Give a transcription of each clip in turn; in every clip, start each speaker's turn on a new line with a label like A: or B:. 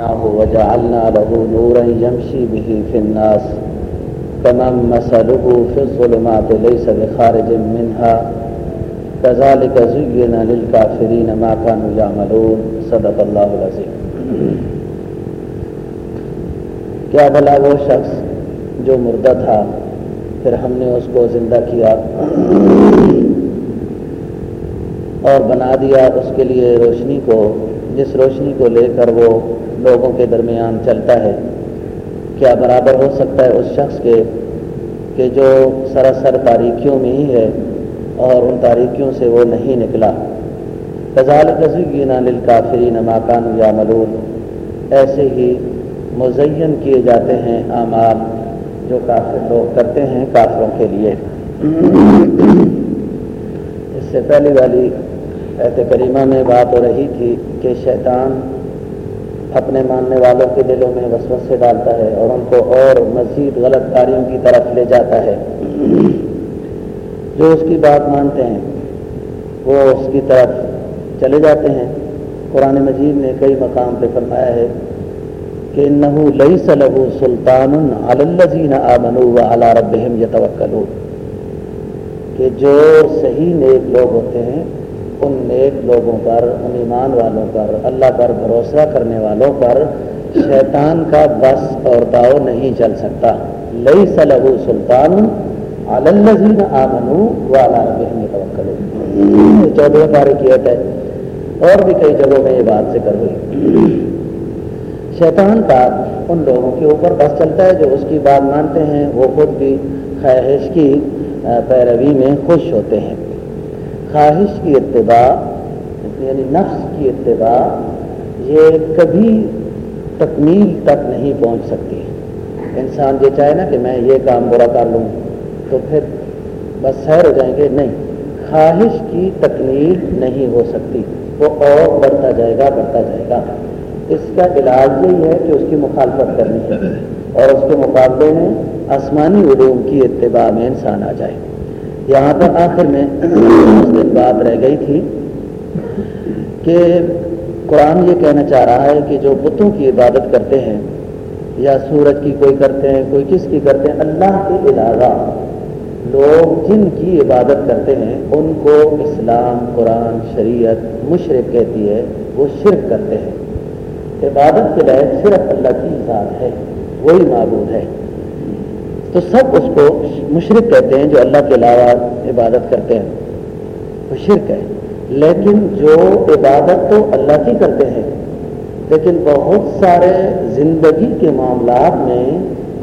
A: وجعلنا له نورا يمشي به في الناس. كمن مثله في الظلمات ليس بخارج منها. كذلك زين للكافرين ما كانوا يعملون. صدق الله العظيم. کیا بلا وہ شخص جو مردہ تھا، پھر ہم نے اس کو زندہ کیا اور بنا دیا اس کے لیے روشنی کو، جس روشنی کو لے کر وہ لوگوں کے درمیان چلتا ہے۔ کیا برابر ہو سکتا ہے اس شخص کے کہ جو سراسر تاریکیوں میں ہی ہے اور ان تاریکیوں سے وہ نہیں نکلا؟ فضال قزینا للکافرین ماکان یا ملون ایسے ہی مزین کیے جاتے ہیں اعمال جو کافر لوگ کرتے ہیں کافروں کے لیے۔ اس سے پہلی والی ایت کریمہ میں بات ہو رہی تھی کہ شیطان اپنے ماننے والوں کے دلوں میں وسوس سے ڈالتا ہے اور ان کو اور مزید غلط کاریوں کی طرف لے جاتا ہے۔ جو اس کی بات مانتے ہیں، وہ اس کی طرف چلے جاتے ہیں۔ قرآن مجید نے کئی مقام پہ فرمایا ہے کہ نحو لئی صلح سلطان الزین آمن و علا ربہم یتوکلون۔ کہ جو صحیح نیک لوگ ہوتے ہیں ان نیک لوگوں پر، ان ایمان والوں پر، اللہ پر بھروسہ کرنے والوں پر شیطان کا بس اور داؤ نہیں چل سکتا۔ لئی صلح سلطان الزین آمن والا چودہ پارے کی ہے۔ اور بھی کئی جگہوں میں یہ بات ذکر ہوئی۔ شیطان کا ان لوگوں کے اوپر بس چلتا ہے جو اس کی بات مانتے ہیں، وہ خود بھی خواہش کی پیروی میں خوش ہوتے ہیں۔ خواہش کی اتباع یعنی نفس کی اتباع، یہ کبھی تکمیل تک نہیں پہنچ سکتی۔ انسان یہ چاہے نا کہ میں یہ کام برا کر لوں، تو پھر بس سیر ہو جائیں گے۔ نہیں، خواہش کی تکمیل نہیں ہو سکتی۔ وہ اور بڑھتا جائے گا، بڑھتا جائے گا۔ اس کا علاج یہی ہے کہ اس کی مخالفت کرنی ہے اور اس کے مقابلے میں آسمانی علوم کی اتباع میں انسان آ جائے۔ یہاں پر آخر میں اس دن بات رہ گئی تھی کہ قرآن یہ کہنا چاہ رہا ہے کہ جو بتوں کی عبادت کرتے ہیں یا سورج کی کوئی کرتے ہیں، کوئی کس کی کرتے ہیں، اللہ کے علاوہ لوگ جن کی عبادت کرتے ہیں، ان کو اسلام، قرآن، شریعت، مشرق کہتی ہے، وہ شرک کرتے ہیں۔ عبادت کے لیے صرف اللہ کی ذات ہے، وہی معبود ہے۔ تو سب اس کو مشرق کہتے ہیں جو اللہ کے علاوہ عبادت کرتے ہیں۔ وہ شرک ہے۔ لیکن جو عبادت تو اللہ کی کرتے ہیں، لیکن بہت سارے زندگی کے معاملات میں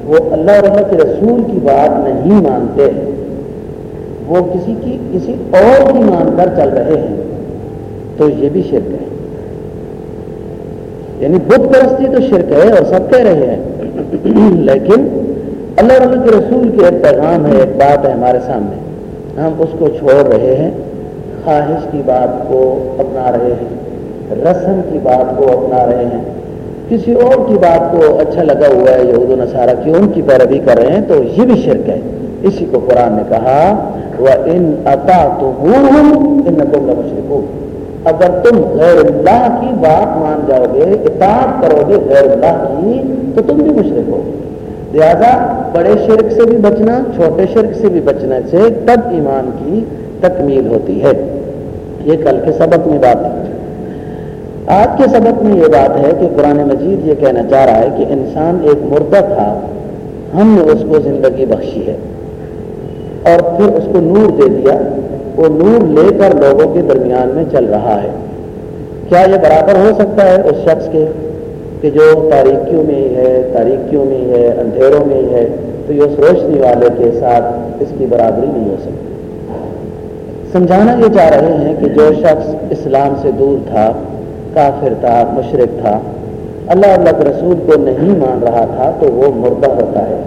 A: وہ اللہ اور اللہ کے رسول کی بات نہیں مانتے۔ وہ کسی کی، کسی اور کی مان کر چل رہے ہیں۔ تو یہ بھی شرک ہے۔ یعنی بت پرستی تو شرک ہے اور سب کہہ رہے ہیں۔ لیکن اللہ رب کے رسول کی ایک پیغام ہے، ایک بات ہے ہمارے سامنے۔ ہم اس کو چھوڑ رہے ہیں، خواہش کی بات کو اپنا رہے ہیں، رسم کی بات کو اپنا رہے ہیں۔ کسی اور کی بات کو اچھا لگا ہوا ہے، یہود و نصارہ کی ان کی پیروی کر رہے ہیں، تو یہ بھی شرک ہے۔ اسی کو قرآن نے کہا وہ ان اتا تو مشرق اگر تم غیر اللہ کی بات مان جاؤ گے، اطاعت کرو گے غیر اللہ کی، تو تم بھی مشرق ہو۔ لہذا بڑے شرک سے بھی بچنا، چھوٹے شرک سے بھی بچنا، سے تب ایمان کی تکمیل ہوتی ہے۔ یہ کل کے سبق میں بات ہے۔ آج کے سبق میں یہ بات ہے کہ قرآن مجید یہ کہنا چاہ رہا ہے کہ انسان ایک مردہ تھا، ہم نے اس کو زندگی بخشی ہے۔ اور پھر اس کو نور دے دیا۔ وہ نور لے کر لوگوں کے درمیان میں چل رہا ہے۔ کیا یہ برابر ہو سکتا ہے اس شخص کے؟ کہ جو تاریکیوں میں ہی ہے، تاریکیوں میں ہی ہے، اندھیروں میں ہی ہے، تو یہ اس روشنی والے کے ساتھ اس کی برابری نہیں ہو سکتی۔ سمجھانا یہ چاہ رہے ہیں کہ جو شخص اسلام سے دور تھا، کافر تھا، مشرق تھا، اللہ اللہ کے رسول کو نہیں مان رہا تھا، تو وہ مردہ ہوتا ہے۔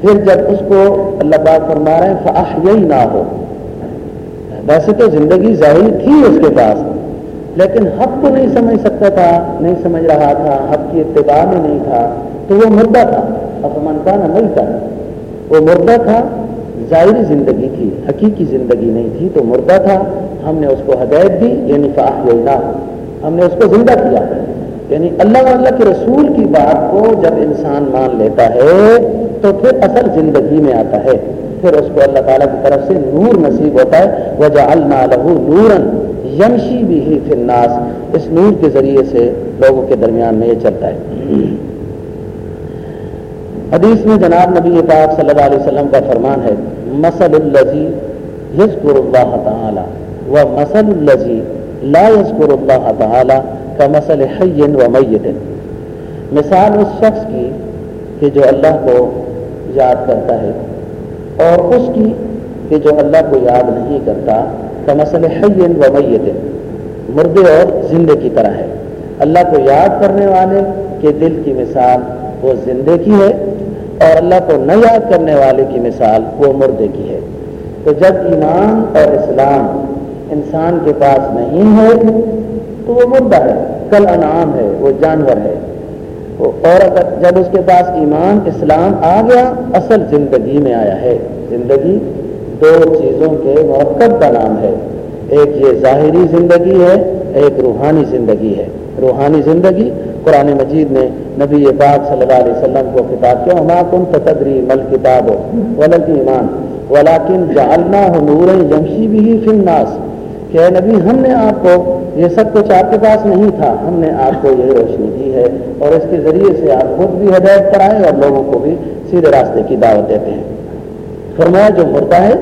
A: پھر جب اس کو اللہ پاک فرما رہے ہیں فاح یہی نہ ہو ویسے تو زندگی ظاہر تھی اس کے پاس لیکن حق کو نہیں سمجھ سکتا تھا، نہیں سمجھ رہا تھا، حق کی اتباع میں نہیں تھا، تو وہ مردہ تھا، افمن کا نہ نہیں تھا وہ مردہ تھا، ظاہری زندگی تھی حقیقی زندگی نہیں تھی، تو مردہ تھا۔ ہم نے اس کو ہدایت دی یعنی فاح ہم نے اس کو زندہ کیا۔ یعنی اللہ اللہ کے رسول کی بات کو جب انسان مان لیتا ہے، تو پھر اصل زندگی میں آتا ہے۔ پھر اس کو اللہ تعالیٰ کی طرف سے نور نصیب ہوتا ہے۔ وجہ لہو نورن یمشی بھی ہی پھر اس نور کے ذریعے سے لوگوں کے درمیان میں یہ چلتا ہے۔ حدیث میں جناب نبی پاک صلی اللہ علیہ وسلم کا فرمان ہے مسل الزی یزقر اللہ تعالی، و مسل الزی لا یزقر اللہ تعالی کا مسل حین و میت۔ مثال اس شخص کی کہ جو اللہ کو یاد کرتا ہے اور اس کی کہ جو اللہ کو یاد نہیں کرتا کا مسل حین و میت، مردے اور زندے کی طرح ہے۔ اللہ کو یاد کرنے والے کے دل کی مثال وہ زندے کی ہے اور اللہ کو نہ یاد کرنے والے کی مثال وہ مردے کی ہے۔ تو جب ایمان اور اسلام انسان کے پاس نہیں ہے، تو وہ مردہ ہے، کل انعام ہے، وہ جانور ہے۔ اور اگر جب اس کے پاس ایمان، اسلام آ گیا، اصل زندگی میں آیا ہے۔ زندگی دو چیزوں کے مرکب کا نام ہے۔ ایک یہ ظاہری زندگی ہے، ایک روحانی زندگی ہے۔ روحانی زندگی قرآن مجید نے نبی پاک صلی اللہ علیہ وسلم کو خطاب کیا ما کن تدری مل کتاب ہو ولد ایمان ولاکن جالنا ہو نور یمشی بھی فی کہ نبی، ہم نے آپ کو یہ سب کچھ آپ کے پاس نہیں تھا، ہم نے آپ کو یہ روشنی دی ہے اور اس کے ذریعے سے آپ خود بھی ہدایت پر آئے اور لوگوں کو بھی سیدھے راستے کی دعوت دیتے ہیں۔ فرمایا جو مرتا ہے۔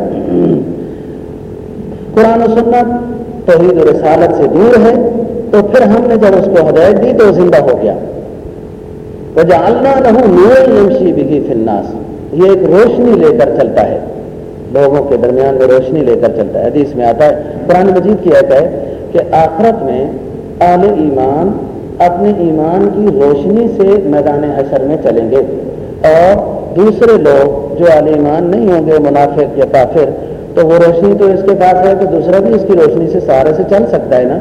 A: قرآن و سنت توحید و رسالت سے دور ہے، تو پھر ہم نے جب اس کو ہدایت دی تو زندہ ہو گیا۔ وجہ اللہ لہو نور یمشی بگی فناس یہ ایک روشنی لے کر چلتا ہے۔ لوگوں کے درمیان میں روشنی لے کر چلتا ہے۔ حدیث میں آتا ہے، قرآن مجید کی آتا ہے کہ آخرت میں اعلی ایمان اپنے ایمان کی روشنی سے میدان حشر میں چلیں گے اور دوسرے لوگ جو اعلی ایمان نہیں ہوں گے، منافق یا کافر، تو وہ روشنی تو اس کے پاس ہے تو دوسرا بھی اس کی روشنی سے سارے سے چل سکتا ہے نا؟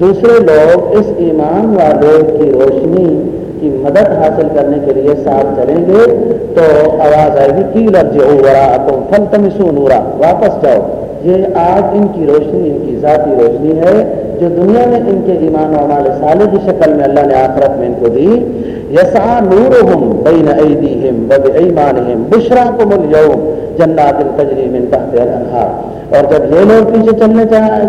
A: دوسرے لوگ اس ایمان والے کی روشنی کی مدد حاصل کرنے کے لیے ساتھ چلیں گے، تو آواز آئے گی کی لفظ اوورا تم فل تمسو نورا، واپس جاؤ۔ یہ آج ان کی روشنی، ان کی ذاتی روشنی ہے جو دنیا میں ان کے ایمان و مال سالے کی شکل میں اللہ نے آخرت میں ان کو دی۔ یسا نور ہم بین ایدیہم و ایمانہم بشراکم اليوم جنات تجری من تحت الانہار اور جب یہ لوگ پیچھے چلنے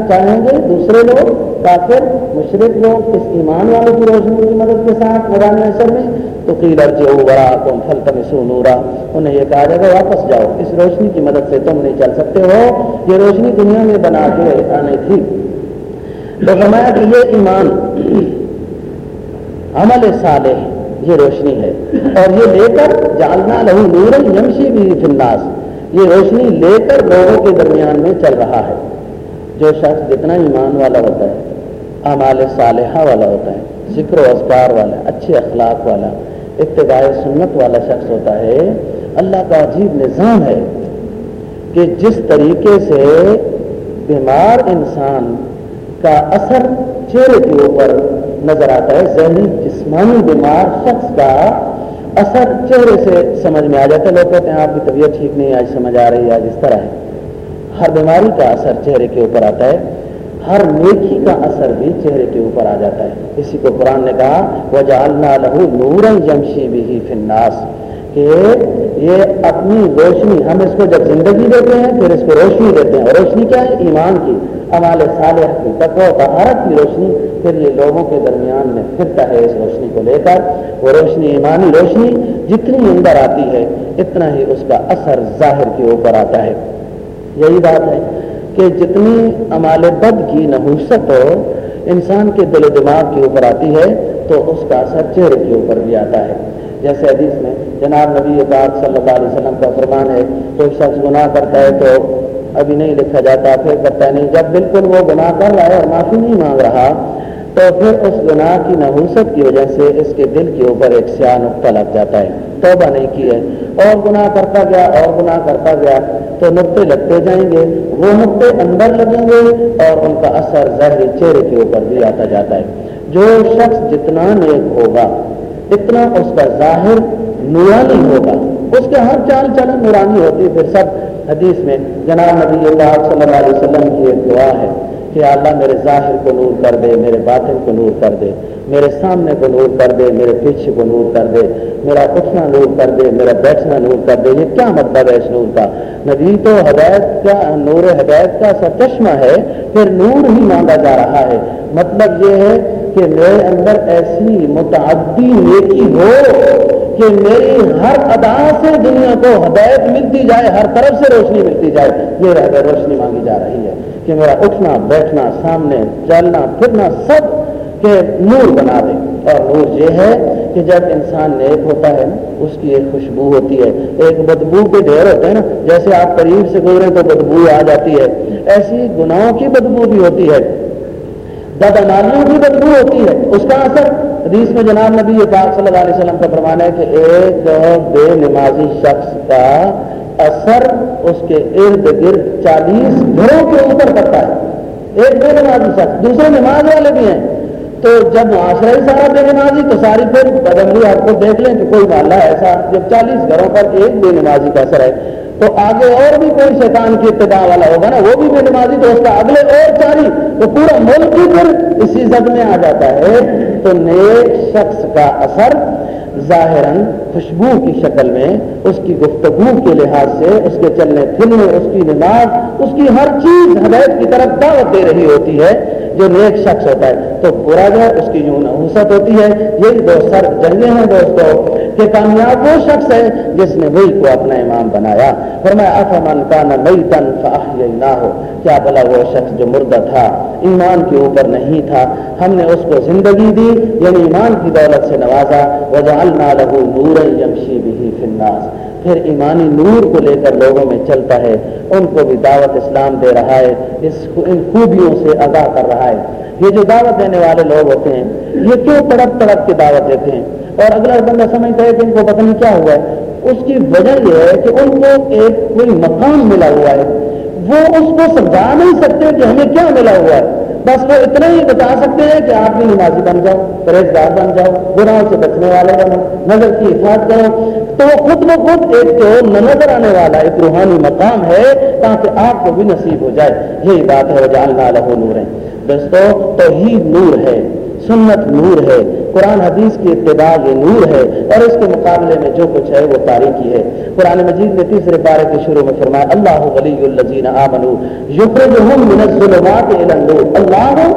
A: چاہیں گے، دوسرے لوگ، کافر مشرق لوگ، اس ایمان والوں کی روشنی کی مدد کے ساتھ میدان اثر میں، تو کی لرجے بڑا تم پھل تم سو نورا۔ انہیں یہ کہا جائے گا، واپس جاؤ، اس روشنی کی مدد سے تم نہیں چل سکتے ہو۔ یہ روشنی دنیا میں بنا کے آنے تھی۔ تو فرمایا کہ یہ ایمان عمل صالح یہ روشنی ہے۔ اور یہ لے کر جالنا لہو نور یمشی بھی فناس یہ روشنی لے کر لوگوں کے درمیان میں چل رہا ہے۔ جو شخص جتنا ایمان والا ہوتا ہے، اعمال صالحہ والا ہوتا ہے، ذکر و اذکار والا، اچھے اخلاق والا، ابتدائی سنت والا شخص ہوتا ہے، اللہ کا عجیب نظام ہے کہ جس طریقے سے بیمار انسان کا اثر چہرے کے اوپر نظر آتا ہے، ذہنی، جسمانی بیمار شخص کا اثر چہرے سے سمجھ میں آ جاتا ہے۔ لوگ کہتے ہیں، آپ کی طبیعت ٹھیک نہیں، آج سمجھ آ رہی ہے، آج اس طرح ہے۔ ہر بیماری کا اثر چہرے کے اوپر آتا ہے۔ ہر نیکی کا اثر بھی چہرے کے اوپر آ جاتا ہے۔ اسی کو قرآن نے کہا وہ جالنا لہو نور جمشی بھی فناس کہ یہ اپنی روشنی، ہم اس کو جب زندگی دیتے ہیں، پھر اس کو روشنی دیتے ہیں۔ اور روشنی کیا ہے؟ ایمان کی۔ ہمارے صالح کی تقوی طہارت کی روشنی پھر یہ لوگوں کے درمیان میں پھرتا ہے اس روشنی کو لے کر۔ وہ روشنی ایمانی روشنی جتنی اندر آتی ہے، اتنا ہی اس کا اثر ظاہر کے اوپر آتا ہے۔ یہی بات ہے کہ جتنی امال بد کی نحوست ہو، انسان کے دل و دماغ کے اوپر آتی ہے تو اس کا اثر چہرے کے اوپر بھی آتا ہے۔ جیسے حدیث میں جناب نبی پاک صلی اللہ علیہ وسلم کا فرمان ہے، کوئی شخص گناہ کرتا ہے تو ابھی نہیں لکھا جاتا، پھر کرتا نہیں۔ جب بالکل وہ گناہ کر رہا ہے اور معافی نہیں مانگ رہا، تو پھر اس گناہ کی نحوست کی وجہ سے اس کے دل کے اوپر ایک سیاہ نقطہ لگ جاتا ہے۔ توبہ نہیں کی ہے۔ اور گناہ کرتا گیا، اور گناہ کرتا گیا، تو نقطے لگتے جائیں گے۔ وہ نقطے اندر لگیں گے اور ان کا اثر ظاہری چہرے کے اوپر بھی آتا جاتا ہے۔ جو شخص جتنا نیک ہوگا، اتنا اس کا ظاہر نورانی ہوگا۔ اس کے ہر چال چلن نورانی ہوتی پھر سب حدیث میں جناب نبی اللہ صلی اللہ علیہ وسلم کی ایک دعا ہے کہ اللہ میرے ظاہر کو نور کر دے، میرے باطن کو نور کر دے، میرے سامنے کو نور کر دے، میرے پیچھے کو نور کر دے، میرا اٹھنا نور کر دے، میرا بیٹھنا نور کر دے۔ یہ کیا مطلب ہے اس نور کا؟ نبی تو ہدایت کا، نور ہدایت کا سا چشمہ ہے، پھر نور ہی مانگا جا رہا ہے۔ مطلب یہ ہے کہ میرے اندر ایسی متعدی نیکی ہو کہ میری ہر ادا سے دنیا کو ہدایت ملتی جائے، ہر طرف سے روشنی ملتی جائے۔ یہ روشنی مانگی جا رہی ہے کہ میرا اٹھنا، بیٹھنا، سامنے چلنا، پھرنا سب کے نور بنا دے۔ اور نور یہ ہے کہ جب انسان نیک ہوتا ہے نا، اس کی ایک خوشبو ہوتی ہے۔ ایک بدبو کے ڈھیر ہوتے ہیں نا، جیسے آپ قریب سے گزرے تو بدبو آ جاتی ہے۔ ایسی گناہوں کی بدبو بھی ہوتی ہے۔ بدعنالیوں کی بدبو ہوتی ہے۔ اس کا اثر حدیث میں جناب نبی پاک صلی اللہ علیہ وسلم کا فرمان ہے کہ ایک بے نمازی شخص کا اثر اس کے ارد گرد چالیس گھروں کے اوپر پڑتا ہے۔ ایک بے نمازی شخص، دوسرے نماز والے بھی ہیں۔ تو جب معاشرہ ہی سارا بے نمازی، تو ساری پھر بدملی آپ کو دیکھ لیں کہ کوئی محلہ ایسا، جب چالیس گھروں پر ایک بے نمازی کا اثر ہے۔ تو آگے اور بھی کوئی شیطان کی ابتدا والا ہوگا نا، وہ بھی بے نمازی تو اس کا اگلے اور چاری تو پورا ملک ہی پھر اسی زد میں آ جاتا ہے۔ تو نیک شخص کا اثر ظاہراً خوشبو کی شکل میں، اس کی گفتگو کے لحاظ سے، اس کے چلنے پھرنے، اس کی نماز، اس کی ہر چیز ہدایت کی طرف دعوت دے رہی ہوتی ہے۔ جو نیک شخص ہوتا ہے، تو پورا جو اس کی یوں نحوست ہوتی ہے۔ یہی دو سر جنگے ہیں دوستوں کہ کامیاب وہ شخص ہے جس نے وہی کو اپنا امام بنایا۔ فرمایا، افمن کا نہ مئی نہ ہو کیا بلا وہ شخص جو مردہ تھا، ایمان کے اوپر نہیں تھا، ہم نے اس کو زندگی دی یعنی ایمان کی دولت سے نوازا، وجعلنا له نورا يمشي به في الناس. پھر ایمانی نور کو لے کر لوگوں میں چلتا ہے، ان کو بھی دعوت اسلام دے رہا ہے، اس ان خوبیوں سے آگاہ کر رہا ہے. یہ جو دعوت دینے والے لوگ ہوتے ہیں، یہ کیوں تڑپ تڑپ کے دعوت دیتے ہیں؟ اور اگلا بندہ سمجھتا ہے کہ ان کو پتہ نہیں کیا ہوا ہے، اس کی وجہ یہ ہے کہ ان کو ایک کوئی مقام ملا ہوا ہے۔ وہ اس کو سمجھا نہیں سکتے کہ ہمیں کیا ملا ہوا ہے۔ بس وہ اتنا ہی بتا سکتے ہیں کہ آپ بھی نمازی بن جاؤ، پرہیزگار بن جاؤ، گناہوں سے بچنے والے بنو۔ نظر کی حفاظت کرو۔ تو وہ خود بخود ایک جو نظر آنے والا ایک روحانی مقام ہے تاکہ آپ کو بھی نصیب ہو جائے۔ یہی بات ہے جاننا لہو نور ہے دوستو، توحید نور ہے۔ سنت نور ہے، قرآن حدیث کی اتباع یہ نور ہے اور اس کے مقابلے میں جو کچھ ہے وہ تاریخی ہے۔ قرآن مجید نے تیسرے پارے کے شروع میں فرمایا، اللہ ولی الزین آمنو یخرجہم من الظلمات الى النور۔ اللہ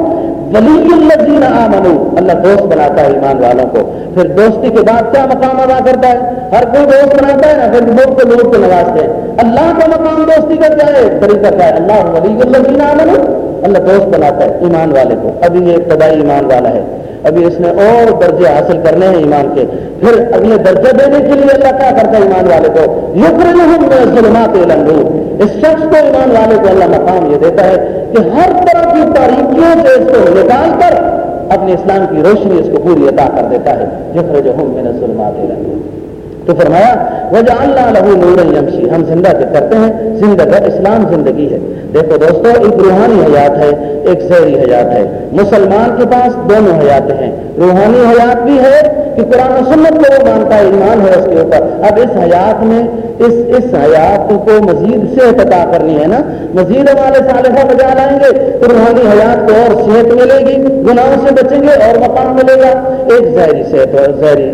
A: ولی الزین آمنو اللہ دوست بناتا ہے ایمان والوں کو۔ پھر دوستی کے بعد کیا مقام ادا کرتا ہے؟ ہر کوئی دوست بناتا ہے نا، پھر لوگ کو لوگ کو نوازتے ہیں۔ اللہ کا مقام دوستی کا کیا ہے؟ طریقہ کیا ہے؟ اللہ ولی الزین آمنو اللہ دوست بناتا ہے ایمان والے کو۔ ابھی یہ ابتدائی ایمان والا ہے۔ ابھی اس نے اور درجے حاصل کرنے ہیں ایمان کے۔ پھر اگلے درجے دینے کے لیے اللہ کیا کرتا ہے ایمان والے کو؟ یہ ظلمات اس شخص کو ایمان والے کو اللہ مقام یہ دیتا ہے کہ ہر طرح کی تاریخیوں سے اس کو نکال کر اپنے اسلام کی روشنی اس کو پوری ادا کر دیتا ہے۔ یقر جو ہوں میں نے تو فرمایا وجہ اللہ لہو نور یمشی ہم زندہ کرتے ہیں، زندہ اسلام زندگی ہے۔ دیکھو دوستو، ایک روحانی حیات ہے، ایک زہری حیات ہے۔ مسلمان کے پاس دونوں حیاتیں ہیں۔ روحانی حیات بھی ہے کہ قرآن و سنت کو وہ مانتا ہے، ایمان ہے اس کے اوپر۔ اب اس حیات میں اس اس حیات کو مزید صحت عطا کرنی ہے نا؟ مزید ہمارے صالحہ بجا لائیں گے تو روحانی حیات کو اور صحت ملے گی، گناہوں سے بچیں گے اور مقام ملے گا۔ ایک زہری صحت زہری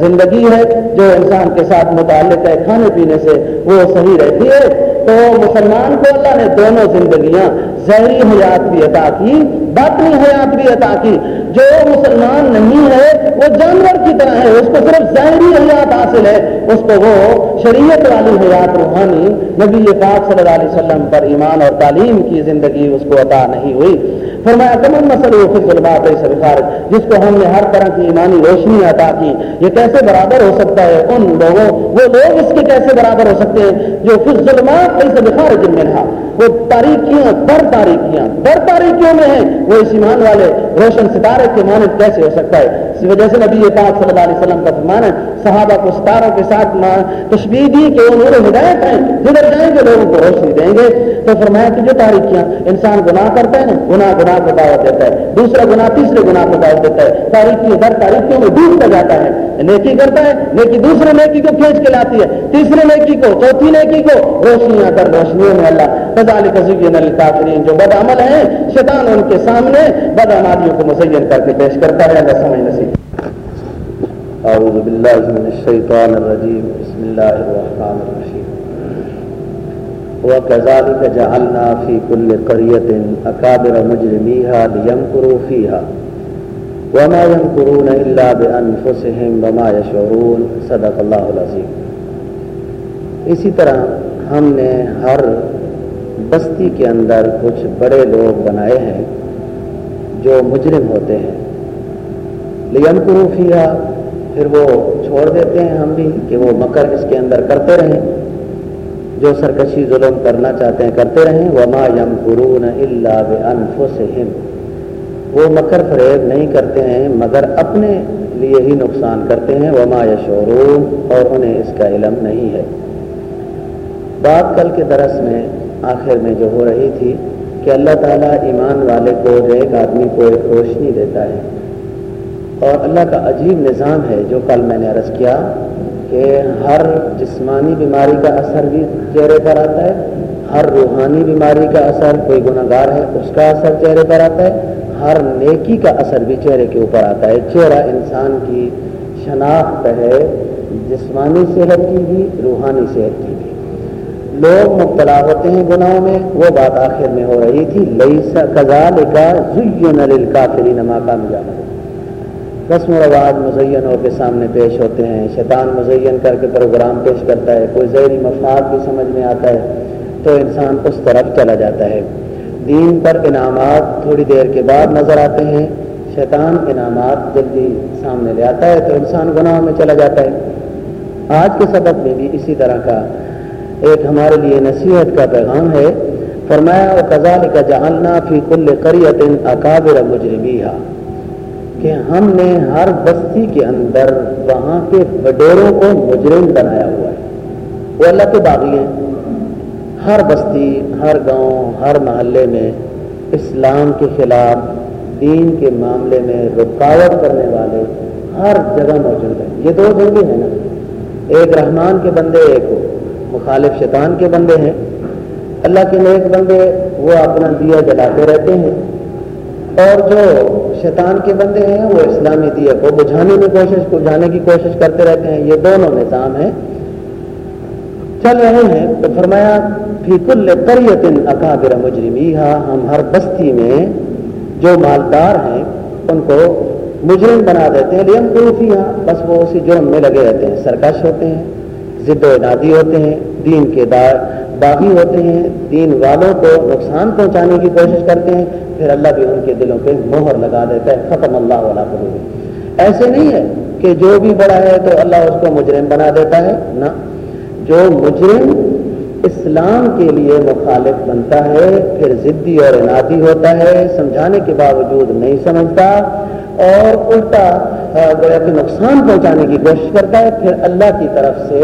A: زندگی ہے، جو انسان کے ساتھ متعلق ہے، کھانے پینے سے وہ صحیح رہتی ہے۔ تو مسلمان کو اللہ نے دونوں زندگیاں زہری حیات بھی عطا کی، باطنی حیات بھی عطا کی۔ جو مسلمان نہیں ہے، وہ جانور کی طرح ہے، اس کو صرف ظاہری حیات حاصل ہے، اس کو وہ شریعت والی حیات روحانی نبی پاک صلی اللہ علیہ وسلم پر ایمان اور تعلیم کی زندگی اس کو عطا نہیں ہوئی۔ فرمایا، تمام مسئلے ظلمات سے خارج جس کو ہم نے ہر طرح کی ایمانی روشنی عطا کی، یہ کیسے برابر ہو سکتا ہے ان لوگوں؟ وہ لوگ اس کے کیسے برابر ہو سکتے ہیں؟ جو پھر ظلمات سے بخارج میں رہا وہ تاریخیاں بر تاریخیاں بر تاریخیوں میں ہیں وہ اس ایمان والے روشن ستارے کے مانند کیسے ہو سکتا ہے؟ اس وجہ سے نبی پاک صلی اللہ علیہ وسلم کا فرمان ہے، صحابہ کو ستاروں کے ساتھ تشبیح دی کہ وہ نور ہدایت ہیں جدھر جائیں گے لوگوں کو روشنی دیں گے۔ تو فرمایا کہ جو تاریخیاں انسان گناہ کرتا ہے نا، گناہ گناہ کو دعوت دیتا ہے۔ دوسرا گناہ، تیسرے گناہ کو دعوت دیتا ہے۔ تاریخی در تاریخیوں میں ڈوبتا جاتا ہے۔ نیکی کرتا ہے، نیکی دوسرے نیکی کو کھینچ کے لاتی ہے۔ تیسرے نیکی کو، چوتھی نیکی کو، روشنیاں در روشنیوں میں اللہ الکافرین جو بد عمل ہیں، شیطان ان کے سامنے بد عمالیوں کو مسین کر کے پیش کرتا ہے، اللہ سمجھ نصیب۔ اعوذ باللہ من الشیطان الرجیم، بسم اللہ الرحمن الرحیم۔ وَكَذَلِكَ جَعَلْنَا فِي كُلِّ قَرْيَةٍ أَكَابِرَ مُجْرِمِيهَا لِيَمْكُرُوا فِيهَا وَمَا يَمْكُرُونَ إِلَّا بِأَنفُسِهِمْ وَمَا يَشْعُرُونَ صدق اللہ العظیم۔ اسی طرح ہم نے ہر بستی کے اندر کچھ بڑے لوگ بنائے ہیں جو مجرم ہوتے ہیں۔ لیکن قروفیہ پھر وہ چھوڑ دیتے ہیں ہم بھی کہ وہ مکر اس کے اندر کرتے رہیں۔ جو سرکشی ظلم کرنا چاہتے ہیں کرتے رہیں۔ وما یم قرون اللہ انفسہم وہ مکر فریب نہیں کرتے ہیں، مگر اپنے لیے ہی نقصان کرتے ہیں۔ وما یشورون اور انہیں اس کا علم نہیں ہے۔ بات کل کے درس میں آخر میں جو ہو رہی تھی کہ اللہ تعالیٰ ایمان والے کو جو ایک آدمی کو ایک روشنی دیتا ہے۔ اور اللہ کا عجیب نظام ہے جو کل میں نے عرض کیا کہ ہر جسمانی بیماری کا اثر بھی چہرے پر آتا ہے، ہر روحانی بیماری کا اثر کوئی گناہ گار ہے اس کا اثر چہرے پر آتا ہے، ہر نیکی کا اثر بھی چہرے کے اوپر آتا ہے۔ چہرہ انسان کی شناخت ہے، جسمانی صحت کی بھی، روحانی صحت کی بھی۔ لوگ مبتلا ہوتے ہیں گناہوں میں، وہ بات آخر میں ہو رہی تھی لئی کزال کا کافری نما کا مجانا رسم و رواج مزینوں کے سامنے پیش ہوتے ہیں۔ شیطان مزین کر کے پروگرام پیش کرتا ہے، کوئی ذہنی مفاد بھی سمجھ میں آتا ہے، تو انسان اس طرف چلا جاتا ہے۔ دین پر انعامات تھوڑی دیر کے بعد نظر آتے ہیں۔ شیطان انعامات جلدی سامنے لے آتا ہے، تو انسان گناہوں میں چلا جاتا ہے۔ آج کے سبق میں بھی اسی طرح کا ایک ہمارے لیے نصیحت کا پیغام ہے، فرمایا و کزال کا جہلنا فی کل قریت اکابر مجرمی کہ ہم نے ہر بستی کے اندر وہاں کے وڈیروں کو مجرم بنایا ہوا ہے۔ وہ اللہ کے باغی ہیں۔ ہر بستی، ہر گاؤں، ہر محلے میں اسلام کے خلاف، دین کے معاملے میں رکاوٹ کرنے والے ہر جگہ موجود ہیں۔ یہ دو جنگیں ہیں نا۔ ایک رحمان کے بندے، ایک ہو مخالف شیطان کے بندے ہیں۔ اللہ کے نیک بندے وہ اپنا دیا جلاتے رہتے ہیں۔ اور جو شیطان کے بندے ہیں وہ اسلامی دیا کو بجھانے کی کوشش بجھانے کی کوشش کرتے رہتے ہیں۔ یہ دونوں نظام ہیں۔ چل رہے ہیں۔ تو فرمایا، فی کل قریت اکابر مجرمی ہم ہر بستی میں جو مالدار ہیں، ان کو مجرم بنا دیتے ہیں۔ لیکن کوفی ہاں بس وہ اسی جرم میں لگے رہتے ہیں، سرکش ہوتے ہیں۔ ضد و ادادی ہوتے ہیں، دین کے دار باغی ہوتے ہیں، دین والوں کو نقصان پہنچانے کی کوشش کرتے ہیں، پھر اللہ بھی ان کے دلوں پہ مہر لگا دیتا ہے، ختم اللہ والا کرو ایسے نہیں ہے کہ جو بھی بڑا ہے تو اللہ اس کو مجرم بنا دیتا ہے، نہ۔ جو مجرم اسلام کے لیے مخالف بنتا ہے، پھر ضدی اور انادی ہوتا ہے، سمجھانے کے باوجود نہیں سمجھتا، اور الٹا گویا کہ نقصان پہنچانے کی کوشش کرتا ہے، پھر اللہ کی طرف سے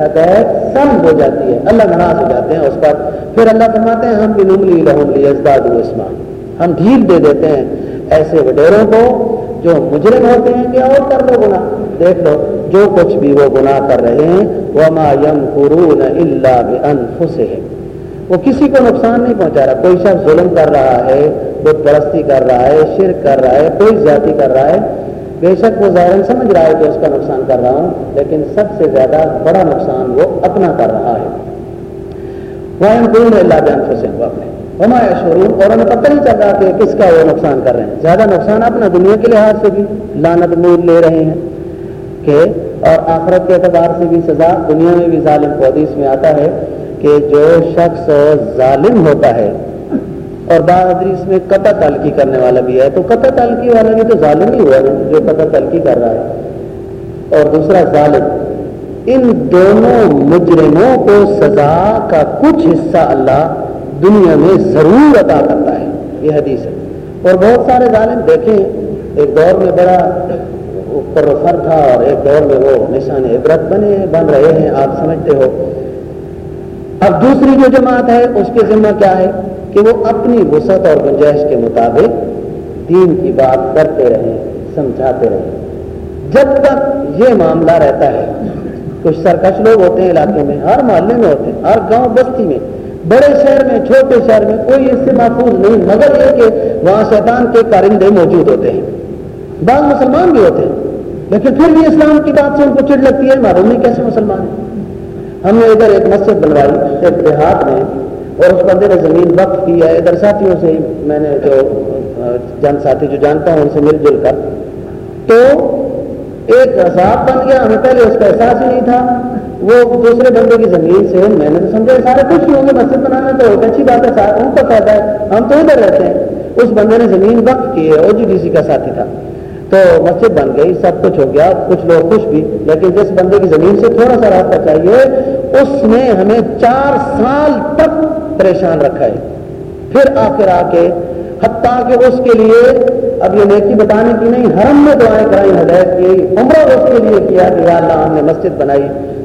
A: ہدایت سم ہو جاتی ہے، اللہ ناراض ہو جاتے ہیں اس پر۔ پھر اللہ فرماتے ہیں، ہم بھی نملی لہم لی ازداد اسمان ہم ڈھیل دے دیتے ہیں ایسے وڈیروں کو جو مجرم ہوتے ہیں کہ اور کر لو گناہ۔ دیکھ لو، جو کچھ بھی وہ گناہ کر رہے ہیں، وما يمكرون الا بانفسهم وہ کسی کو نقصان نہیں پہنچا رہا۔ کوئی شخص ظلم کر رہا ہے، بت پرستی کر رہا ہے، شرک کر رہا ہے، کوئی زیادتی کر رہا ہے بے شک وہ ظاہر سمجھ رہا ہے کہ اس کا نقصان کر رہا ہوں، لیکن سب سے زیادہ بڑا نقصان وہ اپنا کر رہا ہے۔ اللہ بیان فسن وہ اپنے۔ ہمارا شروع اور ہمیں پتہ نہیں چل رہا کہ کس کا وہ نقصان کر رہے ہیں۔ زیادہ نقصان اپنا دنیا کے لحاظ سے بھی لانت مول لے رہے ہیں کہ، اور آخرت کے اعتبار سے بھی سزا دنیا میں بھی ظالم کو حدیث میں آتا ہے کہ جو شخص ظالم ہوتا ہے اور بہادری اس میں قطع تلقی کرنے والا بھی ہے۔ تو قطع تلقی والا بھی تو ظالم ہی ہوا نا جو قطع تلقی کر رہا ہے۔ اور دوسرا، ظالم۔ ان دونوں مجرموں کو سزا کا کچھ حصہ اللہ دنیا میں ضرور عطا کرتا ہے۔ یہ حدیث ہے۔ اور بہت سارے ظالم دیکھیں، ایک دور میں بڑا فر تھا اور ایک دور میں وہ نشان عبرت بنے، بن رہے ہیں، آپ سمجھتے ہو۔ اب دوسری جو جماعت ہے، اس کے ذمہ کیا ہے؟ کہ وہ اپنی وسعت اور گنجائش کے مطابق دین کی بات کرتے رہیں سمجھاتے رہیں جب تک یہ معاملہ رہتا ہے، کچھ سرکش لوگ ہوتے ہیں علاقے میں، ہر محلے میں ہوتے ہیں، ہر گاؤں بستی میں، بڑے شہر میں، چھوٹے شہر میں کوئی اس سے محفوظ نہیں، مگر یہ کہ وہاں شیطان کے کارندے موجود ہوتے ہیں۔ بعض مسلمان بھی ہوتے ہیں، لیکن پھر بھی اسلام کی بات سے ان کو چڑ لگتی ہے، معلوم نہیں کیسے مسلمان ہیں۔ ہم نے ادھر ایک مسجد بنوائی، ایک دیہات میں اور اس بندے نے زمین وقف کی ہے۔ ادھر ساتھیوں سے میں نے جو جن ساتھی جو جانتا ہوں، ان سے مل جل کر۔ تو ایک عذاب بن گیا۔ ہمیں پہلے اس کا احساس ہی نہیں تھا۔ وہ دوسرے بندے کی زمین سے، میں نے تو سمجھا، سارے کچھ ہی ہوں گے، مسجد بنانا تو ایک اچھی بات ہے ان کو فائدہ ہے۔ ہم تو ادھر رہتے ہیں۔ اس بندے نے زمین وقف کی ہے او جی ڈی سی کا ساتھی تھا۔ تو مسجد بن گئی، سب کچھ ہو گیا۔ کچھ لوگ خوش بھی، لیکن جس بندے کی زمین سے تھوڑا سا راستہ چاہیے، اس نے ہمیں چار سال تک پریشان رکھا ہے۔ پھر آخر آ کے حتیٰ کہ اس کے لیے اب یہ نیکی بتانے کی نہیں، حرم میں دعائیں کرائی ہدایت کی، عمرہ اس کے لیے کیا کہ یا اللہ ہم نے مسجد بنائی،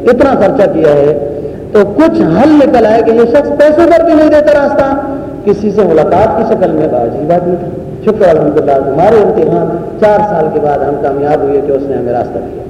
A: اتنا خرچہ کیا ہے۔ تو کچھ حل نکل آئے کہ یہ شخص پیسے پر بھی نہیں دیتا راستہ۔ کسی سے ملاقات کی شکل میں باجی بات نہیں تھی شکر الحمد للہ ہمارے امتحان چار سال کے بعد ہم کامیاب ہوئے کہ اس نے ہمیں راستہ دیا۔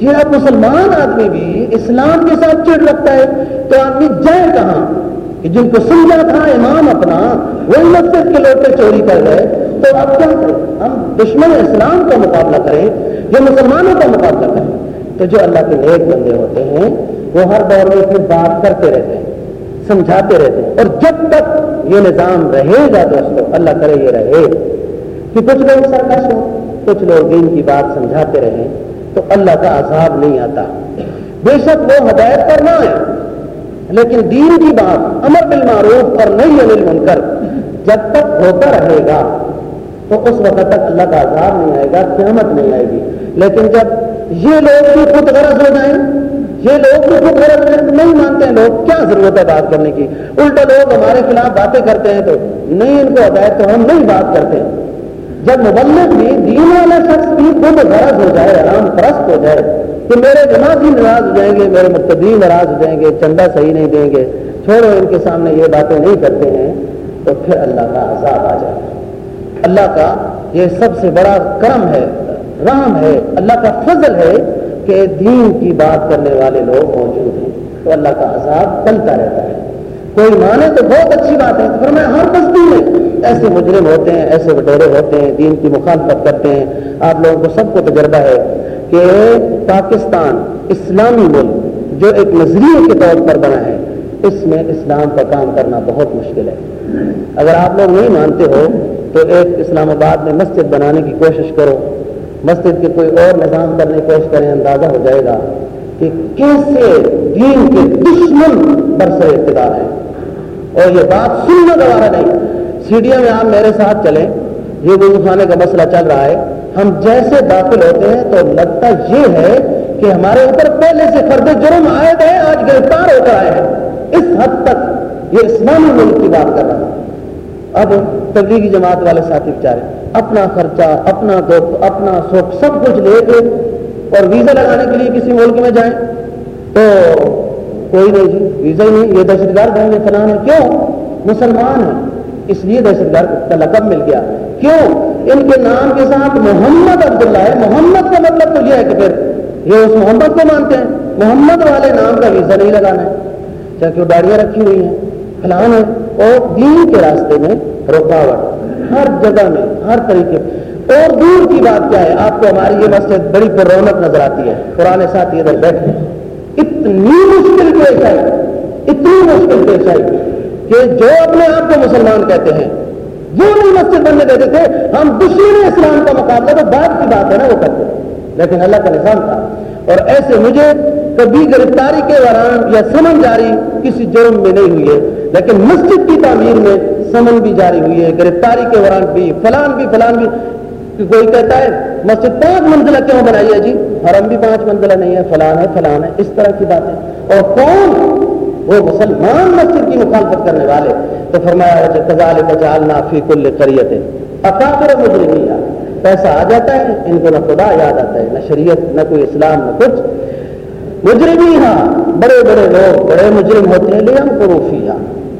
A: یہ اب مسلمان آدمی بھی اسلام کے ساتھ چڑ رکھتا ہے۔ تو آدمی جائے کہاں؟ کہ جن کو سمجھا تھا امام اپنا، وہی مسجد کے لوٹے چوری کر گئے تو اب کیا کریں؟ ہم دشمن اسلام کا مقابلہ کریں یا مسلمانوں کا مقابلہ کریں۔ تو جو اللہ کے نیک بندے ہوتے ہیں، وہ ہر دور میں پھر بات کرتے رہتے ہیں، سمجھاتے رہتے ہیں۔ اور جب تک یہ نظام رہے گا دوستوں اللہ کرے یہ رہے۔ کہ کچھ لوگ سرکش ہوں، کچھ لوگ دین کی بات سمجھاتے رہیں، تو اللہ کا عذاب نہیں آتا۔ بے شک وہ ہدایت پر نہ آئے لیکن دین کی بات امر بالمعروف اور نہیں انل منکر جب تک ہوتا رہے گا، تو اس وقت تک اللہ کا عذاب نہیں آئے گا، قیامت نہیں آئے گی۔ لیکن جب یہ لوگ بھی خود غرض ہو جائیں، یہ لوگ بھی خود غرض نہیں مانتے ہیں لوگ، کیا ضرورت ہے بات کرنے کی؟ الٹا لوگ ہمارے خلاف باتیں کرتے ہیں تو نہیں، ان کو ہدایت تو ہم نہیں بات کرتے۔ جب مبلک بھی دین والا شخص بھی خود غرض ہو جائے آرام پرست ہو جائے کہ میرے دماغ ہی ناراض ہو جائیں گے، میرے مقتدی ناراض ہو جائیں گے چندہ صحیح نہیں دیں گے، چھوڑو ان کے سامنے یہ باتیں نہیں کرتے ہیں، تو پھر اللہ کا عذاب آ جائے۔ اللہ کا یہ سب سے بڑا کرم ہے، رحم ہے، اللہ کا فضل ہے کہ دین کی بات کرنے والے لوگ موجود ہیں۔ تو اللہ کا عذاب چلتا رہتا ہے۔ کوئی مانے تو بہت اچھی بات ہے پھر میں ہر بستی میں ایسے مجرم ہوتے ہیں، ایسے وڈیرے ہوتے ہیں، دین کی مخالفت کرتے ہیں۔ آپ لوگوں کو سب کو تجربہ ہے کہ پاکستان اسلامی ملک جو ایک نظریے کے طور پر بنا ہے، اس میں اسلام کا کام کرنا بہت مشکل ہے۔ اگر آپ لوگ نہیں مانتے ہو، تو ایک اسلام آباد میں مسجد بنانے کی کوشش کرو۔ مسجد کے کوئی اور نظام کرنے کی کوشش کریں، اندازہ ہو جائے گا کہ کیسے دین کے دشمن برسر اقتدار ہے اور یہ بات سننا دوبارہ نہیں۔ سیڑھیاں میں آپ میرے ساتھ چلیں۔ یہ گرو خانے کا مسئلہ چل رہا ہے، ہم جیسے داخل ہوتے ہیں تو لگتا یہ ہے کہ ہمارے اوپر پہلے سے فرد جرم آئے گئے، آج گرفتار ہو کر آئے ہیں۔ اس حد تک یہ اسلامی ملک کی بات کر رہا ہے اب تبلیغی جماعت والے ساتھی بیچارے، اپنا خرچہ، اپنا دکھ اپنا سکھ سب کچھ لے کے اور ویزا لگانے کے لیے کسی ملک میں جائیں۔ تو کوئی نہیں جی ویزا ہی نہیں، یہ دہشت گرد ہیں، یہ فلان ہے کیوں؟ مسلمان ہیں۔ اس لیے دہشت گرد کا لقب مل گیا۔ کیوں؟ ان کے نام کے ساتھ محمد عبداللہ ہے۔ محمد کا مطلب تو یہ ہے کہ پھر یہ اس محمد کو مانتے ہیں۔ محمد والے نام کا ویزا نہیں لگانا ہے۔ چاہے وہ ڈاڑیاں رکھی ہوئی ہیں۔ فلان ہے۔ اور دین کے راستے میں رکاوٹ۔ ہر جگہ میں، ہر طریقے اور دور کی بات کیا ہے؟ آپ کو ہماری یہ مسجد بڑی پر رونق نظر آتی ہے۔ پرانے ساتھی ادھر بیٹھے اتنی مشکل پیش آئی۔ اتنی مشکل پیش آئی۔ کہ جو اپنے آپ کو مسلمان کہتے ہیں، وہ نہیں مسجد بننے دیتے تھے، ہم دشمن اسلام کا مقابلہ، تو بعد کی بات ہے نا وہ کرتے لیکن اللہ کا نظام تھا۔ اور ایسے مجھے کبھی گرفتاری کے دوران یا سمن جاری کسی جرم میں نہیں ہوئی ہے، لیکن مسجد کی تعمیر میں سمن بھی جاری ہوئی ہے، گرفتاری کے دوران بھی، فلان بھی فلان بھی۔ کوئی کہتا ہے، مسجد پانچ منزلہ کیوں بنائی ہے جی؟ حرم بھی پانچ منزلہ نہیں ہے، فلان ہے فلان ہے، اس طرح کی باتیں۔ اور کون وہ مسلمان مسجد کی مخالفت کرنے والے تو فرمایا کزال کجالنا فی کل قریت اکابر مجرمین۔ پیسہ آ جاتا ہے، ان کو نہ خدا یاد آتا ہے، نہ شریعت، نہ کوئی اسلام، نہ کچھ۔ مجرمی ہاں بڑے بڑے لوگ، بڑے مجرم ہوتے ہیں۔ لیکن قروفی ہاں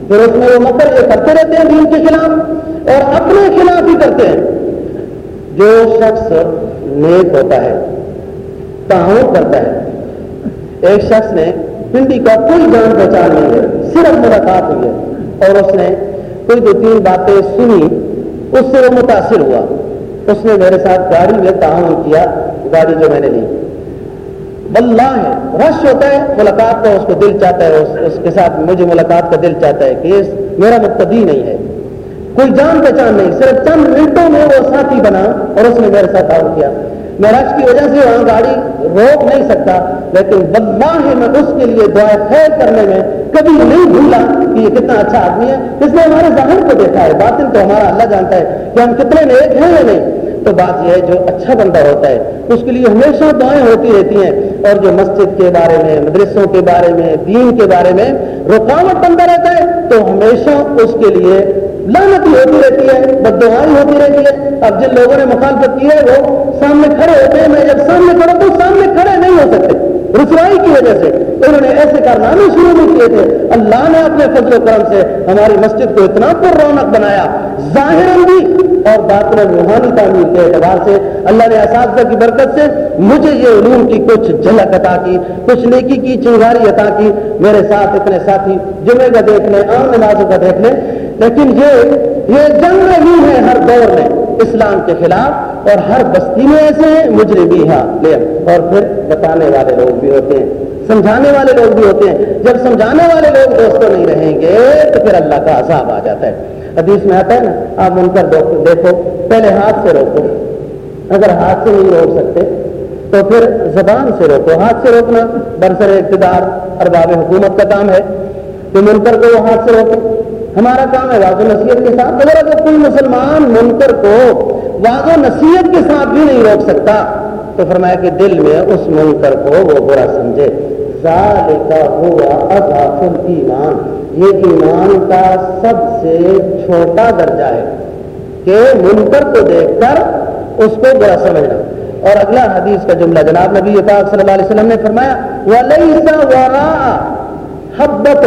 A: پھر اس میں وہ مکر یہ کرتے رہتے ہیں دین کے خلاف، اور اپنے خلاف ہی کرتے ہیں۔ جو شخص نیک ہوتا ہے تعاون کرتا ہے۔ ایک شخص نے پنڈی کا کوئی جان پہچان نہیں ہے صرف ملاقات ہوئی ہے۔ اور اس نے کوئی دو تین باتیں سنی اس سے وہ متاثر ہوا۔ اس نے میرے ساتھ گاڑی میں تعاون کیا گاڑی جو میں نے لی۔ بلّہ ہے رش ہوتا ہے ملاقات کا اس کو دل چاہتا ہے اس, اس کے ساتھ مجھے ملاقات کا دل چاہتا ہے کہ میرا مقتدی نہیں ہے۔ کوئی جان پہچان نہیں صرف چند منٹوں میں وہ ساتھی بنا اور اس نے میرے ساتھ تعاون کیا۔ میں رش کی وجہ سے وہاں گاڑی روک نہیں سکتا، لیکن بلّہ ہے میں اس کے لیے دعا خیر کرنے میں کبھی نہیں بھولا کہ یہ کتنا اچھا آدمی ہے۔ اس نے ہمارے ظاہر کو دیکھا ہے، باطن تو ہمارا اللہ جانتا ہے کہ ہم کتنے نیک ہیں یا نہیں۔ تو بات یہ ہے، جو اچھا بندہ ہوتا ہے، اس کے لیے ہمیشہ دعائیں ہوتی رہتی ہیں۔ اور جو مسجد کے بارے میں، مدرسوں کے بارے میں، دین کے بارے میں رکاوٹ بندہ رہتا ہے، تو ہمیشہ اس کے لیے لانتی ہوتی رہتی ہے بد دعائی ہوتی رہتی ہے۔ اب جن لوگوں نے مخالفت کی ہے، وہ سامنے کھڑے ہوتے ہیں۔ میں جب سامنے کھڑا تو سامنے کھڑے نہیں ہو سکتے۔ رسوائی کی وجہ سے انہوں نے ایسے کارنامے شروع نہیں کیے تھے۔ اللہ نے اپنے فضل و کرم سے ہماری مسجد کو اتنا پر رونق بنایا۔ ظاہر بھی اور باطن روحانی تعمیر کے اعتبار سے اللہ نے اساتذہ کی برکت سے مجھے یہ علوم کی کچھ جھلک عطا کی، کچھ نیکی کی چنگاری عطا کی۔ میرے ساتھ اتنے ساتھی جمعے کا دیکھ لیں، عام نمازوں کا دیکھ لیں۔ لیکن یہ یہ جنگ رہی ہے ہر دور میں اسلام کے خلاف۔ اور ہر بستی میں ایسے ہیں مجرے بھی ہاں اور پھر بتانے والے لوگ بھی ہوتے ہیں، سمجھانے والے لوگ بھی ہوتے ہیں۔ جب سمجھانے والے لوگ دوستوں نہیں رہیں گے، تو پھر اللہ کا عذاب آ جاتا ہے۔ حدیث میں آتا ہے نا، آپ ان کر دیکھو پہلے ہاتھ سے روکو۔ اگر ہاتھ سے نہیں روک سکتے، تو پھر زبان سے روکو۔ ہاتھ سے روکنا برسر اقتدار، ارباب حکومت کا کام ہے۔ تو منکر کو وہ ہاتھ سے روکو۔ ہمارا کام ہے واضح نصیحت کے ساتھ اگر اگر کوئی مسلمان منکر کو واضح نصیحت کے ساتھ بھی نہیں روک سکتا۔ تو فرمایا کہ دل میں اس منکر کو وہ برا سمجھے۔ ہوا اضافل ایمان یہ ایمان کا سب سے چھوٹا درجہ ہے کہ منکر کو دیکھ کر اس کو برا سمجھنا۔ اور اگلا حدیث کا جملہ جناب نبی پاک صلی اللہ علیہ وسلم نے فرمایا حبت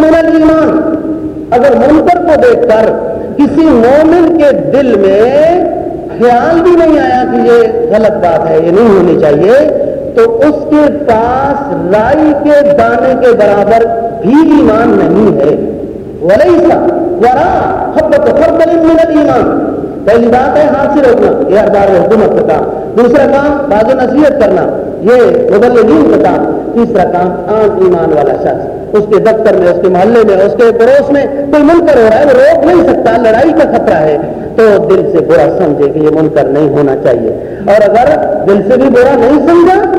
A: من الایمان۔ اگر منکر کو دیکھ کر کسی مومن کے دل میں خیال بھی نہیں آیا کہ یہ غلط بات ہے، یہ نہیں ہونی چاہیے۔ تو اس کے پاس رائی کے دانے کے برابر بھی ایمان نہیں ہے۔ ولیسا ورا حبت فرد من ایمان پہلی بات ہے ہاتھ سے روکنا یہ اربار حکومت کا کام۔ دوسرا کام باز نصیحت کرنا، یہ مبلغین کا کام۔ تیسرا کام، عام ایمان والا شخص۔ اس کے دفتر میں، اس کے محلے میں، اس کے پڑوس میں کوئی منکر ہو رہا ہے، وہ روک نہیں سکتا، لڑائی کا خطرہ ہے۔ تو دل سے برا سمجھے کہ یہ منکر نہیں ہونا چاہیے۔ اور اگر دل سے بھی برا نہیں سمجھا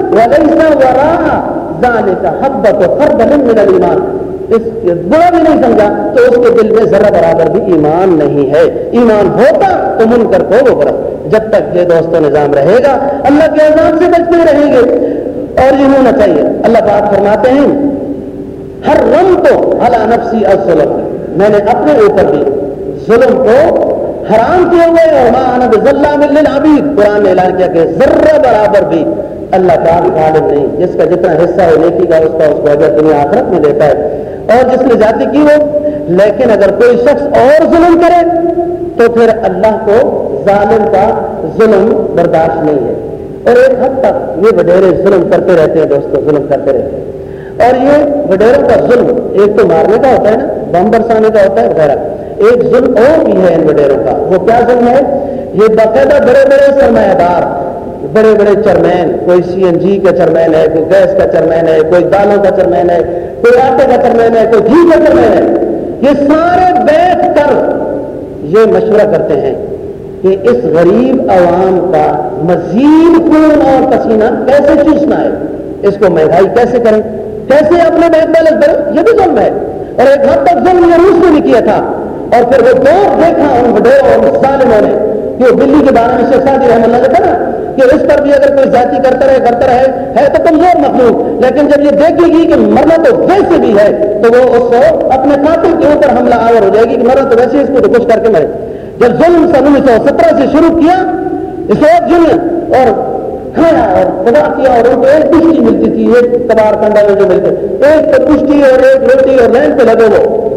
A: کا حبت و فرد من ایمان اس برا بھی نہیں سمجھا تو اس کے دل میں ذرا برابر بھی ایمان نہیں ہے۔ ایمان ہوتا تو منکر کو وہ برا جب تک یہ دوستوں نظام رہے گا، اللہ کے نظام سے بچتے رہیں گے۔ اور یہ ہونا چاہیے۔ اللہ بات فرماتے ہیں ہر رم کو اللہ نفسی الظلم میں نے اپنے اوپر بھی ظلم کو حرام کیے ہوئے اور قرآن نے اعلان کیا کہ ذرہ برابر بھی اللہ کا غالب نہیں، جس کا جتنا حصہ ہے نیکی کا اس کا اس کو اگر دنیا آخرت میں دیتا ہے۔ اور جس نے جاتی کی ہو، لیکن اگر کوئی شخص اور ظلم کرے، تو پھر اللہ کو ظالم کا ظلم برداشت نہیں ہے۔ اور ایک حد تک یہ وڈیرے ظلم کرتے رہتے ہیں دوستوں ظلم کرتے رہتے ہیں۔ اور یہ وڈیروں کا ظلم، ایک تو مارنے کا ہوتا ہے نا بم برسانے کا ہوتا ہے، وغیرہ۔ ایک ظلم اور بھی ہے ان وڈیروں کا۔ وہ کیا ظلم ہے؟ یہ باقاعدہ بڑے بڑے سرمایہ دار بڑے بڑے چرمین کوئی سی این جی کا چرمین ہے، کوئی گیس کا چرمین ہے، کوئی دالوں کا چرمین ہے، کوئی آٹے کا چرمین ہے، کوئی گھی کا چرمین ہے۔ یہ سارے بیٹھ کر یہ مشورہ کرتے ہیں کہ اس غریب عوام کا مزید خون اور پسینہ کیسے چوسنا ہے؟ اس کو مہنگائی کیسے کریں؟ کیسے اپنے بینک بیلنس بھرے یہ بھی ظلم ہے۔ اور ایک حد تک ظلم یہ روس نے بھی کیا تھا۔ اور پھر وہ دو دیکھا ان وڈیروں اور ظالموں نے، کہ وہ دلی کے بارے میں شیخ سعدی رحم اللہ نے کہا کہ اس پر بھی اگر کوئی جاتی کرتا رہے کرتا رہے، ہے تو کمزور مخلوق۔ لیکن جب یہ دیکھے گی کہ مرنا تو ویسے بھی ہے، تو وہ اس کو اپنے قاتل کے اوپر حملہ آور ہو جائے گی کہ مرنا تو ویسے اس کو تو کچھ کر کے مرے۔ جب ظلم سن انیس سو سترہ سے شروع کیا، اس وقت جن اور کھایا اور خدا کیا اور ان کو ایک پشتی ملتی تھی، ایک کبار کنڈا میں جو ملتے۔ ایک پشتی اور ایک روٹی اور لینڈ پہ لگے وہ۔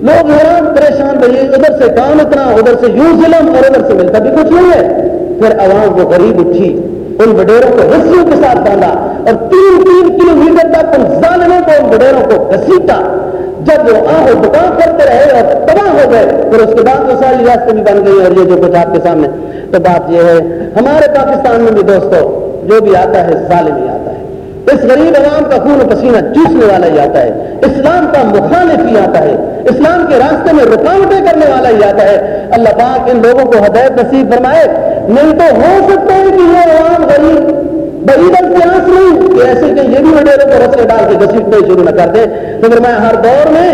A: لوگ حیران، پریشان بھائی ادھر سے کام اتنا، ادھر سے یوں ظلم اور ادھر سے ملتا بھی کچھ نہیں ہے۔ پھر عوام وہ غریب اٹھی ان وڈیروں کو رسیوں کے ساتھ باندھا اور تین تین کلو میٹر تک ان ظالموں کو وڈیروں کو گھسیٹا۔ جب وہ آہو دکان کرتے رہے اور تباہ ہو گئے، پھر اس کے بعد وہ ساری ریاستیں بھی بن گئی اور یہ جو کچھ آپ کے سامنے، تو بات یہ ہے، ہمارے پاکستان میں بھی دوستو، جو بھی آتا ہے، ظالم ہی آتا ہے۔ اس غریب عوام کا خون پسینہ چوسنے والا ہی آتا ہے، اسلام کا مخالف ہی آتا ہے، اسلام کے راستے میں رکاوٹیں کرنے والا ہی آتا ہے۔ اللہ پاک ان لوگوں کو ہدایت نصیب فرمائے، نہیں تو ہو سکتا ہے کہ یہ عوام غریب بڑی پیاس نہیں کہ ایسے کہ یہ بھی وڈیروں کو رسے ڈال کے گسیٹنے شروع نہ کر دے۔ تو میں ہر دور میں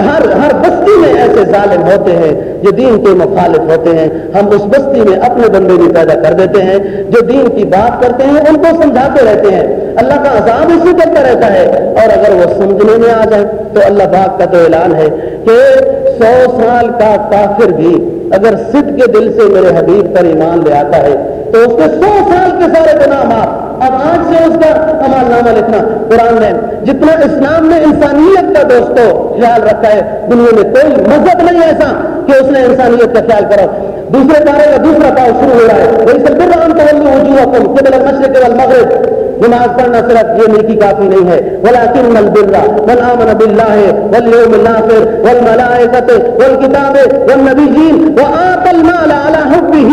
A: ہر ہر بستی میں ایسے ظالم ہوتے ہیں جو دین کے مخالف ہوتے ہیں۔ ہم اس بستی میں اپنے بندے بھی پیدا کر دیتے ہیں، جو دین کی بات کرتے ہیں، ان کو سمجھاتے رہتے ہیں۔ اللہ کا عذاب اسی کرتا رہتا ہے۔ اور اگر وہ سمجھنے میں آ جائے تو اللہ پاک کا تو اعلان ہے کہ سو سال کا کافر بھی اگر سد کے دل سے میرے حبیب پر ایمان لے آتا ہے، تو اس کے سو سال کے سارے گناہ معاف۔ اب آج سے اس کا امال نامہ لکھنا۔ قرآن میں، جتنا اسلام نے انسانیت کا دوستوں خیال رکھا ہے، دنیا میں کوئی مذہب نہیں ایسا کہ اس نے انسانیت کا خیال کرو۔ دوسرے پارے کا دوسرا پاؤ شروع ہو رہا ہے۔ وہی سب رام تو وجوہ کے مشرق والمغرب۔ نماز پڑھنا صرف یہ نیکی کافی نہیں ہے ولكن البر من آمن بالله واليوم الاخر والملائكه والكتاب والنبيين وآتى المال على حبه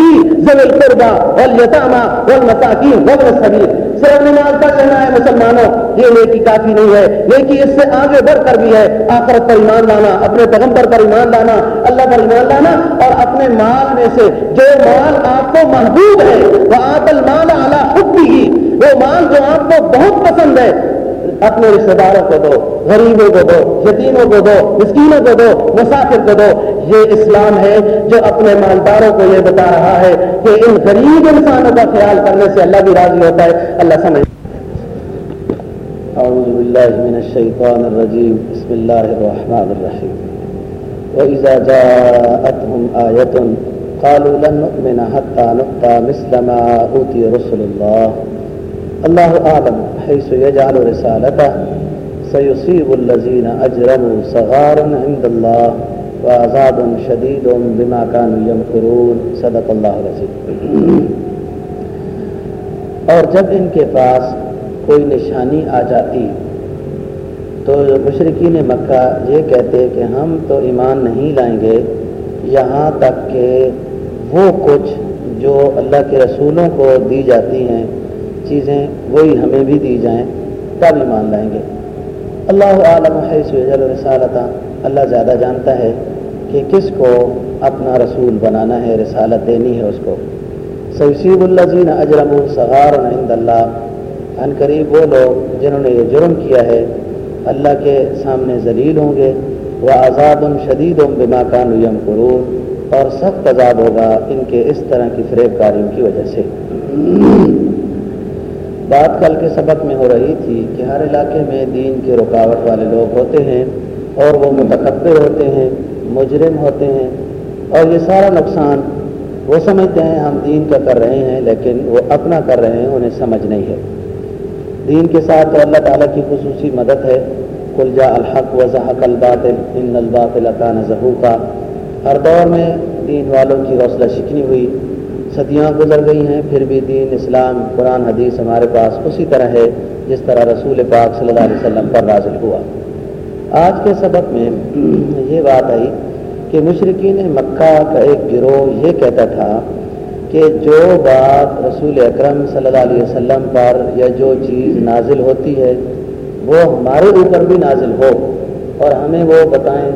A: ذوي القربى واليتامى والمساكين وابن السبيل صرف نماز کا کہنا ہے مسلمانوں، یہ نیکی کافی نہیں ہے، نیکی اس سے آگے بڑھ کر بھی ہے۔ آخرت پر ایمان لانا، اپنے پیغمبر پر ایمان لانا، اللہ پر ایمان لانا اور اپنے مال میں سے جو مال آپ کو محبوب ہے وہ آتل مال اعلیٰ خود بھی وہ مال جو آپ کو بہت پسند ہے، اپنے رشتے داروں کو دو، غریبوں کو دو، یتیموں کو دو، مسکینوں کو دو، مسافر کو دو۔ یہ اسلام ہے جو اپنے مالداروں کو یہ بتا رہا ہے کہ ان غریب انسانوں کا خیال کرنے سے اللہ بھی راضی ہوتا ہے۔ اللہ سمجھ۔ اعوذ باللہ من الشیطان الرجیم۔ بسم اللہ الرحمن الرحیم۔ وَإِذَا جَاءَتْهُمْ آيَةٌ قَالُوا لَن نُؤْمِنَ حَتَّى نُؤْتَى مِثْلَ مَا أُوتِيَ رُسُلُ اللَّهِ اللہ عالم حيث يجعل رسالته سيصيب الذين أجرموا صغار عند الله وعذاب شديد بما كانوا يمكرون صدق اللہ العظيم اور جب ان کے پاس کوئی نشانی آ جاتی تو مشرقین مکہ یہ کہتے کہ ہم تو ایمان نہیں لائیں گے، یہاں تک کہ وہ کچھ جو اللہ کے رسولوں کو دی جاتی ہیں چیزیں وہی ہمیں بھی دی جائیں، تب ایمان لائیں گے۔ اللہ عالم رسالتا اللہ زیادہ جانتا ہے کہ کس کو اپنا رسول بنانا ہے، رسالت دینی ہے اس کو۔ سیسیب اللہ اجرم الصغار عند اللہ ان قریب وہ لوگ جنہوں نے یہ جرم کیا ہے، اللہ کے سامنے ذلیل ہوں گے۔ وہ آزاد شدید بما کان یم اور سخت عذاب ہوگا ان کے اس طرح کی فریب کاریوں کی وجہ سے۔ بات کل کے سبق میں ہو رہی تھی کہ ہر علاقے میں دین کے رکاوٹ والے لوگ ہوتے ہیں اور وہ متقبر ہوتے ہیں، مجرم ہوتے ہیں، اور یہ سارا نقصان وہ سمجھتے ہیں ہم دین کا کر رہے ہیں لیکن وہ اپنا کر رہے ہیں، انہیں سمجھ نہیں ہے۔ دین کے ساتھ تو اللہ تعالیٰ کی خصوصی مدد ہے۔ کلجا الحق وضحق الباطل، ان الباطل کا ظہو کا ہر دور میں دین والوں کی حوصلہ شکنی ہوئی۔ صدیاں گزر گئی ہیں، پھر بھی دین، اسلام، قرآن، حدیث ہمارے پاس اسی طرح ہے، جس طرح رسول پاک صلی اللہ علیہ وسلم پر نازل ہوا۔ آج کے سبق میں یہ بات آئی کہ مشرقین مکہ کا ایک گروہ یہ کہتا تھا کہ جو بات رسول اکرم صلی اللہ علیہ وسلم پر یا جو چیز نازل ہوتی ہے، وہ ہمارے اوپر بھی نازل ہو اور ہمیں وہ بتائیں،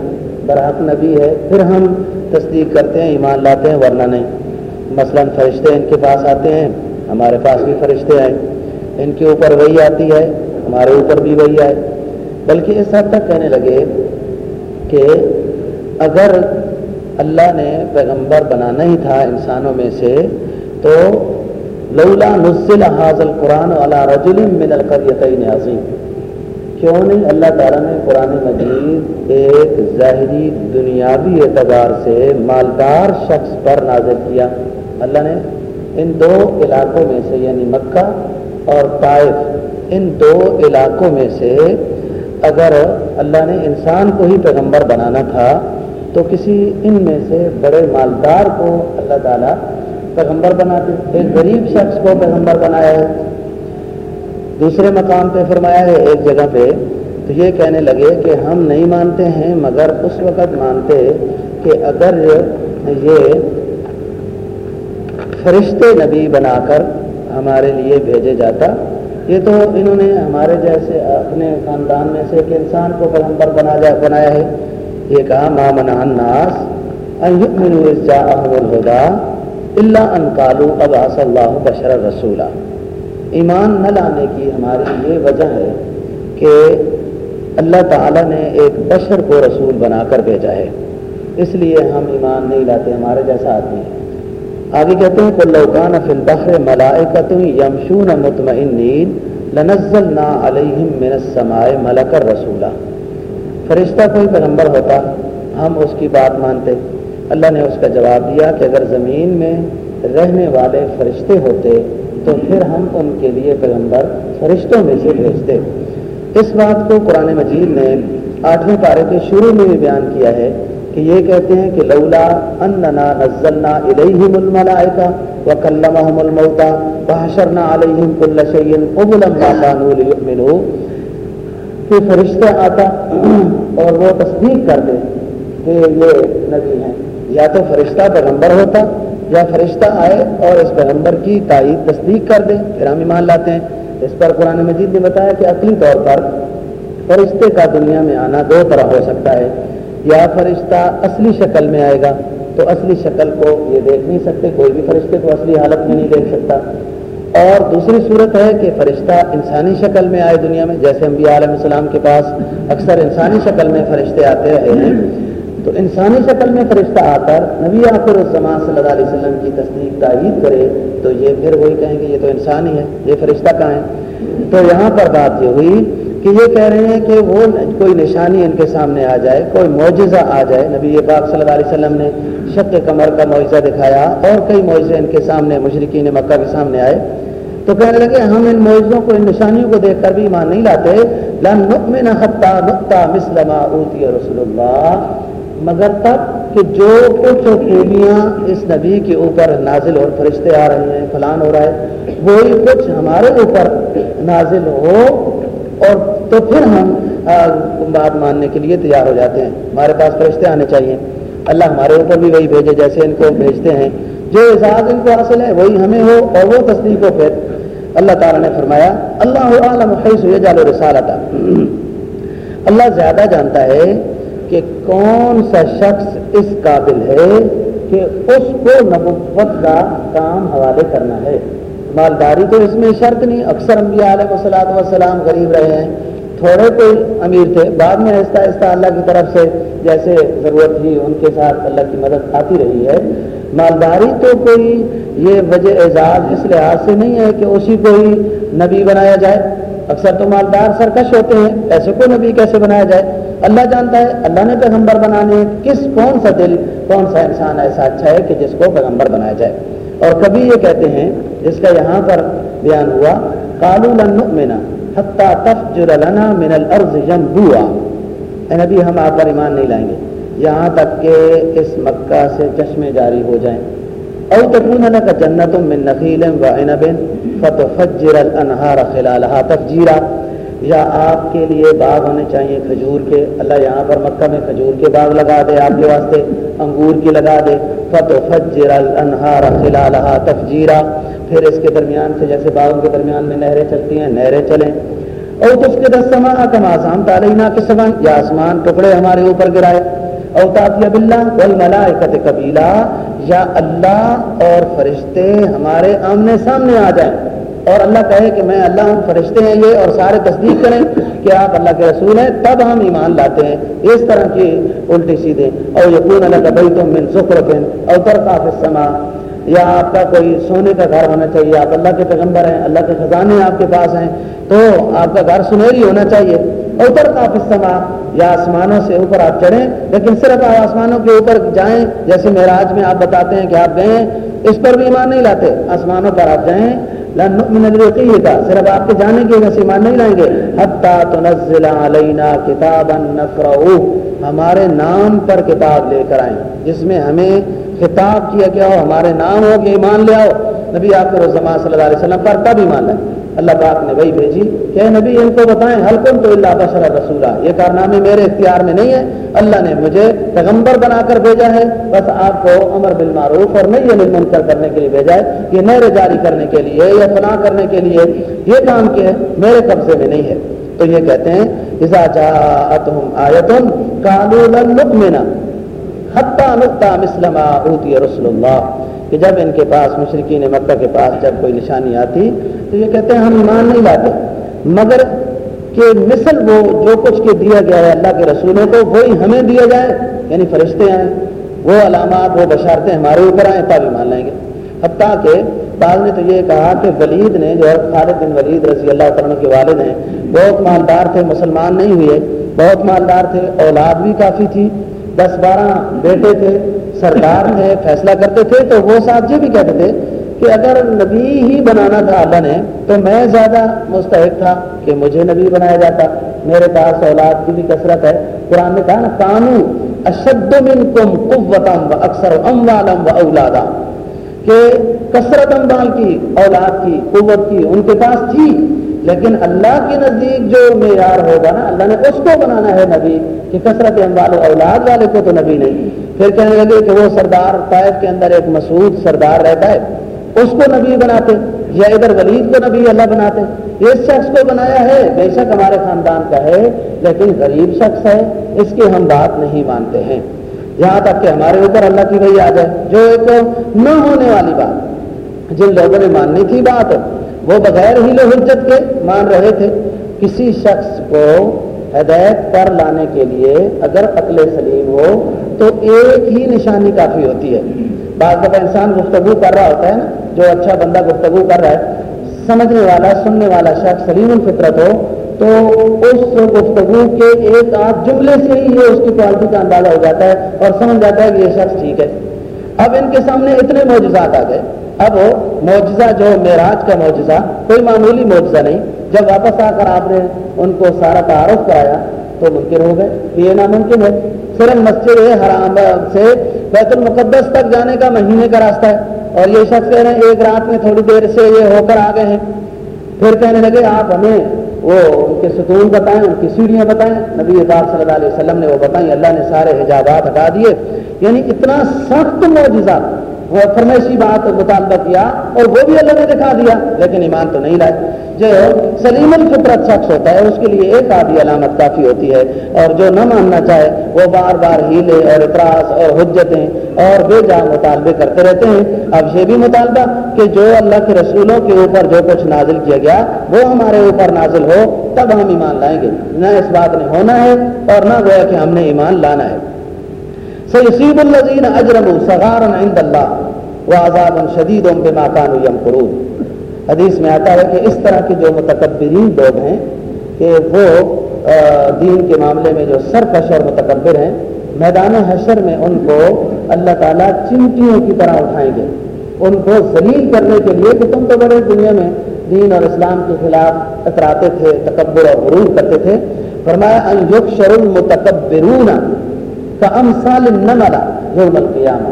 A: برحق نبی ہے، پھر ہم تصدیق کرتے ہیں، ایمان لاتے ہیں، ورنہ نہیں۔ مثلا فرشتے ان کے پاس آتے ہیں، ہمارے پاس بھی فرشتے آئے۔ ان کے اوپر وہی آتی ہے، ہمارے اوپر بھی وہی آئے۔ بلکہ اس حد تک کہنے لگے کہ اگر اللہ نے پیغمبر بنانا ہی تھا انسانوں میں سے، تو لولا نزل حاضل قرآن والا رجل من القریتین عظیم کیوں نہیں؟ اللہ تعالیٰ نے قرآن مجید ایک ظاہری دنیاوی اعتبار سے مالدار شخص پر نازل کیا۔ اللہ نے ان دو علاقوں میں سے یعنی مکہ اور طائف، ان دو علاقوں میں سے اگر اللہ نے انسان کو ہی پیغمبر بنانا تھا، تو کسی ان میں سے بڑے مالدار کو اللہ تعالیٰ پیغمبر بناتے ایک غریب شخص کو پیغمبر بنایا۔ ہے دوسرے مقام پہ فرمایا ہے ایک جگہ پہ، تو یہ کہنے لگے کہ ہم نہیں مانتے ہیں، مگر اس وقت مانتے کہ اگر یہ فرشتے نبی بنا کر ہمارے لیے بھیجے جاتا۔ یہ تو انہوں نے ہمارے جیسے اپنے خاندان میں سے ایک انسان کو پیغمبر بنا جا بنایا ہے۔ یہ کہا مامن الناس الہدا اللہ ان کالو اباص اللہ بشر رسولہ ایمان نہ لانے کی ہماری یہ وجہ ہے کہ اللہ تعالیٰ نے ایک بشر کو رسول بنا کر بھیجا ہے۔ اس لیے ہم ایمان نہیں لاتے ہمارے جیسا آدمی۔ ہے آگے کہتے ہیں کہ لوکان فل بحر ملائکت یمشون مطمئنین لنزلنا علیہم من السماء ملک الرسولہ فرشتہ کوئی پیغمبر ہوتا، ہم اس کی بات مانتے۔ اللہ نے اس کا جواب دیا کہ اگر زمین میں رہنے والے فرشتے ہوتے تو پھر ہم ان کے لیے پیغمبر فرشتوں میں سے بھیجتے۔ اس بات کو قرآن مجید نے آٹھویں پارے کے شروع میں بھی بیان کیا ہے کہ یہ کہتے ہیں کہ لولا اننا نزلنا الیہم الملائکہ وکلمہم الموتا وحشرنا علیہم کل شیئن قبلا ما کانوا لیؤمنوا کہ فرشتہ آتا اور وہ تصدیق کر دے کہ یہ نبی ہیں۔ یا تو فرشتہ پیغمبر ہوتا یا فرشتہ آئے اور اس پیغمبر کی تائید تصدیق کر دے، پھر ہم ایمان لاتے ہیں۔ اس پر قرآن مجید نے بتایا کہ عقلی طور پر فرشتے کا دنیا میں آنا دو طرح ہو سکتا ہے۔ یا فرشتہ اصلی شکل میں آئے گا تو اصلی شکل کو یہ دیکھ نہیں سکتے، کوئی بھی فرشتے کو اصلی حالت میں نہیں دیکھ سکتا۔ اور دوسری صورت ہے کہ فرشتہ انسانی شکل میں آئے دنیا میں، جیسے انبیاء علیہ السلام کے پاس اکثر انسانی شکل میں فرشتے آتے رہے ہیں۔ تو انسانی شکل میں فرشتہ آ کر نبی آخر الزمان صلی اللہ علیہ وسلم کی تصدیق تائید کرے تو یہ پھر وہی کہیں گے یہ تو انسان ہی ہے، یہ فرشتہ کہاں ہے؟ تو یہاں پر بات یہ ہوئی کہ یہ کہہ رہے ہیں کہ وہ کوئی نشانی ان کے سامنے آ جائے، کوئی معجزہ آ جائے۔ نبی پاک صلی اللہ علیہ وسلم نے شک کمر کا معاوضہ دکھایا اور کئی معاوضے ان کے سامنے مشرقین مکہ کے سامنے آئے۔ تو کہنے لگے، ہم ان معاوضوں کو، ان نشانیوں کو دیکھ کر بھی ایمان نہیں لاتے۔ لن نؤمن حتی نقطہ مسلم اوتی رسول اللہ۔ مگر تب کہ جو کچھ خوبیاں اس نبی کے اوپر نازل اور فرشتے آ رہے ہیں، فلان ہو رہا ہے، وہی کچھ ہمارے اوپر نازل ہو اور تو پھر ہم بات ماننے کے لیے تیار ہو جاتے ہیں۔ ہمارے پاس فرشتے آنے چاہیے۔ اللہ ہمارے اوپر بھی وہی بھیجے، جیسے ان کو بھیجتے ہیں۔ جو اعزاز ان کو حاصل ہے، وہی ہمیں ہو اور وہ تصدیق ہو۔ پھر اللہ تعالیٰ نے فرمایا، اللہ عالم حیث جال و رسالتا۔ اللہ زیادہ جانتا ہے کہ کون سا شخص اس قابل ہے کہ اس کو نبوت کا کام حوالے کرنا ہے؟ مالداری تو اس میں شرط نہیں، اکثر انبیاء علیہ وسلاۃ وسلام غریب رہے ہیں۔ تھوڑے کوئی امیر تھے، بعد میں آہستہ آہستہ اللہ کی طرف سے جیسے ضرورت تھی، ان کے ساتھ اللہ کی مدد آتی رہی ہے۔ مالداری تو کوئی یہ وجہ اعزاز اس لحاظ سے نہیں ہے کہ اسی کو ہی نبی بنایا جائے۔ اکثر تو مالدار سرکش ہوتے ہیں ایسے کو نبی کیسے بنایا جائے؟ اللہ جانتا ہے، اللہ نے پیغمبر بنانے، کس، کون سا دل، کون سا انسان ایسا اچھا ہے کہ جس کو پیغمبر بنایا جائے؟ اور کبھی یہ کہتے ہیں، جس کا یہاں پر بیان ہوا کالو لنا تفجر لنا من الارض جنبوا اے نبی، ہم آپ پر ایمان نہیں لائیں گے۔ یہاں تک کہ اس مکہ سے چشمے جاری ہو جائیں۔ او تکون لك جنت من نخیل و عنب فتفجر الانہار خلالها تفجیرا۔ یا آپ کے لیے باغ ہونے چاہیے کھجور کے۔ اللہ یہاں پر مکہ میں کھجور کے باغ لگا دے آپ کے واسطے، انگور کی لگا دے۔ فتح فجر الانہار خلالها تفجیرا پھر اس کے درمیان سے جیسے باغوں کے درمیان میں نہریں چلتی ہیں، نہریں چلیں۔ اور تو اس کے دس سما کم آسام تعلینا کے سبن یا آسمان ٹکڑے ہمارے اوپر گرائے۔ او تاطیہ بلّہ والملائکت قبیلہ، یا اللہ اور فرشتے ہمارے آمنے سامنے آ جائیں۔ اور اللہ کہے کہ میں اللہ ہم فرشتے ہیں یہ اور سارے تصدیق کریں کہ آپ اللہ کے رسول ہیں، تب ہم ایمان لاتے ہیں۔ اس طرح کی الٹی سیدھے۔ اور یقین اللہ کا بھائی تم من ذکر اور برقاف سما یا آپ کا کوئی سونے کا گھر ہونا چاہیے، آپ اللہ کے پیغمبر ہیں، اللہ کے خزانے آپ کے پاس ہیں، تو آپ کا گھر سنہری ہونا چاہیے۔ اوپر کا سما یا آسمانوں سے اوپر آپ چڑھیں، لیکن صرف آپ آسمانوں کے اوپر جائیں، جیسے معراج میں آپ بتاتے ہیں کہ آپ گئے اس پر بھی ایمان نہیں لاتے۔ آسمانوں پر آپ جائیں کا صرف آپ کے جانے کی وجہ سے ایمان نہیں لائیں گے. حتیٰ تنزل علینا کتابا نقرؤ ہمارے نام پر کتاب لے کر آئیں. جس میں ہمیں خطاب کیا گیا ہو ہمارے نام ہو کہ ایمان لے آؤ۔ نبی آخر الزمان صلی اللہ علیہ وسلم پر تب ایمان لائے۔ اللہ پاک نے وہی بھیجی کہ نبی، ان کو بتائیں حلقم تو اللہ بشر رسولہ یہ کارنامے میرے اختیار میں نہیں ہے اللہ نے مجھے پیغمبر بنا کر بھیجا ہے۔ بس آپ کو امر بالمعروف اور نہیں یہ منکر کرنے کے لیے بھیجا ہے۔ یہ نئے جاری کرنے کے لیے یا فلاں کرنے کے لیے یہ کام کیا ہے میرے قبضے میں نہیں ہے۔ تو یہ کہتے ہیں، اذا جاءتهم آیتن قالوا لن نؤمن۔ حتى نؤتى مثل ما اوتي رسول اللہ کہ جب ان کے پاس مشرقین مکہ کے پاس جب کوئی نشانی آتی، تو یہ کہتے ہیں ہم ایمان نہیں لاتے۔ مگر کہ مثل وہ جو کچھ کے دیا گیا ہے اللہ کے رسولوں کو، وہی ہمیں دیا جائے یعنی فرشتے آئیں وہ علامات، وہ بشارتیں ہمارے اوپر آئیں، تب ایمان لائیں گے۔ حتیٰ کہ بعض نے تو یہ کہا کہ ولید نے جو خالد بن ولید رضی اللہ عنہ کے والد ہیں، بہت مالدار تھے، مسلمان نہیں ہوئے، بہت مالدار تھے، اولاد بھی کافی تھی۔ دس بارہ بیٹے تھے، سردار تھے، فیصلہ کرتے تھے، تو وہ صاحب یہ بھی کہتے تھے کہ اگر نبی ہی بنانا تھا اللہ نے، تو میں زیادہ مستحق تھا کہ مجھے نبی بنایا جاتا۔ میرے پاس اولاد کی بھی کثرت ہے۔ قرآن نے کہا نا، کانو اشد منکم قوتم و اکثر اموالم و اولادا. کہ کثرت اموال کی، اولاد کی، قوت کی، ان کے پاس تھی۔ لیکن اللہ کے نزدیک جو معیار ہوگا نا، اللہ نے اس کو بنانا ہے نبی کہ کثرت اموال و اولاد والے کو تو نبی نہیں۔ پھر کہنے لگے کہ وہ سردار طائف کے اندر ایک مسعود سردار رہتا ہے، اس کو نبی بناتے یا ادھر ولید کو نبی اللہ بناتے اس شخص کو بنایا ہے، بے شک ہمارے خاندان کا ہے، لیکن غریب شخص ہے، اس کی ہم بات نہیں مانتے ہیں۔ یہاں تک کہ ہمارے اوپر اللہ کی وہی آ جائے، جو ایک نہ ہونے والی بات، جن لوگوں نے ماننی تھی بات وہ بغیر ہی لو حجت کے مان رہے تھے۔ کسی شخص کو ہدایت پر لانے کے لیے اگر عقل سلیم ہو تو ایک ہی نشانی کافی ہوتی ہے۔ بعض دفعہ انسان گفتگو کر رہا ہوتا ہے نا، جو اچھا بندہ گفتگو کر رہا ہے، سمجھنے والا، سننے والا شخص سلیم الفطرت ہو تو اس گفتگو کے ایک آدھ جملے سے ہی یہ اس کی کوالٹی کا اندازہ ہو جاتا ہے اور سمجھ جاتا ہے کہ یہ شخص ٹھیک ہے۔ اب ان کے سامنے اتنے معجزات آ گئے۔ اب معجزہ جو معراج کا معجزہ، کوئی معمولی معجزہ نہیں، جب واپس آ کر آپ نے ان کو سارا تعارف کرایا تو ممکن ہو گئے یہ ناممکن ہے۔ صرف مسجد حرام سے بیت المقدس تک جانے کا مہینے کا راستہ ہے۔ اور یہ شخص کہہ رہے ہیں، ایک رات میں تھوڑی دیر سے یہ ہو کر آ گئے ہیں۔ پھر کہنے لگے، آپ ہمیں وہ ان کے ستون بتائیں، ان کی سیڑھیاں بتائیں۔ نبی پاک صلی اللہ علیہ وسلم نے وہ بتائیں، اللہ نے سارے حجابات ہٹا دیے۔ یعنی اتنا سخت معجزہ۔ وہ فرمائشی بات مطالبہ کیا اور وہ بھی اللہ نے دکھا دیا، لیکن ایمان تو نہیں لائے۔ جو سلیم الفطرت شخص ہوتا ہے، اس کے لیے ایک آدھی علامت کافی ہوتی ہے۔ اور جو نہ ماننا چاہے، وہ بار بار ہیلے اور اطراس اور حجتیں اور بے جا مطالبے کرتے رہتے ہیں۔ اب یہ بھی مطالبہ کہ جو اللہ کے رسولوں کے اوپر جو کچھ نازل کیا گیا، وہ ہمارے اوپر نازل ہو، تب ہم ایمان لائیں گے۔ نہ اس بات نے ہونا ہے اور نہ گویا کہ ہم نے ایمان لانا ہے۔ سیسیب الزین اجرم سغارن عند شدید حدیث میں آتا ہے کہ اس طرح کے جو متکبرین لوگ ہیں کہ وہ دین کے معاملے میں جو سرکش اور متکبر ہیں، میدان حشر میں ان کو اللہ تعالیٰ چمٹیوں کی طرح اٹھائیں گے۔ ان کو ذلیل کرنے کے لیے کہ تم تو بڑے دنیا میں دین اور اسلام کے خلاف اتراتے تھے، تکبر اور غروب کرتے تھے۔ فرمایا، ان یکشر المتکبرون کا نملا یوم القیامہ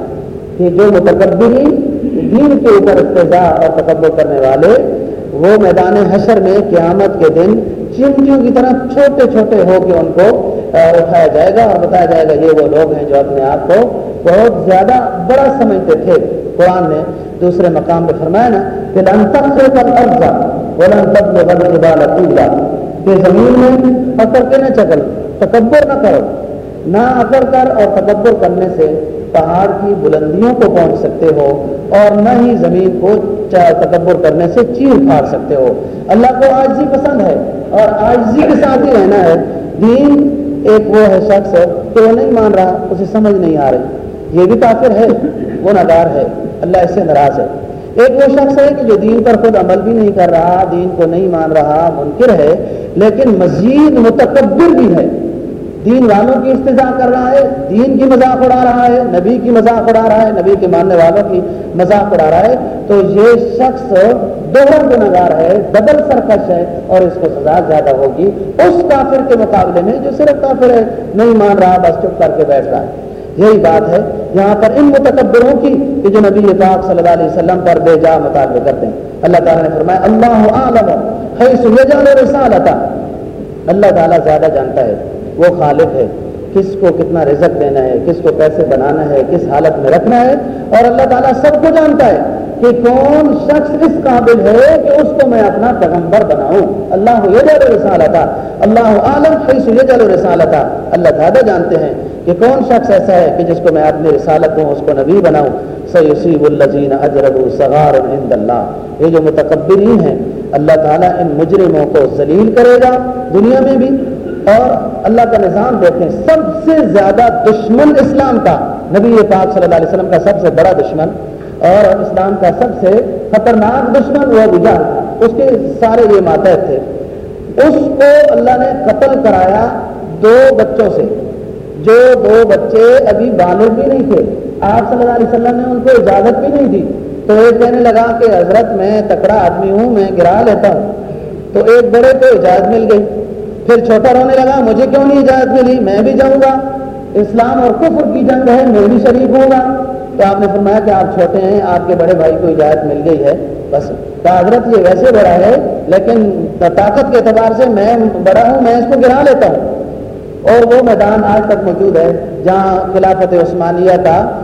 A: کہ جو متکبرین دین کے اوپر اقتضاء اور تکبر کرنے والے وہ میدان حشر میں قیامت کے دن چمٹیوں کی طرح چھوٹے چھوٹے ہو کے ان کو اٹھایا جائے گا اور بتایا جائے گا یہ وہ لوگ ہیں جو اپنے آپ کو بہت زیادہ بڑا سمجھتے تھے۔ قرآن نے دوسرے مقام پہ فرمایا نا کہ لنتر پر افزا ولن تب کہ زمین میں پکڑ کے نہ چکل، تکبر نہ کرو۔ نہ اکڑ کر اور تکبر کرنے سے پہاڑ کی بلندیوں کو پہنچ سکتے ہو اور نہ ہی زمین کو تکبر کرنے سے چیر پھاڑ سکتے ہو۔ اللہ کو آجزی پسند ہے اور آجزی کے ساتھ ہی رہنا ہے۔ دین ایک وہ ہے شخص کہ وہ نہیں مان رہا، اسے سمجھ نہیں آ رہی۔ یہ بھی کافر ہے، وہ نادار ہے۔ اللہ اس سے ناراض ہے۔ ایک وہ شخص ہے کہ جو دین پر خود عمل بھی نہیں کر رہا، دین کو نہیں مان رہا، منکر ہے، لیکن مزید متکبر بھی ہے۔ دین والوں کی استضاء کر رہا ہے، دین کی مذاق اڑا رہا ہے، نبی کی مذاق اڑا رہا ہے، نبی کے ماننے والوں کی مذاق اڑا رہا ہے۔ تو یہ شخص دوہرا گنگار ہے ڈبل سرکش ہے اور اس کو سزا زیادہ ہوگی اس کافر کے مقابلے میں جو صرف کافر ہے، نہیں مان رہا، بس چپ کر کے بیٹھ رہا ہے۔ یہی بات ہے، یہاں پر ان متکبروں کی کہ جو نبی پاک صلی اللہ علیہ وسلم پر بے جا مطالبے کرتے ہیں۔ اللہ تعالیٰ نے فرمایا، اللہ عالم رسالتا اللہ تعالیٰ زیادہ جانتا ہے۔ وہ خالق ہے۔ کس کو کتنا رزق دینا ہے، کس کو کیسے بنانا ہے، کس حالت میں رکھنا ہے۔ اور اللہ تعالیٰ سب کو جانتا ہے کہ کون شخص اس قابل ہے کہ اس کو میں اپنا پیغمبر بناؤں۔ اللہ یہ رسالتا اللہ عالم حیث یہ رسالتا اللہ زیادہ جانتے ہیں کہ کون شخص ایسا ہے کہ جس کو میں اپنی رسالت دوں، اس کو نبی بناؤں۔ سیصیب الزین اجرب صغار عند اللہ۔ یہ جو متقبرین ہیں، اللہ تعالیٰ ان مجرموں کو ذلیل کرے گا، دنیا میں بھی۔ اور اللہ کا نظام دیکھیں، سب سے زیادہ دشمن اسلام کا۔ نبی پاک صلی اللہ علیہ وسلم کا سب سے بڑا دشمن اور اسلام کا سب سے خطرناک دشمن وہ ابو تھا اس کے سارے یہ ماتحت تھے۔ اس کو اللہ نے قتل کرایا دو بچوں سے۔ جو دو بچے ابھی بالغ بھی نہیں تھے۔ آپ صلی اللہ علیہ وسلم نے ان کو اجازت بھی نہیں دی۔ تو ایک کہنے لگا کہ حضرت میں تکڑا آدمی ہوں، میں گرا لیتا ہوں۔ تو ایک بڑے کو اجازت مل گئی۔ پھر چھوٹا رونے لگا، مجھے کیوں نہیں اجازت ملی؟ میں بھی جاؤں گا۔ اسلام اور کفر کی جنگ ہے، میں بھی شریک ہوں گا۔ تو آپ نے فرمایا کہ آپ چھوٹے ہیں، آپ کے بڑے بھائی کو اجازت مل گئی ہے۔ بس حضرت یہ ویسے بڑا ہے، لیکن طاقت کے اعتبار سے میں بڑا ہوں، میں اس کو گرا لیتا ہوں۔ اور وہ میدان آج تک موجود ہے، جہاں خلافت عثمانیہ کا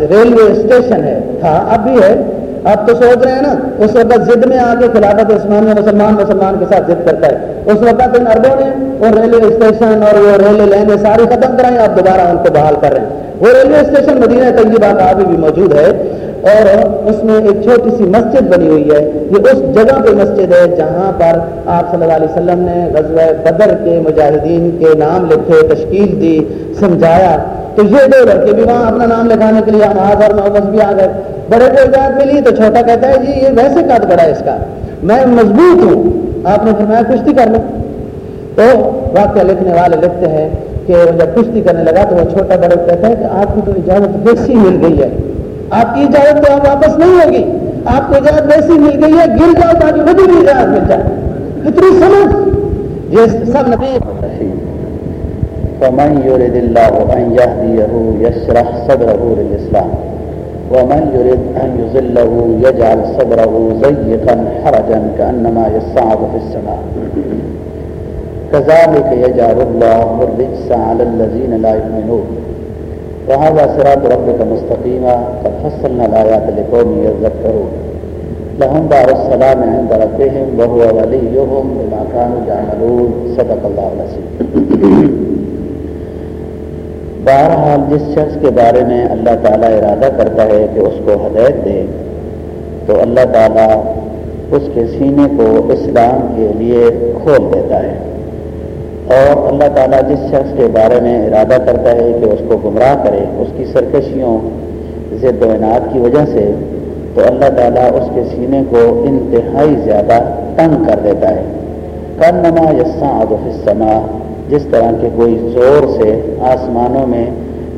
A: ریلوے اسٹیشن ہے، تھا، اب بھی ہے۔ آپ تو سوچ رہے ہیں نا، اس وقت ضد میں آ کے خلافت عثمان میں مسلمان مسلمان کے ساتھ ضد کرتا ہے۔ اس وقت ان اربوں نے وہ ریلوے اسٹیشن اور وہ ریلوے لائنیں ساری ختم کرائی آپ دوبارہ ان کو بحال کر رہے ہیں۔ وہ ریلوے اسٹیشن مدینہ طیبہ کا ابھی بھی موجود ہے۔ اور اس میں ایک چھوٹی سی مسجد بنی ہوئی ہے۔ یہ اس جگہ پہ مسجد ہے جہاں پر آپ صلی اللہ علیہ وسلم نے غزوہ بدر کے مجاہدین کے نام لکھے، تشکیل دی، سمجھایا تو یہ دو لڑکے بھی وہاں اپنا نام لکھانے کے لیے ہم اور بھی آ گئے۔ بڑے کو اجازت ملی تو چھوٹا کہتا ہے جی یہ ویسے قد بڑا ہے اس کا۔ میں مضبوط ہوں۔ آپ نے فرمایا، کشتی کر لوں تو واقعہ لکھنے والے لکھتے ہیں کہ جب کشتی کرنے لگا تو وہ چھوٹا بڑا کہتا ہے کہ آپ کی تو اجازت ویسی مل گئی ہے۔ آپ کی اجازت تو اب واپس نہیں ہوگی۔ آپ کو اجازت ویسی مل گئی ہے، گر جاؤ تاکہ مجھے بھی اجازت مل جائے۔ اتنی سمجھ۔ یہ سب نبی۔
B: فمن يرد الله أن يهديه يشرح صدره للإسلام ومن يرد أن يزله يجعل صدره زيقا حرجا كأنما يصعد في السماء كذلك يجعل الله الرجس على الذين لا يؤمنون وهذا صراط ربك مستقيما قد فصلنا الآيات لقوم يذكرون لهم دار السلام عند ربهم وهو وليهم بما كانوا يعملون. صدق الله العظيم بہرحال جس شخص کے بارے میں اللہ تعالیٰ ارادہ کرتا ہے کہ اس کو ہدایت دے، تو اللہ تعالیٰ اس کے سینے کو اسلام کے لیے کھول دیتا ہے۔ اور اللہ تعالیٰ جس شخص کے بارے میں ارادہ کرتا ہے کہ اس کو گمراہ کرے، اس کی سرکشیوں، ضد و انعد کی وجہ سے، تو اللہ تعالیٰ اس کے سینے کو انتہائی زیادہ تنگ کر دیتا ہے۔ کن نما یساں ادفسما جس طرح کے کوئی زور سے آسمانوں میں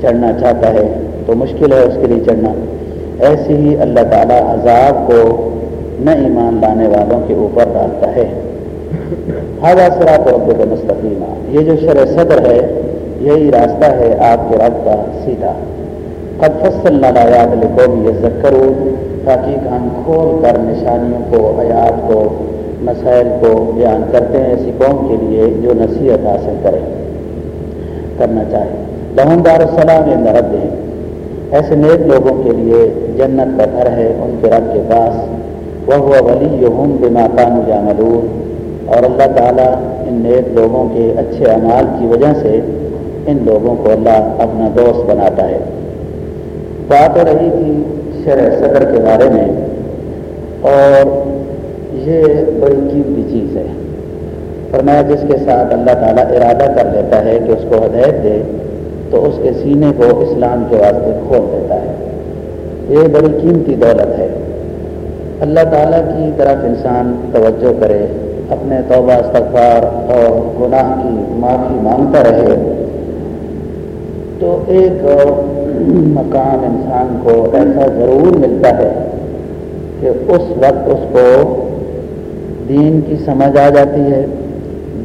B: چڑھنا چاہتا ہے، تو مشکل ہے اس کے لیے چڑھنا۔ ایسے ہی اللہ تعالیٰ عذاب کو نہ ایمان لانے والوں کے اوپر ڈالتا ہے۔ حاضہ سرات رب کا مستقیمہ یہ جو شرح صدر ہے، یہی راستہ ہے آپ کے رب کا سیدھا. قد فصل نایات لقوم یہ ذکر تاکہ ہم کھول کر نشانیوں کو حیات کو، مسائل کو بیان کرتے ہیں ایسی قوم کے لیے جو نصیحت حاصل کرے کرنا چاہے لہم دار السلام یہ نرد ہیں ایسے نیک لوگوں کے لیے جنت کا گھر ہے، ان کے رب کے پاس. وہ ولی ہوں بے جاملون اور اللہ تعالیٰ ان نیک لوگوں کے اچھے اعمال کی وجہ سے ان لوگوں کو اللہ اپنا دوست بناتا ہے۔ بات ہو رہی تھی شرح صدر کے بارے میں اور یہ بڑی قیمتی چیز ہے۔ فرمایا جس کے ساتھ اللہ تعالیٰ ارادہ کر لیتا ہے کہ اس کو ہدایت دے، تو اس کے سینے کو اسلام کے واسطے کھول دیتا ہے۔ یہ بڑی قیمتی دولت ہے۔ اللہ تعالیٰ کی طرف انسان توجہ کرے۔ اپنے توبہ، استغفار اور گناہ کی معافی مانگتا رہے، تو ایک مقام انسان کو ایسا ضرور ملتا ہے کہ اس وقت اس کو دین کی سمجھ آ جاتی ہے،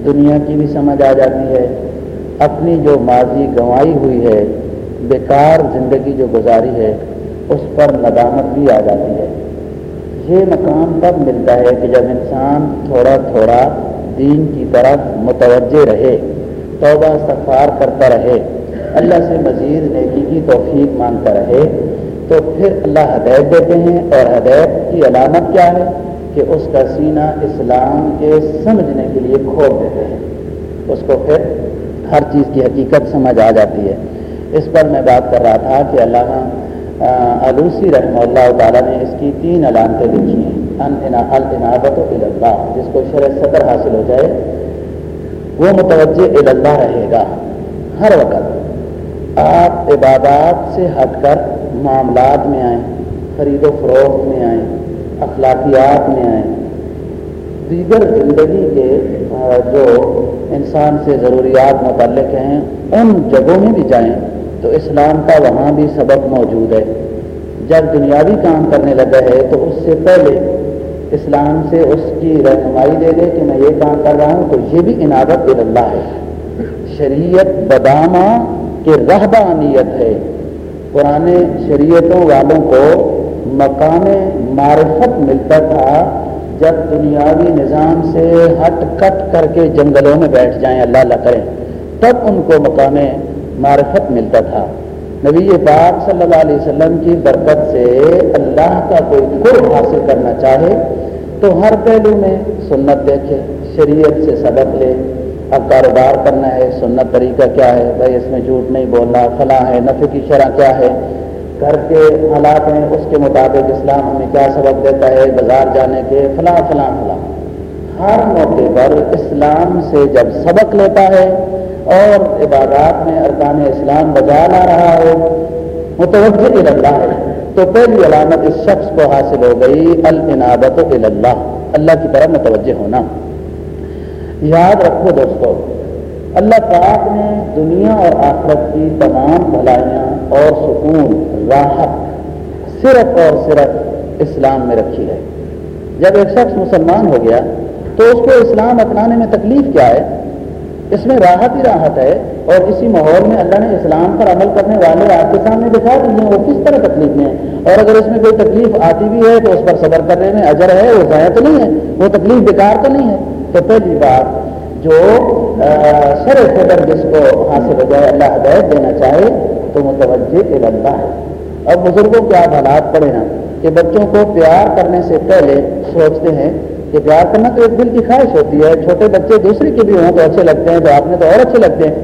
B: دنیا کی بھی سمجھ آ جاتی ہے، اپنی جو ماضی گنوائی ہوئی ہے، بیکار زندگی جو گزاری ہے، اس پر ندامت بھی آ جاتی ہے۔ یہ مقام تب ملتا ہے کہ جب انسان تھوڑا تھوڑا دین کی طرف متوجہ رہے، توبہ استغفار کرتا رہے، اللہ سے مزید نیکی کی توفیق مانتا رہے، تو پھر اللہ ہدایت دیتے ہیں اور ہدایت کی علامت کیا ہے؟ کہ اس کا سینہ اسلام کے سمجھنے کے لیے کھول دیتے ہیں۔ اس کو پھر ہر چیز کی حقیقت سمجھ آ جاتی ہے۔ اس پر میں بات کر رہا تھا کہ علامہ علوسی رحمہ اللہ تعالیٰ نے اس کی تین علامتیں لکھی ہیں۔ العنابت اللہ جس کو شرح صدر حاصل ہو جائے، وہ متوجہ اللہ رہے گا۔ ہر وقت آپ عبادات سے ہٹ کر معاملات میں آئیں، خرید و فروخت میں آئیں، اخلاقیات میں آئیں۔ دیگر زندگی کے جو انسان سے ضروریات متعلق ہیں، ان جگہوں میں بھی جائیں۔ تو اسلام کا وہاں بھی سبق موجود ہے۔ جب دنیاوی کام کرنے لگا ہے تو اس سے پہلے اسلام سے اس کی رہنمائی دے دے کہ میں یہ کام کر رہا ہوں تو یہ بھی عنابت اللہ ہے۔ شریعت بدامہ کے رہبہ نیت ہے۔ پرانے شریعتوں والوں کو مقام معرفت ملتا تھا جب دنیاوی نظام سے ہٹ کٹ کر کے جنگلوں میں بیٹھ جائیں، اللہ اللہ کریں۔ تب ان کو مقام معرفت ملتا تھا۔ نبی پاک صلی اللہ علیہ وسلم کی برکت سے اللہ کا کوئی قرب حاصل کرنا چاہے تو ہر پہلو میں سنت دیکھے، شریعت سے سبق لے۔ اب کاروبار کرنا ہے، سنت طریقہ کیا ہے؟ بھائی، اس میں جھوٹ نہیں بولنا، فلاں ہے، نفع کی شرح کیا ہے؟ گھر کے حالات ہیں، اس کے مطابق اسلام ہمیں کیا سبق دیتا ہے؟ بازار جانے کے فلاں فلاں فلاں۔ ہر موقع پر اسلام سے جب سبق لیتا ہے اور عبادات میں ارکان اسلام بجا لا رہا ہو، متوجہ اللہ ہے۔ تو پہلی علامت اس شخص کو حاصل ہو گئی العنابت اللہ اللہ کی طرف متوجہ ہونا۔ یاد رکھو دوستو، اللہ پاک نے دنیا اور آخرت کی تمام بھلائیاں اور سکون، راحت صرف اور صرف اسلام میں رکھی ہے۔ جب ایک شخص مسلمان ہو گیا تو اس کو اسلام اپنانے میں تکلیف کیا ہے؟ اس میں راحت ہی راحت ہے اور اسی ماحول میں اللہ نے اسلام پر عمل کرنے والے آپ کے سامنے دکھا دی ہیں وہ کس طرح تکلیف میں ہیں؟ اور اگر اس میں کوئی تکلیف آتی بھی ہے تو اس پر صبر کرنے میں اجر ہے، وہ ضائع تو نہیں ہے، وہ تکلیف بیکار تو نہیں ہے۔ تو پہلی بات جو سر صدر جس کو حاصل ہو جائے، اللہ ہدایت دینا چاہے، تو متوجہ اللہ ہے۔ اب بزرگوں کے آپ حالات پڑے نا، کہ بچوں کو پیار کرنے سے پہلے سوچتے ہیں کہ پیار کرنا تو ایک دل کی خواہش ہوتی ہے، چھوٹے بچے دوسرے کے بھی ہوں تو اچھے لگتے ہیں، تو آپ نے تو اور اچھے لگتے ہیں۔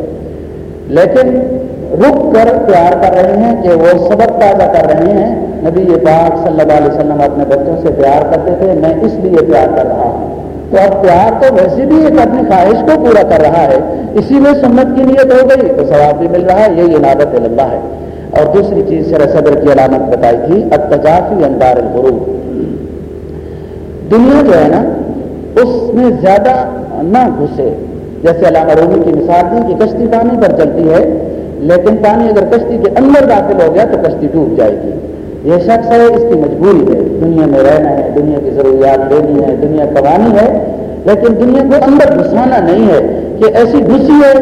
B: لیکن رک کر پیار کر رہے ہیں کہ وہ سبق تازہ کر رہے ہیں۔ نبی یہ پاک صلی اللہ علیہ وسلم اپنے بچوں سے پیار کرتے تھے، میں اس لیے پیار کر رہا ہوں۔ تو اب پیار تو ویسے بھی ایک اپنی خواہش کو پورا کر رہا ہے، اسی میں سنت کی نیت ہو گئی، تو ثواب بھی مل رہا ہے یہ عنابت اللہ ہے۔ اور دوسری چیز سر صدر کی علامت بتائی تھی اتجافی اندار الغروب دنیا جو ہے نا، اس میں زیادہ نہ گھسے۔ جیسے علامہ رومی کی مثال تھی کہ کشتی پانی پر چلتی ہے، لیکن پانی اگر کشتی کے اندر داخل ہو گیا تو کشتی ڈوب جائے گی۔ یہ شخص ہے، اس کی مجبوری ہے۔ دنیا میں رہنا ہے، دنیا کی ضروریات لینی ہے، دنیا کمانی ہے، لیکن دنیا کو اندر گھسانا نہیں ہے کہ ایسی گھسی ہے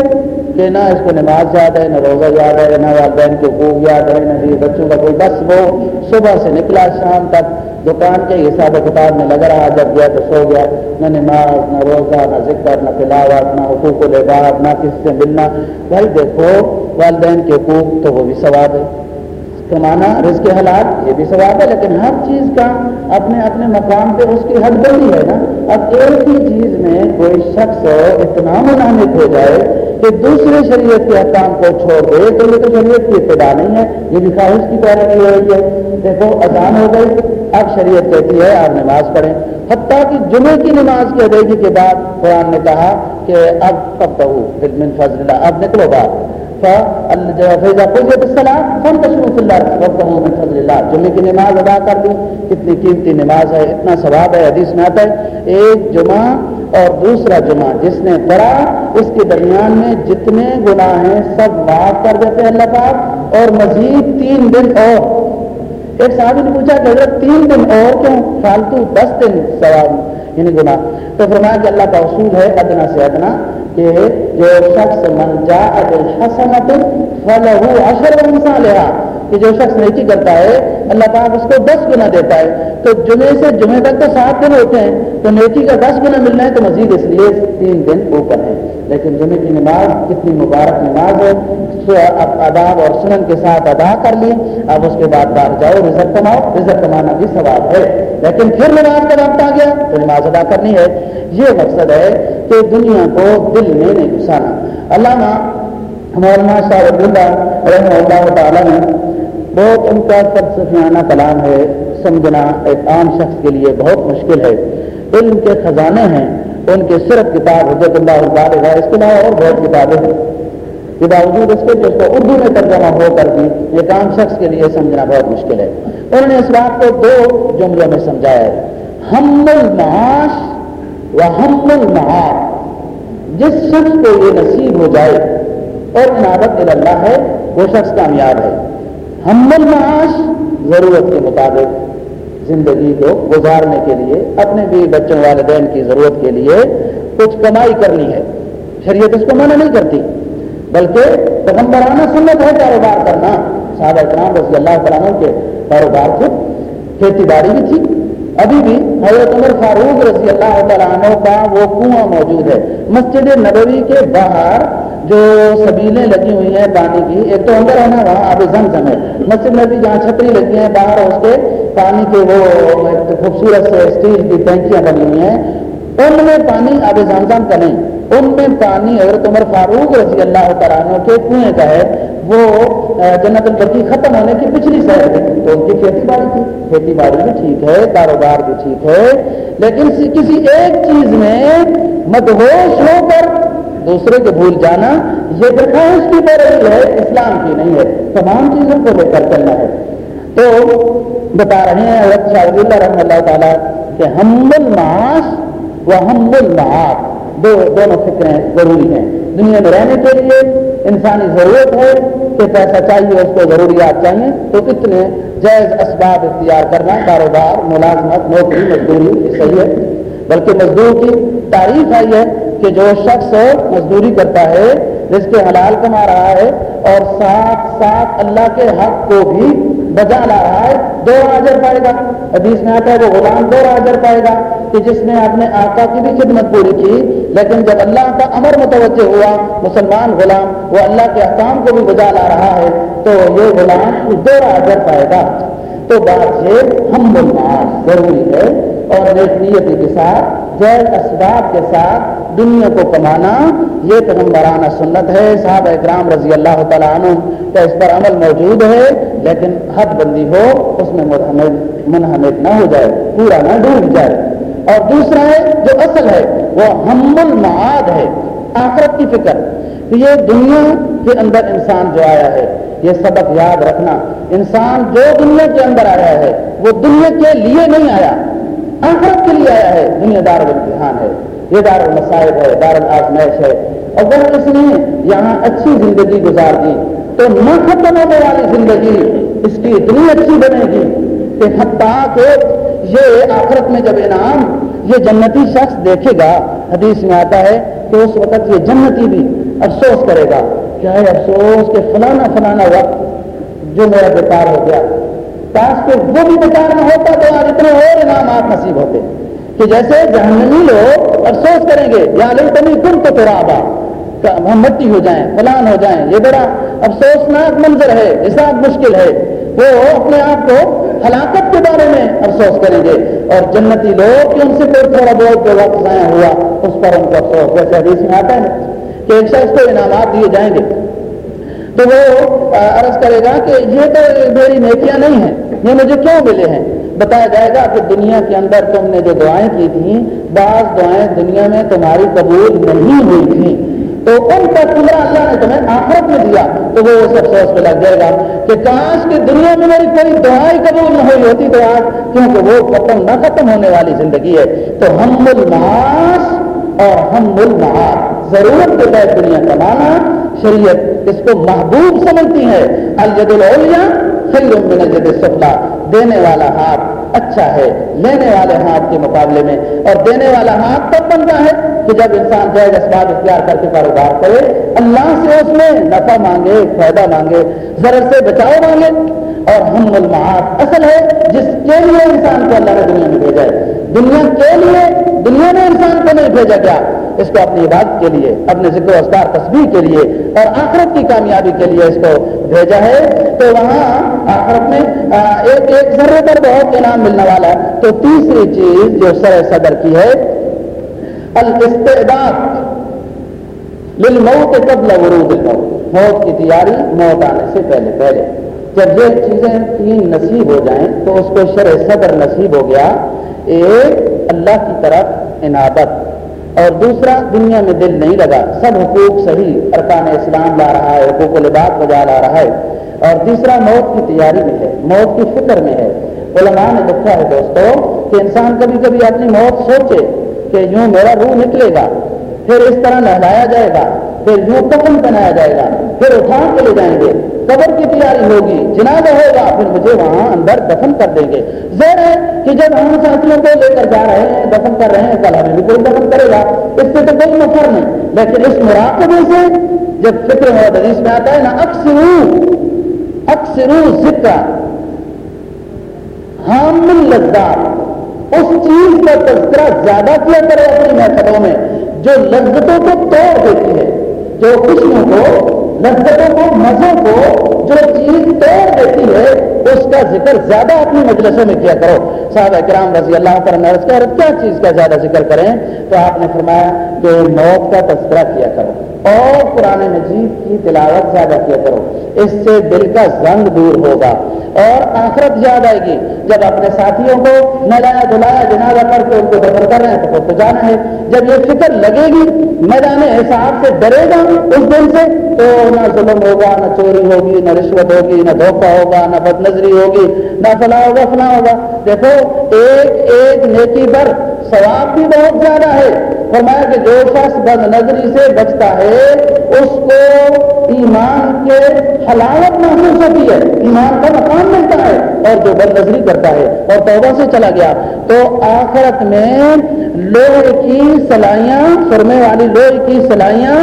B: کہ نہ اس کو نماز یاد ہے، نہ روزہ یاد ہے، نہ والدین کے خوب یاد ہے، نہ بچوں کا کوئی بس وہ صبح سے نکلا، شام تک دکان کے حساب کتاب میں لگ رہا، جب گیا تو سو گیا۔ نہ نماز، نہ روزہ، نہ ذکر نہ تلاوت، نہ حقوق و لباس، نہ کسی سے ملنا۔ بھائی دیکھو، والدین کے حقوق تو وہ بھی ثواب ہے۔ کمانا، رزق حالات یہ بھی ثواب ہے، لیکن ہر چیز کا اپنے اپنے مقام پہ اس کی حد بندی ہے نا۔ اب ایک ہی چیز میں کوئی شخص اتنا منامک ہو جائے کہ دوسرے شریعت کے احکام کو چھوڑ دے، تو یہ تو شریعت کی ابتدا نہیں ہے، یہ بھی خواہش کی پیروی ہو رہی ہے۔ دیکھو، اذان ہو گئی، اب شریعت کہتی ہے، آپ نماز پڑھیں۔ حتیٰ کہ جمعے کی نماز کی ادائیگی کے بعد قرآن نے کہا کہ اب اب بہو فضل اللہ اب نکلو بات جمعے کی نماز ادا کر دی. کتنی قیمتی نماز ہے، اتنا ثواب ہے، حدیث میں آتا ہے، ایک جمعہ اور دوسرا جمعہ، جس نے پڑھا اس کے درمیان میں جتنے گناہ ہیں، سب معاف کر دیتے ہیں اللہ پاک، اور مزید تین دن اور۔ ایک صاحب نے پوچھا کہ حضرت، تین دن اور کیوں؟ فالتو دس دن ثواب یعنی گناہ۔ تو فرمایا کہ اللہ کا اصول ہے، ادنا سے ادنا
A: کہ جو شخص من جا فلہ اشر صالحہ کہ جو شخص نیکی کرتا ہے، اللہ پاک اس کو دس گنا دیتا ہے۔ تو جمعے سے جمعے تک تو سات دن ہوتے ہیں، تو نیکی کا دس گنا ملنا ہے تو مزید اس لیے تین دن اوپر ہے لیکن جمعے کی نماز کتنی مبارک نماز ہے اب آداب اور سنن کے ساتھ ادا کر لی اب اس کے بعد باہر جاؤ، رزق کماؤ، رزق کمانا بھی ثواب ہے۔ لیکن پھر نماز کا وقت آ گیا، تو نماز ادا کرنی ہے۔ یہ مقصد ہے کہ دنیا کو دل میں نہیں گھسانا علامہ مولانا شاہ اللہ رحمہ اللہ تعالیٰ نے بہت ان کا فلسفیانہ کلام ہے، سمجھنا ایک عام شخص کے لیے بہت مشکل ہے۔ علم کے خزانے ہیں، ان کے صرف کتاب، حضرت اللہ ہے اس کے علاوہ اور بہت کتابیں ہیں۔ کہ باوجود اس کے جس کو اردو میں ترجمہ ہو کر بھی ایک عام شخص کے لیے سمجھنا بہت مشکل ہے۔ انہوں نے اس بات کو دو جملوں میں سمجھایا ہے۔ ہم المعاش و ہم جس شخص کو یہ نصیب ہو جائے اور عنابت اللہ ہے، وہ شخص کامیاب ہے۔ ہم المعاش ضرورت کے مطابق زندگی کو گزارنے کے لیے، اپنے بھی بچوں، والدین کی ضرورت کے لیے کچھ کمائی کرنی ہے۔ شریعت اس کو منع نہیں کرتی، بلکہ پیغمبرانہ سنت ہے کاروبار کرنا۔ صحابہ کرام رضی اللہ تعالیٰ کے کاروبار تھے کھیتی باڑی بھی تھی ابھی بھی حضرت عمر فاروق رضی اللہ تعالیٰ عنہ کا وہ کنواں موجود ہے۔ مسجد نبوی کے باہر جو سبیلیں لگی ہوئی ہیں پانی کی، ایک تو اندر ہے نا، وہاں ابھی زم زم ہے۔ مسجد میں بھی جہاں چھتری لگی ہیں، باہر اس کے پانی کے وہ خوبصورت سے اسٹیل کی ٹینکیاں بنی ہوئی ہیں۔ ان میں پانی اب زمزم کا نہیں، ان میں پانی حضرت عمر فاروق رضی اللہ تعالیٰ کے کنویں کا ہے۔ وہ جنت البرکی ختم ہونے کی پچھلی سائڈ ہے تو ان کی کھیتی باڑی تھی۔ کھیتی باڑی بھی ٹھیک ہے، کاروبار بھی ٹھیک ہے، لیکن کسی ایک چیز میں مدہوش ہو کر دوسرے کو بھول جانا، یہ خواہش کی بہ رہی ہے، اسلام کی نہیں ہے۔ تمام چیزوں کو لے کر چلنا ہے۔ تو بتا رہے ہیں حضرت شاہ اللہ رحمۃ اللہ تعالیٰ کہ ہم الماس و ہم المعاف دو دونوں فکریں ضروری ہیں۔ دنیا میں رہنے کے لیے انسانی ضرورت ہے کہ پیسہ چاہیے، اس کو ضروریات چاہیے۔ تو کتنے جائز اسباب اختیار کرنا، کاروبار، ملازمت، نوکری، مزدوری، یہ صحیح ہے۔ بلکہ مزدور کی تعریف آئی ہے کہ جو شخص مزدوری کرتا ہے جس کے حلال کما رہا ہے اور ساتھ ساتھ اللہ کے حق کو بھی بجا لا رہا ہے، دو حاضر پائے گا۔ حدیث میں آتا ہے، وہ غلام دو حاضر پائے گا۔ کہ جس نے اپنے آقا کی بھی خدمت پوری کی، لیکن جب اللہ کا امر متوجہ ہوا، مسلمان غلام، وہ اللہ کے احکام کو بھی بجا لا رہا ہے، تو یہ غلام دو حاضر پائے گا۔ تو بات یہ ہم ضروری ہے اور نیتی کے ساتھ جیل اسباب کے ساتھ دنیا کو کمانا، یہ پیغمبرانہ سنت ہے صاحب اکرام رضی اللہ تعالیٰ عنہ کا اس پر عمل موجود ہے، لیکن حد بندی ہو، اس میں منہمد نہ ہو جائے، پورا نہ ڈوب جائے۔ اور دوسرا ہے، جو اصل ہے، وہ ہم المعاد ہے، آخرت کی فکر۔ یہ دنیا کے اندر انسان جو آیا ہے، یہ سبق یاد رکھنا۔ انسان جو دنیا کے اندر آیا ہے، وہ دنیا کے لیے نہیں آیا۔ آخرت کے لیے آیا ہے، دنیا دار امتحان ہے۔ یہ دار المصائب ہے، دار الآزمائش ہے۔ اگر اس نے یہاں اچھی زندگی گزار دی۔ تو نہ ختم ہونے والی زندگی اس کی اتنی اچھی بنے گی کہ حتیٰ کہ یہ آخرت میں جب انعام، یہ جنتی شخص دیکھے گا۔ حدیث میں آتا ہے کہ اس وقت یہ جنتی بھی افسوس کرے گا۔ کیا ہے افسوس کہ فلانا فلانا وقت جو میرا بیکار ہو گیا۔ کاش کے وہ بھی بیکار نہ ہوتا تو آج اتنے اور انعامات نصیب ہوتے کہ جیسے جہنمی لوگ افسوس کریں گے، یا تمہیں کن تو تیرا آبا ہم مٹی ہو جائیں، فلان ہو جائیں، یہ بڑا افسوسناک منظر ہے حساب مشکل ہے۔ وہ اپنے آپ کو ہلاکت کے بارے میں افسوس کریں گے۔ اور جنتی لوگ کہ ان سے کوئی تھوڑا بہت جو وقت ضائع ہوا، اس پر ان کو افسوس، جیسے حدیث میں آتا ہے کہ ایک شخص کو انعامات دیے جائیں گے۔ تو وہ عرض کرے گا کہ یہ تو میری نیکیاں نہیں ہیں۔ یہ مجھے کیوں ملے ہیں؟ بتایا جائے گا کہ دنیا کے اندر تم نے جو دعائیں کی تھیں، بعض دعائیں دنیا میں تمہاری قبول نہیں ہوئی تھیں۔ تو ان کا پورا اللہ نے تمہیں آخرت میں دیا۔ تو وہ اس افسوس پہ لگ جائے گا کہ کاش کہ دنیا میں میری کوئی دعائیں قبول نہ ہوئی ہوتی تو آج، کیونکہ وہ ختم نہ ختم ہونے والی زندگی ہے۔ تو ہم الماس اور ہم المعاد ضرورت کے تحت دنیا کمانا شریعت اس کو محبوب سمجھتی ہے۔ الجد الولیا خیر من الجد سفلا دینے والا ہاتھ اچھا ہے، لینے والے ہاتھ کے مقابلے میں، اور دینے والا ہاتھ تب بنتا ہے کہ جب انسان جائز اسباب اختیار کر کے کاروبار کرے، اللہ سے اس میں نفع مانگے، فائدہ مانگے، ضرر سے بچاؤ مانگے، اور ہم المعاد اصل ہے جس کے لیے انسان کو اللہ نے دنیا میں بھیجا ہے. دنیا کے لیے، دنیا میں انسان کو نہیں بھیجا گیا اس کو اپنی عبادت کے لیے، اپنے ذکر و اسکار تصویر کے لیے، اور آخرت کی کامیابی کے لیے اس کو بھیجا ہے تو وہاں آخرت میں ایک ایک ذرے پر بہت انعام ملنے والا ہے تو تیسری چیز جو سر صدر کی ہے الاستعداد للموت قبل ورود الموت موت کی تیاری موت آنے سے پہلے پہلے جب یہ چیزیں تین نصیب ہو جائیں تو اس کو شرع صدر نصیب ہو گیا ایک اللہ کی طرف عنابت اور دوسرا، دنیا میں دل نہیں لگا۔ سب حقوق صحیح ارکان اسلام لا رہا ہے، حقوق لباس بجا لا رہا ہے۔ اور تیسرا، موت کی تیاری میں ہے، موت کی فکر میں ہے۔ علماء نے لکھا ہے دوستو کہ انسان کبھی کبھی اپنی موت سوچے کہ یوں میرا روح نکلے گا، پھر اس طرح لہلایا جائے گا۔ پھر یوں کفن بنایا جائے گا، پھر اٹھا کے لے جائیں گے۔ قبر کی تیاری ہوگی، جنازہ ہوگا، پھر مجھے وہاں اندر دفن کر دیں گے۔ زیر ہے کہ جب ہم ساتھیوں کو لے کر جا رہے ہیں، دفن کر رہے ہیں کل ہمیں بھی کوئی دفن کرے گا۔ اس سے تو کوئی مفر نہیں، لیکن اس مراقبے سے جب فکر ہو حدیث میں آتا ہے نا اکثر اکثر ذکر، حامل لذات، اس چیز کا تذکرہ زیادہ کیا کرے اپنی محفلوں میں، جو لذتوں کو توڑ دیتی ہے۔ جو خوشیوں کو لذتوں کو، مزوں کو، جو چیز توڑ دیتی ہے، اس کا ذکر زیادہ اپنی مجلسوں میں کیا کرو۔ صاحب کرام رضی اللہ پر نرس کر کیا چیز کا زیادہ ذکر کریں؟ تو آپ نے فرمایا کہ موت کا تذکرہ کیا کرو، اور قرآن مجید کی تلاوت زیادہ کیا کرو، اس سے دل کا زنگ دور ہوگا اور آخرت یاد آئے گی۔ جب اپنے ساتھیوں کو نلایا دلایا جنازہ کر کے ان کو دفن کر رہے ہیں، تو خود تو جانا ہے۔ جب یہ فکر لگے گی، میدان حساب سے ڈرے گا اس دن سے، تو نہ ظلم ہوگا، نہ چوری ہوگی، نہ رشوت ہوگی، نہ دھوکہ ہوگا، نہ بد نظری ہوگی، نہ فلاں ہوگا فلاں ہوگا۔ دیکھو ایک ایک نیکی پر ثواب بھی بہت زیادہ ہے۔ فرمایا کہ جو شخص بد نظری سے بچتا ہے، اس کو ایمان کے حلاوت محسوس ہوتی ہے۔ ایمان کا مقام ملتا ہے اور جو بد نظری کرتا ہے اور توبہ سے چلا گیا۔ تو آخرت میں لوہے کی سلائیاں، سرمے والی لوہے کی سلائیاں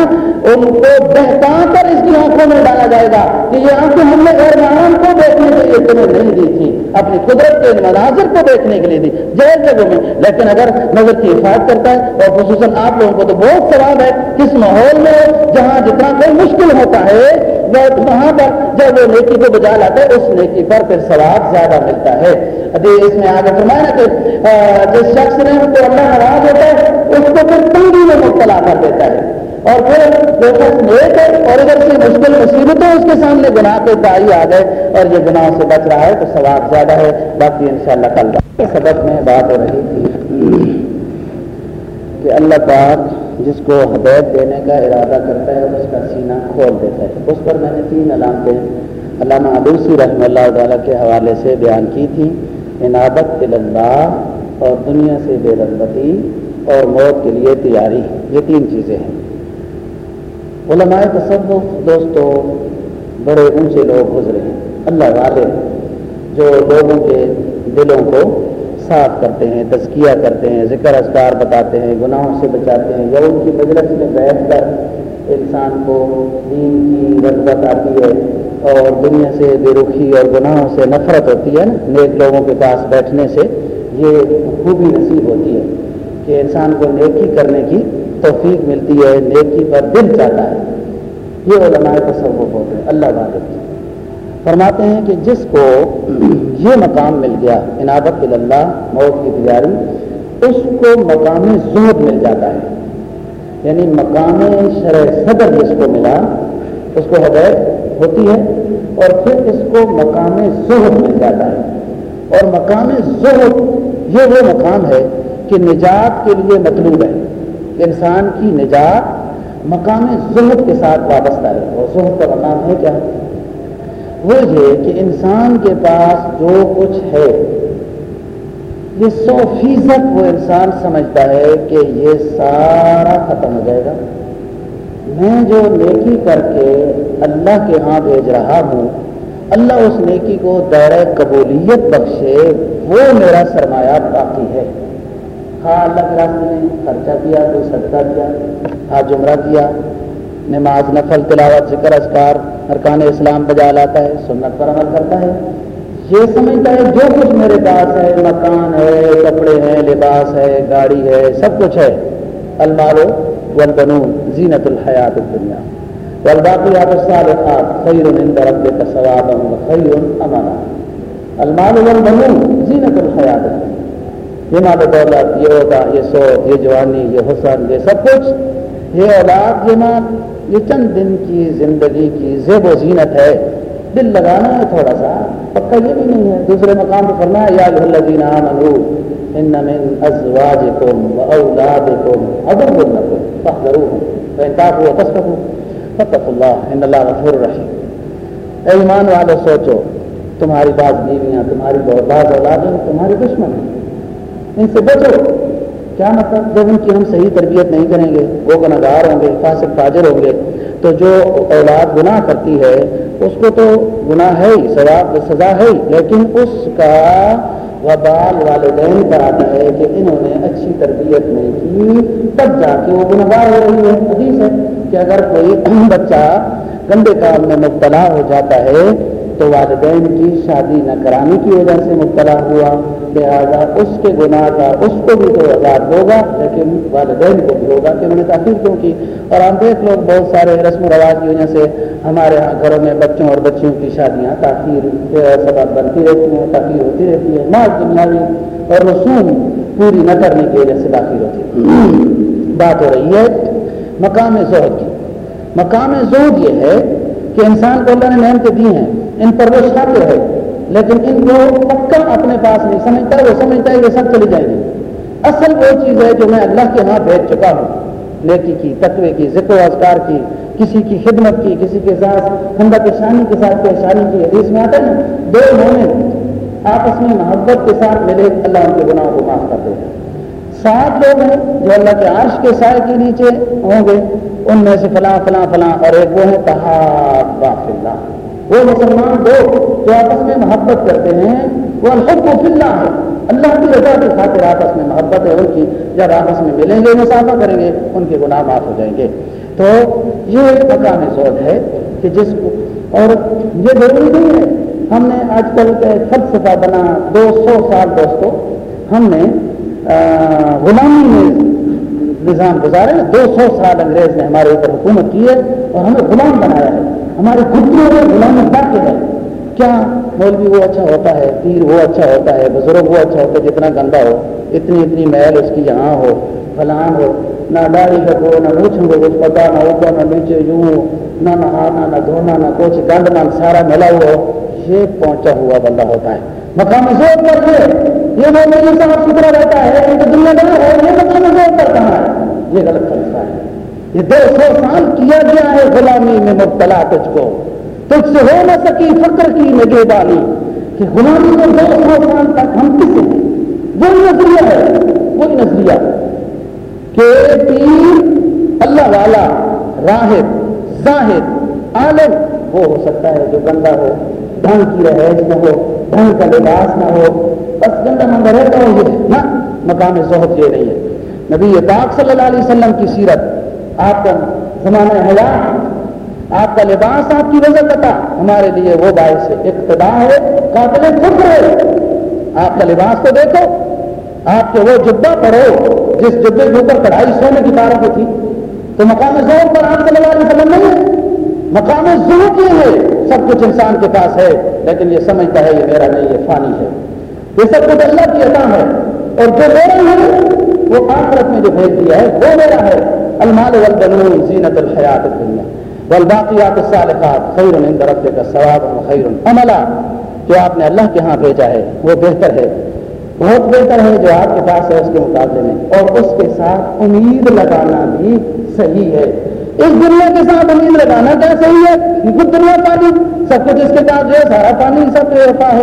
A: ان کو بہتا کر اس کی آنکھوں میں ڈالا جائے گا کہ یہ آنکھیں ہم نے غیر محرم کو دیکھنے کے لیے تمہیں نہیں دی تھی، اپنی قدرت کے مناظر کو دیکھنے کے لیے دی جائز جگہوں میں لیکن اگر نظر کی حفاظت کرتا ہے اور خصوصاً آپ لوگوں کو تو بہت ثواب ہے کس ماحول میں جہاں جتنا کوئی مشکل ہوتا ہے وہاں پر جب وہ نیکی کو بجا لاتا ہے، اس نیکی پر پھر ثواب زیادہ ملتا ہے۔ اس میں آگے فرمایا نا کہ جس شخص نے ان کو اللہ ناراض ہوتا ہے، اس کو پھر تنگی میں مبتلا کر دیتا ہے۔ اور پھر جو شخص نیک ہے اور اگر سے مشکل مصیبتیں اس کے سامنے گناہ کے دائی آ گئے، اور یہ گناہ سے بچ رہا ہے، تو ثواب زیادہ ہے۔ باقی ان شاء اللہ سبق میں بات ہو رہی تھی کہ اللہ پاک جس کو ہدایت دینے کا ارادہ کرتا ہے، اس کا سینہ کھول دیتا ہے۔ اس پر میں نے تین علامتیں، علامہ عبوسی رحمہ اللہ تعالیٰ کے حوالے سے بیان کی تھی عنابت اللہ اور دنیا سے بے رغبتی اور موت کے لیے تیاری یہ تین چیزیں ہیں۔ علماء تصوف دوستوں بڑے اونچے لوگ گزرے ہیں۔ اللہ والے جو لوگوں کے دلوں کو صاف کرتے ہیں، تزکیہ کرتے ہیں، ذکر اذکار بتاتے ہیں، گناہوں سے بچاتے ہیں، یا ان کی مجلس میں بیٹھ کر انسان کو دین کی رغبت آتی ہے اور دنیا سے بے رخی اور گناہوں سے نفرت ہوتی ہے نیک لوگوں کے پاس بیٹھنے سے، یہ خوبی نصیب ہوتی ہے کہ انسان کو نیکی کرنے کی توفیق ملتی ہے، نیکی پر دل چاہتا ہے۔ یہ علماء تصوف ہوتے ہیں، اللہ والد فرماتے ہیں کہ جس کو یہ مقام مل گیا عنابت اللہ، موت کی تیاری، اس کو مقام زہد مل جاتا ہے۔ یعنی مقام شرع صدر جس کو ملا، اس کو ہدایت ہوتی ہے اور پھر اس کو مقام زہد مل جاتا ہے۔ اور مقام زہد، یہ وہ مقام ہے کہ نجات کے لیے مطلوب ہے۔ انسان کی نجات مقام زہد کے ساتھ وابستہ ہے۔ اور زہد کا مقام ہے کیا؟ وہ یہ کہ انسان کے پاس جو کچھ ہے یہ سو فیصد وہ انسان سمجھتا ہے کہ یہ سارا ختم ہو جائے گا۔ میں جو نیکی کر کے اللہ کے ہاں بھیج رہا ہوں، اللہ اس نیکی کو دائرہ قبولیت بخشے، وہ میرا سرمایہ باقی ہے۔ ہاں اللہ کے راستے میں خرچہ کیا، کوئی صدقہ کیا ہاں جمرہ کیا، نماز نفل، تلاوت، ذکر اسکار ارکان اسلام بجا لاتا ہے، سنت پر عمل کرتا ہے۔ یہ سمجھتا ہے، جو کچھ میرے پاس ہے، مکان ہے، کپڑے ہیں، لباس ہے، گاڑی ہے، سب کچھ ہے۔ المال والبنون، زینت الحیات الدنیا۔ والباقیات الصالحات، خیر عند ربك ثوابا وخیر امنا المال والبنون، زینت الحیات الدنیا۔ یہ مال دولت، یہ ہوگا یہ سوچ یہ جوانی، یہ حسن، یہ سب کچھ۔ یہ اولاد، یہ مال، یہ چند دن کی زندگی کی زیب و زینت ہے۔ دل لگانا ہے تھوڑا سا، پکا یہ بھی نہیں ہے۔ دوسرے مقام پہ فرمایا، یا الذین آمنوا ان من ازواجکم و اولادکم عدو لکم فاحذروهم فان تعفوا وتصفحوا فتق اللہ، ان اللہ غفور رحیم۔ اے ایمان والے سوچو، تمہاری بعض بیویاں، تمہاری بعض اولادیں تمہاری دشمن ہیں۔ ان سے بچو۔ کیا مطلب؟ جب ان کی ہم صحیح تربیت نہیں کریں گے، وہ گناگار ہوں گے، فاسق فاجر ہوں گے، تو جو اولاد گناہ کرتی ہے، اس کو تو گناہ ہے ہی، ثواب سزا ہے ہی، لیکن اس کا وبال والدین پر آتا ہے کہ انہوں نے اچھی تربیت نہیں کی، تب جا کے وہ گناگار ہو رہی ہے۔ حدیث ہے کہ اگر کوئی بچہ گندے کام میں مبتلا ہو جاتا ہے تو والدین کی شادی نہ کرانے کی وجہ سے مبتلا ہوا، لہٰذا اس کے گناہ کا، اس کو بھی تو آزاد ہوگا، لیکن والدین کو بھی ہوگا کہ انہوں نے تاخیر کیوں کی؟ اور ہم دیکھ لوگ بہت سارے رسم و رواج کی وجہ سے ہمارے یہاں گھروں میں بچوں اور بچیوں کی شادیاں تاخیر سبب بنتی رہتی ہیں، تاخیر ہوتی رہتی ہے ماں دنیاوی اور رسوم پوری نہ کرنے کی وجہ سے داخل ہوتی ہے۔ بات ہو رہی ہے مقام زہد کی۔ مقام زہد یہ ہے کہ انسان کو اللہ نے نعمتیں دی ہیں، ان پر وہ شاطر ہے، لیکن ان کو پکا اپنے پاس نہیں، سمجھتا وہ سمجھتا ہے یہ سب چلی جائیں گی۔ اصل وہ چیز ہے جو میں اللہ کے ہاں بھیج چکا ہوں۔ نیکی کی، تقوی کی، ذکر و اذکار کی، کسی کی خدمت کی، کسی کے ساتھ ہمدہ پیشانی کے ساتھ پیشانی کی حدیث میں آتا ہے نا، دو مومن آپس میں محبت کے ساتھ ملے، اللہ ان کے گناہوں کو معاف کر دے۔ سات لوگ ہیں جو اللہ کے عرش کے سائے کے نیچے ہوں گے۔ ان میں سے فلاں فلاں فلاں اور ایک وہ ہے تحابا اللہ۔ وہ مسلمان دو جو آپس میں محبت کرتے ہیں، وہ الحب و فلّہ ہے۔ اللہ کی رضا کی خاطر آپس میں محبت ہے ان کی۔ جب آپس میں ملیں گے، مسافہ کریں گے، ان کے گناہ معاف ہو جائیں گے۔ تو یہ ایک مقام سوچ ہے کہ جس کو اور یہ ضروری نہیں ہے۔ ہم نے آج کل فلسفہ بنا دو سو سال دوستوں ہم نے غلامی میں نظام گزارے دو سو سال انگریز نے ہمارے اوپر حکومت کی ہے اور ہمیں غلام بنایا ہے۔ ہمارے گھٹنوں میں غلامی باقی ہے۔ کیا مولوی وہ اچھا ہوتا ہے، پیر وہ اچھا ہوتا ہے، بزرگ وہ اچھا ہوتا ہے جتنا گندا ہو، اتنی اتنی محل اس کی یہاں ہو، فلان ہو۔ نہ ڈاڑی رکھو نہ موچھوں کو کچھ پتا نہ اوپر، نہ نیچے، یوں نہ نہانا، نہ دھونا، نہ کچھ، گند نہ سارا ملا ہوا ہو۔ یہ پہنچا ہوا بندہ ہوتا ہے۔ مقام زور پر یہ۔ یہ وہ میری صاف ستھرا رہتا ہے، یہ تو دنیا دار ہے، یہ مقام زور پر کہاں ہے۔ یہ غلط فلسفہ ہے۔ یہ دو سو سال کیا گیا ہے غلامی میں مبتلا تجھ کو؟ تجھ سے ہو نہ سکی فکر کی نگے ڈالی کہ غلامی کو دو سو سال تک ہم کس ہیں؟ وہی نظریہ ہے، وہی نظریہ۔ کہ پیر اللہ والا، راہب، زاہد، عالم وہ ہو سکتا ہے جو گندا ہو، ڈھنگ کی رہائش نہ ہو، ڈھنگ کا لباس نہ ہو بس گندا منگا رہتا ہو یہ نہ، مقام زہد یہ نہیں ہے۔ نبی پاک صلی اللہ علیہ وسلم کی سیرت، آپ کا زمانہ حیات آپ کا لباس آپ کی وجہ بتا ہمارے لیے وہ باعث اقتدا ہے، قابل فکر ہے۔ آپ کا لباس تو دیکھو، آپ کے وہ جبہ پڑھو، جس جبے کے اوپر کڑھائی سونے کی تاروں کی تھی۔ تو مقام زور پر آپ صلی اللہ علیہ وسلم نہیں مقام ضرور یہ ہے، سب کچھ انسان کے پاس ہے، لیکن یہ سمجھتا ہے یہ میرا نہیں، یہ فانی ہے۔ یہ سب کچھ اللہ کی عطا ہے۔ اور جو میرا ہے، وہ آخرت میں جو بھیج دیا ہے، وہ میرا ہے۔ المال والبنون، زینت الحیات الدنیا۔ والباقیات الصالحات، خیر عند ربك ثواب خیر۔ عملا، جو آپ نے اللہ کے ہاں بھیجا ہے، وہ بہتر ہے۔ بہت بہتر ہے جو آپ کے پاس ہے اس کے مقابلے میں۔ اور اس کے ساتھ امید لگانا بھی صحیح ہے۔ اس دنیا کے ساتھ امید لگانا کیا صحیح ہے؟ خود دنیا پانی، سب کچھ اس کے ساتھ جو ہے، سارا پانی سب جو ہوتا ہے۔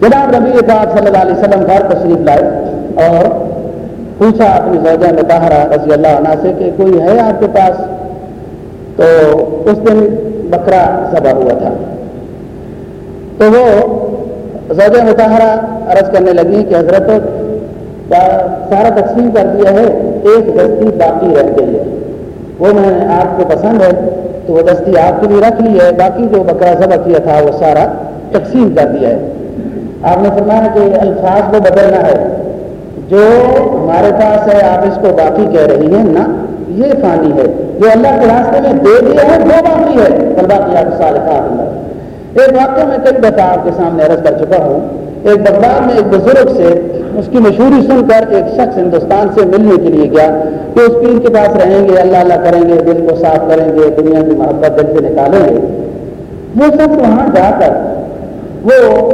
A: جناب ربی پاک صلی اللہ علیہ وسلم گھر تشریف لائے اور پوچھا اپنی زوجہ میں رضی اللہ عنہ سے کہ کوئی ہے آپ کے پاس؟ تو اس دن بکرا سبا ہوا تھا۔
B: تو وہ زوجہ متحرہ عرض کرنے لگی کہ حضرت سارا تقسیم کر دیا ہے، ایک دستی باقی رہ گئی ہے۔ وہ میں آپ کو پسند ہے، تو وہ دستی آپ کے لیے رکھ لی ہے، باقی جو بکرا ذبح کیا تھا وہ سارا تقسیم کر دیا ہے۔ آپ نے فرمایا کہ الفاظ کو بدلنا ہے۔ جو ہمارے پاس ہے، آپ اس کو باقی کہہ رہی ہیں نا یہ فانی ہے۔ جو اللہ کے راستے میں دے دیا ہے، وہ باقی ہے۔ باقی آپ سال ایک واقعہ میں کئی دفعہ آپ کے سامنے عرض کر چکا ہوں۔ ایک بغداد میں ایک بزرگ سے، اس کی مشہوری سن کر ایک شخص ہندوستان سے ملنے کے لیے گیا۔ کہ اس پیر کے پاس رہیں گے، اللہ اللہ کریں گے، دل کو صاف کریں گے، دنیا کی محبت دل سے نکالیں گے۔ وہ شخص وہاں جا کر، وہ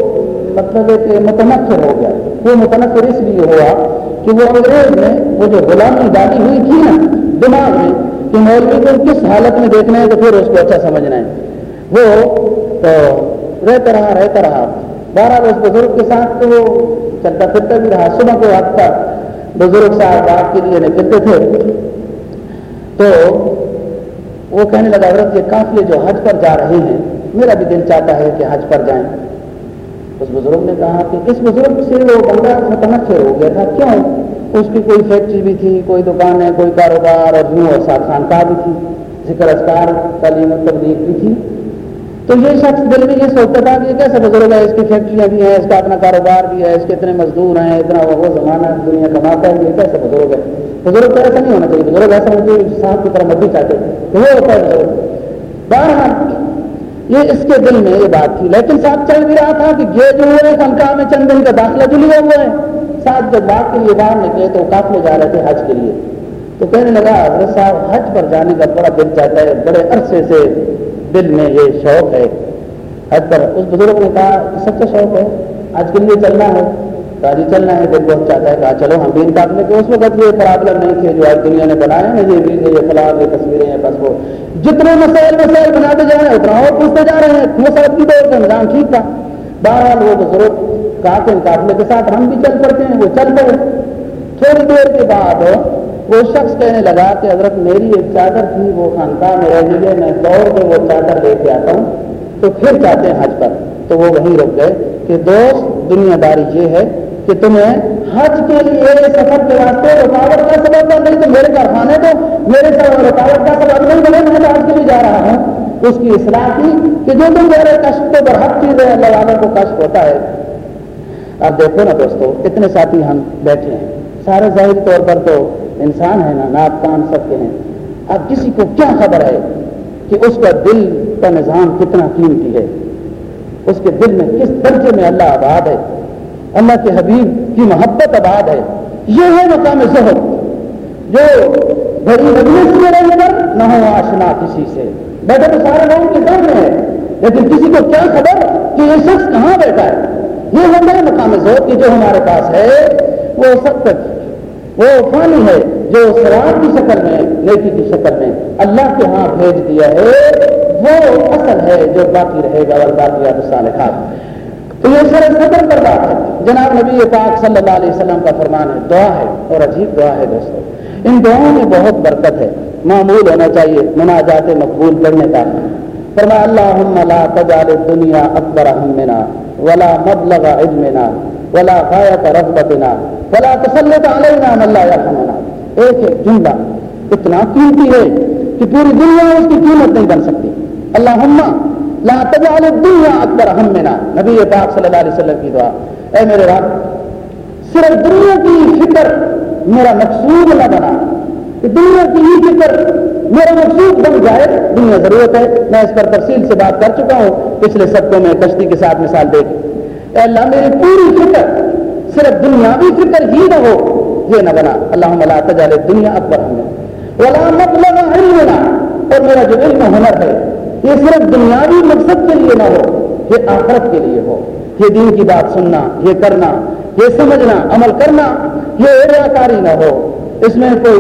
B: مطلب ہے کہ متنفر ہو گیا۔ وہ متنفر اس لیے ہوا کہ وہ انگریز میں وہ جو غلامی ڈالی ہوئی تھی نا، دماغ میں، کہ مولوی کو کس حالت میں دیکھنا ہے تو پھر اس کو اچھا سمجھنا ہے۔ وہ تو رہتا رہا رہتا رہا۔ بارہ اس بزرگ کے ساتھ تو وہ چلتا پھرتا بھی رہا۔ صبح کو آپ کا بزرگ صاحب آپ کے لیے نکلتے تھے۔ تو وہ کہنے لگا عورت یہ قافلے جو حج پر جا رہے ہیں، میرا بھی دل چاہتا ہے کہ حج پر جائیں۔ اس بزرگ نے کہا کہ اس بزرگ سے وہ بندہ متنفر ہو گیا تھا، کیوں؟ اس کی کوئی فیکٹری بھی تھی، کوئی دکان ہے، کوئی کاروبار اور یوں اور ساتھ خانقاہ بھی تھی، ذکر اسکار تعلیم و تبلیغ بھی تھی۔ تو یہ شخص دل میں یہ سوچتا تھا کہ یہ کیسے بزرگ ہے، اس کی فیکٹریاں بھی ہیں، اس کا اپنا کاروبار بھی ہے، اس کے اتنے مزدور ہیں، اتنا وہ زمانہ دنیا کماتا ہے، یہ کیسے بزرگ ہے؟ بزرگ تو ایسا نہیں ہونا چاہیے، بزرگ ایسا ہونا چاہیے صاحب کی طرح مدی چاہتے تو وہ ہوتا ہے بزرگ۔ بہرحال یہ اس کے دل میں یہ بات تھی۔ لیکن ساتھ چل بھی رہا تھا کہ یہ جو ہے خنقاہ میں چند دن کا داخلہ جو لیا ہوا ہے، ساتھ جب بات کے لیے باہر نکلے تو کافلے جا رہے تھے حج کے لیے۔ تو کہنے لگا، حضرت صاحب، حج پر جانے کا بڑا دل چاہتا ہے، بڑے عرصے سے دل میں یہ شوق ہے۔ حج پر اس بزرگ نے کہا کہ سچا شوق ہے آج کے لیے چلنا ہے۔ راضی چلنا ہے دل بہت چاہتا ہے کہا ہاں چلو، ہم بھی نکالنے کے اس وقت یہ پرابلم نہیں تھے جو آج دنیا نے بنائے ہیں یہ بھی یہ فلاح یہ تصویریں ہیں، بس وہ۔ جتنے مسائل مسائل بناتے جا رہے ہیں، اتنا اور پوچھتے جا رہے ہیں۔ مسائل کی دور کا نظام ٹھیک تھا؟ بہرحال وہ بزرگ کہا کہ نکالنے کے ساتھ ہم بھی چل پڑتے ہیں، وہ چل پڑے۔ تھوڑی دیر کے بعد وہ شخص کہنے لگا کہ حضرت میری ایک چادر تھی، وہ خانقاہ میں رہ گئی ہے، میں دوڑ کے وہ چادر لے کے آتا ہوں۔ تو پھر جاتے ہیں حج پر۔ تو وہ وہیں رک گئے کہ دوست، دنیا داری یہ ہے کہ تمہیں حج کے لیے سفر کے واسطے رکاوٹ کا سبب کا نہیں تو میرے کارخانے تو میرے رکاوٹ کا سبب نہیں بنے، میں حج کے لیے جا رہا ہوں۔ اس کی اصلاح کی کہ جو تم میرے کشت کے اوپر حق چیز ہے اللہ تعالیٰ کو کشت ہوتا ہے۔ آپ دیکھو نا دوستو، اتنے ساتھی ہم بیٹھے ہیں۔ سارے ظاہر طور پر تو انسان ہے نا ناپ کان سب کے ہیں۔ اب کسی کو کیا خبر ہے کہ اس کا دل کا نظام کتنا قیمتی ہے؟ اس کے دل میں کس درجے میں اللہ آباد ہے؟ اللہ کے حبیب کی محبت آباد ہے۔ یہ ہے مقام ظہر جو بڑی مجلس میں رہنے پر نہ ہو آشنا کسی سے۔ بیٹھے تو سارے لوگوں کے دل میں ہے۔ لیکن کسی کو کیا خبر کہ یہ شخص کہاں بیٹھا ہے؟ یہ ہمارے مقام ظہر کی جو ہمارے پاس ہے، وہ سب تک وہ فانی ہے۔ جو سراب کی شکل میں، نیکی کی شکل میں اللہ کے ہاں بھیج دیا ہے۔ وہ اصل ہے جو باقی رہے گا اور باقی صالحات تو یہ سر صدر پر بات ہے۔ جناب نبی پاک صلی اللہ علیہ وسلم کا فرمان ہے، دعا ہے، اور عجیب دعا ہے دوستوں ان دعاؤں میں بہت برکت ہے۔ معمول ہونا چاہیے، مناجات مقبول کرنے کا۔ فرما اللہ لا تجعل الدنیا اکبر ہمنا، ولا مبلغ علمنا، ولا غایت رغبتنا، ولا تسلط علینا من لا یرحمنا۔ ایک ایک جملہ اتنا قیمتی ہے کہ پوری دنیا اس کی قیمت نہیں بن سکتی۔ اللہ لا تجعل الدنیا اکبر ہمنا نبی پاک صلی اللہ علیہ وسلم کی دعا. اے میرے رب، صرف دنیا کی فکر میرا مقصود نہ بنا. دنیا کی ہی فکر میرا مقصود بن جائے. دنیا ضرورت ہے. میں اس پر تفصیل سے بات کر چکا ہوں. پچھلے سبقوں میں کشتی کے ساتھ مثال دیکھ اے اللہ، میری پوری فکر صرف دنیاوی فکر ہی نہ ہو. یہ نہ بنا. اللہ ملا تجال دنیا اکبر ہمیں ولا مطلب علمنا. اور میرا جو علم ہنر ہے یہ صرف دنیاوی مقصد کے لیے نہ ہو، یہ آخرت کے لیے ہو۔ یہ دین کی بات سننا، یہ کرنا، یہ سمجھنا، عمل کرنا، یہ ریاکاری نہ ہو۔ اس میں کوئی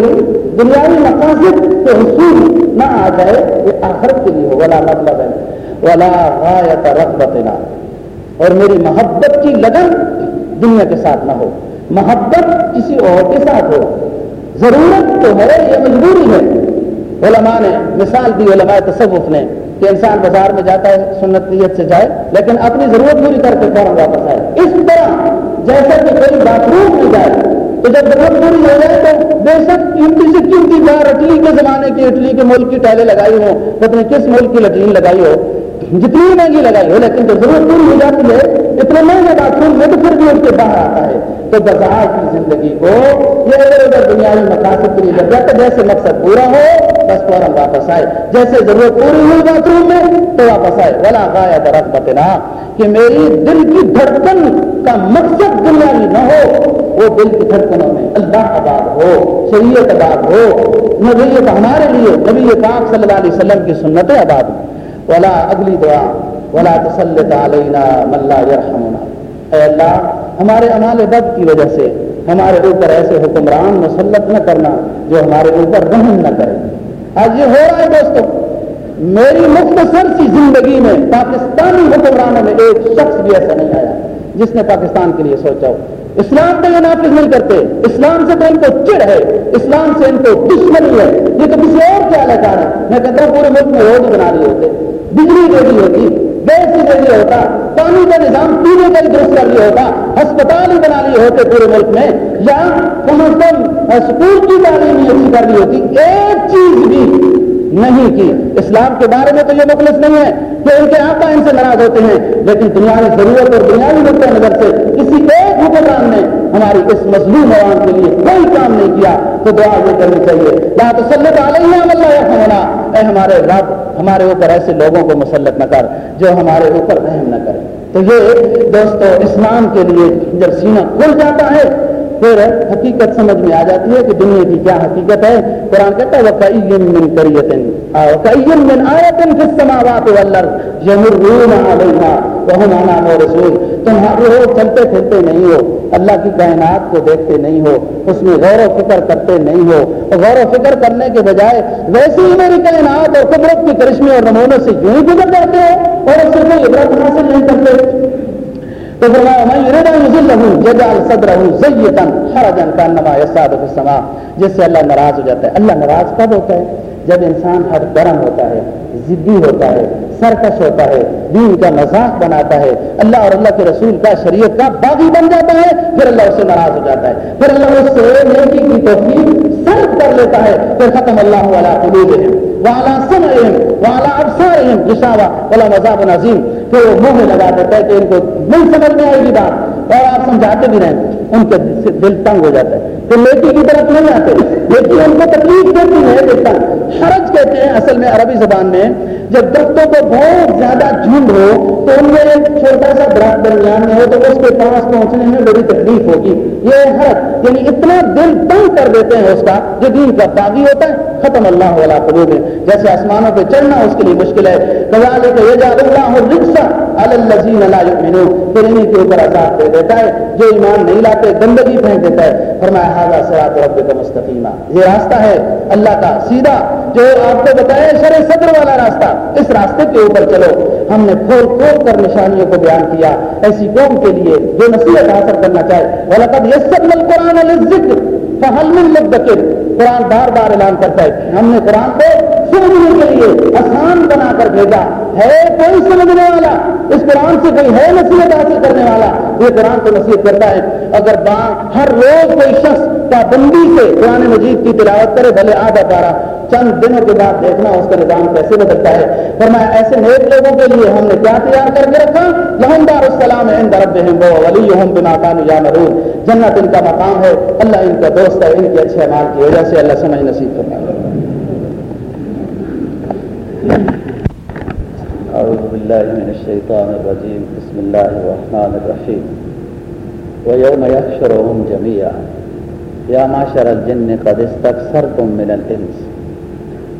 B: دنیاوی مقاصد کے حصول نہ آ جائے، یہ آخرت کے لیے ہو۔ ولا مطلب ہے، ولا غایت رغبتنا۔ اور میری محبت کی لگن دنیا کے ساتھ نہ ہو، محبت کسی اور کے ساتھ ہو۔ ضرورت تو ہے، یہ مجبوری ہے۔ علماء نے مثال دی، علماء تصوف نے۔
A: کہ انسان بازار میں جاتا ہے، سنت نیت سے جائے، لیکن اپنی ضرورت پوری کر کے فوراً واپس آئے۔ اس طرح جیسا کہ کوئی باتھ روم میں جائے، تو جب ضرورت پوری ہو جائے تو بے شک قیمتی سے قیمتی بار اٹلی کے زمانے کی اٹلی کے ملک کی ٹائلیں لگائی ہو پتہ کس ملک کی لٹرین لگائی ہو؟ جتنی مہنگی لگائی ہو لیکن جب ضرورت پوری ہو جاتی ہے، اتنے مہنگے باتھ روم میں تو پھر بھی اس کے باہر آتا ہے۔ تو بازار کی زندگی کو یہ ادھر ادھر دنیاوی مقاصد کے لیے لگ جاتا جیسے مقصد پورا ہو، بس فوراً واپس آئے۔ جیسے ضرورت پوری ہوئی باتھ روم میں، تو واپس آئے۔ ولا گایا درخت بتنا کہ میری دل کی دھڑکن کا مقصد دنیاوی نہ ہو، وہ دل کی دھڑکنوں میں اللہ آباد ہو، شریعت آباد ہو نبی ہمارے لیے، نبی پاک صلی اللہ علیہ وسلم کی سنتیں آباد ہوں۔ ولا اگلی دعا، ولا تسلط علینا ملا یرحمنا۔ اے اللہ، ہمارے امال بد کی وجہ سے، ہمارے اوپر ایسے حکمران مسلط نہ کرنا جو ہمارے اوپر رحم نہ کرے۔ آج یہ ہو رہا ہے دوستوں میری مختصر سی زندگی میں پاکستانی حکمرانوں میں ایک شخص بھی ایسا نہیں آیا جس نے پاکستان کے لیے سوچا ہو۔ اسلام تو یہ نافذ نہیں کرتے، اسلام سے تو ان کو چڑ ہے، اسلام سے ان کو دشمنی ہے۔ یہ تو کسی اور کیا لگا ہے۔ میں کہتا ہوں پورے ملک میں روڈ بنا رہی ہوتے۔ بجلی دے دی ہوتی گیس دے دیا ہوتا پانی کا نظام پینے کا درست کر لیا ہوتا، ہسپتال ہی بنا لیے ہوتے پورے ملک میں، یا کم از کم اسکول کی تعلیم اچھی کر لی ہوتی، ایک چیز بھی نہیں کی۔ اسلام کے بارے میں تو یہ مخلص نہیں ہے۔ کہ ان کے آقا ان سے ناراض ہوتے ہیں، لیکن دنیاوی ضرورت اور دنیاوی نقطۂ نظر سے کسی ایک حکمران نے ہماری اس مظلوم عوام کے لیے کوئی کام نہیں کیا، تو دعا یہ کرنی چاہیے۔ یا تسلط علیہ اللہ ہونا اے ہمارے رب، ہمارے اوپر ایسے لوگوں کو مسلط نہ کر جو ہمارے اوپر رحم نہ کرے۔ تو یہ دوستو، اسلام کے لیے جب سینہ کھل جاتا ہے، پھر حقیقت سمجھ میں آ جاتی ہے کہ دنیا کی کیا حقیقت ہے۔ قرآن کہتا ہے وَقَئِيٍ مِّن وَقَئِيٍ چلتے پھرتے نہیں ہو۔ اللہ کی کائنات کو دیکھتے نہیں ہو، اس میں غور و فکر کرتے نہیں ہو۔ غور و فکر کرنے کے بجائے ویسے ہی میری کائنات اور قدرت کی کرشمے اور نمونوں سے یوں ہی گزر جاتے ہو اور اس سے کوئی عبرت حاصل نہیں کرتے۔ تو فرمایا میں یذلہ صدرہ زیتا حرجا کانما السماء. جس سے اللہ ناراض ہو جاتا ہے۔ اللہ ناراض کب ہوتا ہے؟ جب انسان ہر گرم ہوتا ہے ضدی ہوتا ہے، سرکش ہوتا ہے، دین کا مذاق بناتا ہے، اللہ اور اللہ کے رسول کا شریعت کا باغی بن جاتا ہے، پھر اللہ اس سے ناراض ہو جاتا ہے، پھر اللہ اس سے نیکی کی توفیق سرد کر لیتا ہے، پھر ختم اللہ والا قلوبہم والا سمعہم والا ابصارہم، غشاوہ والا مذاب نظیم پھر وہ منہ میں لگا دیتا ہے کہ ان کو نہیں سمجھ میں آئے گی بات، اور آپ سمجھاتے بھی رہیں ان کا دل تنگ ہو جاتا ہے۔ تو نیکی کی طرف نہیں آتے۔ لیکن ان کو تکلیف دیتی ہے دیکھتا حرج کہتے ہیں اصل میں عربی زبان میں، جب درختوں کو بہت زیادہ جھنڈ ہو، تو ان میں ایک چھوٹا سا درخت درمیان میں ہو، تو اس کے پاس پہنچنے میں بڑی تکلیف ہوگی۔ یہ حرج یعنی اتنا دل تنگ کر دیتے ہیں اس کا جو دین کا باغی ہوتا ہے۔ ختم اللہ والا قلوب میں جیسے آسمانوں پہ چڑھنا اس کے لیے مشکل ہے۔ کزالک یجعل اللہ الرجس علی الذین لا یؤمنون پھر انہیں کے اوپر عذاب دے دیتا ہے، جو ایمان نہیں لاتے گندگی پھینک دیتا ہے۔ فرمایا ھذا صراط ربک مستقیما۔ یہ راستہ ہے اللہ کا سیدھا، جو آپ کو بتایا شر صدر والا راستہ۔ اس راستے کے اوپر چلو۔ ہم نے کھول کھول کر نشانیوں کو بیان کیا۔ ایسی قوم کے لیے جو نصیحت حاصل کرنا چاہے۔ وَلَقَدْ يَسَّرْنَا الْقُرْآنَ لِلذِّكْرِ۔ فَهَلْ مِن قرآن بار بار اعلان کرتا ہے۔ ہم نے قرآن کو سمجھنے کے لیے آسان بنا کر بھیجا۔ ہے کوئی سمجھنے والا؟ اس قرآن سے کوئی ہے نصیحت حاصل کرنے والا؟ یہ قرآن کو نصیحت کرتا ہے۔ اگر باں ہر روز کوئی شخص پابندی سے قرآن مجید کی تلاوت کرے، بھلے آدھا پارا چند دنوں کے بعد دیکھنا اس کا نظام کیسے بدلتا ہے۔ فرمایا، ایسے نیک لوگوں کے لیے ہم نے کیا تیار کر کے رکھا؟ لہم دار السلام عند بما جنت ان کا مقام ہے، اللہ ان کا دوست ان کے اچھے اعمال کی وجہ سے اللہ سمجھ نصیب فرمائے
B: أعوذ بالله من الشيطان الرجيم. بسم الله الرحمن الرحيم. ويوم يحشرهم جميعا. يا معشر الجن قد استكثرتم من الإنس.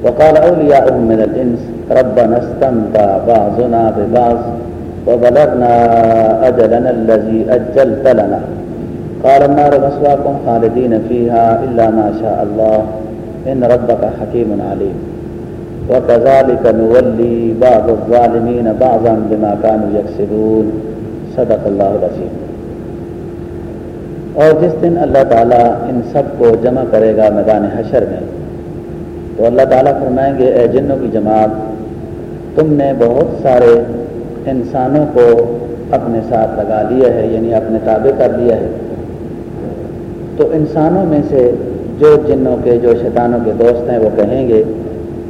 B: وقال أولياؤهم من الإنس ربنا استمتع بعضنا ببعض وبلغنا أجلنا الذي أجلت لنا. قال النار مسواكم خالدين فيها إلا ما شاء الله. إن ربك حكيم عليم. وكذلك نولي بعض الظالمين بعضا بما كانوا يكسبون. صدق الله العظيم. اور جس دن اللہ تعالیٰ ان سب کو جمع کرے گا میدان حشر میں، تو اللہ تعالیٰ فرمائیں گے، اے جنوں کی جماعت، تم نے بہت سارے انسانوں کو اپنے ساتھ لگا لیا ہے یعنی اپنے تابع کر لیا ہے۔ تو انسانوں میں سے جو جنوں کے، جو شیطانوں کے دوست ہیں، وہ کہیں گے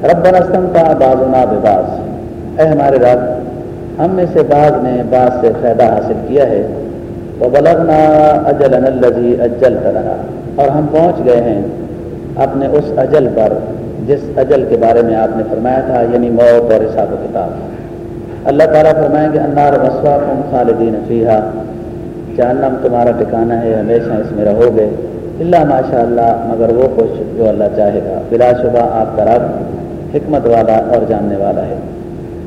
B: رب برستم کا بازنا بباز اے ہمارے رب، ہم میں سے بعض نے بعض سے فائدہ حاصل کیا ہے۔ وہ بلغنا اجل الزی اجل کرنا اور ہم پہنچ گئے ہیں اپنے اس اجل پر، جس اجل کے بارے میں آپ نے فرمایا تھا یعنی موت اور حساب و کتاب۔ اللہ تعالیٰ فرمائیں گے انار وسوا کم خالدین فیحا جہنم تمہارا ٹھکانا ہے، ہمیشہ اس میں رہو گے۔ اللہ ماشاء اللہ مگر وہ کچھ جو اللہ چاہے گا۔ بلا شبہ آپ کا رب حکمت والا اور جاننے والا ہے۔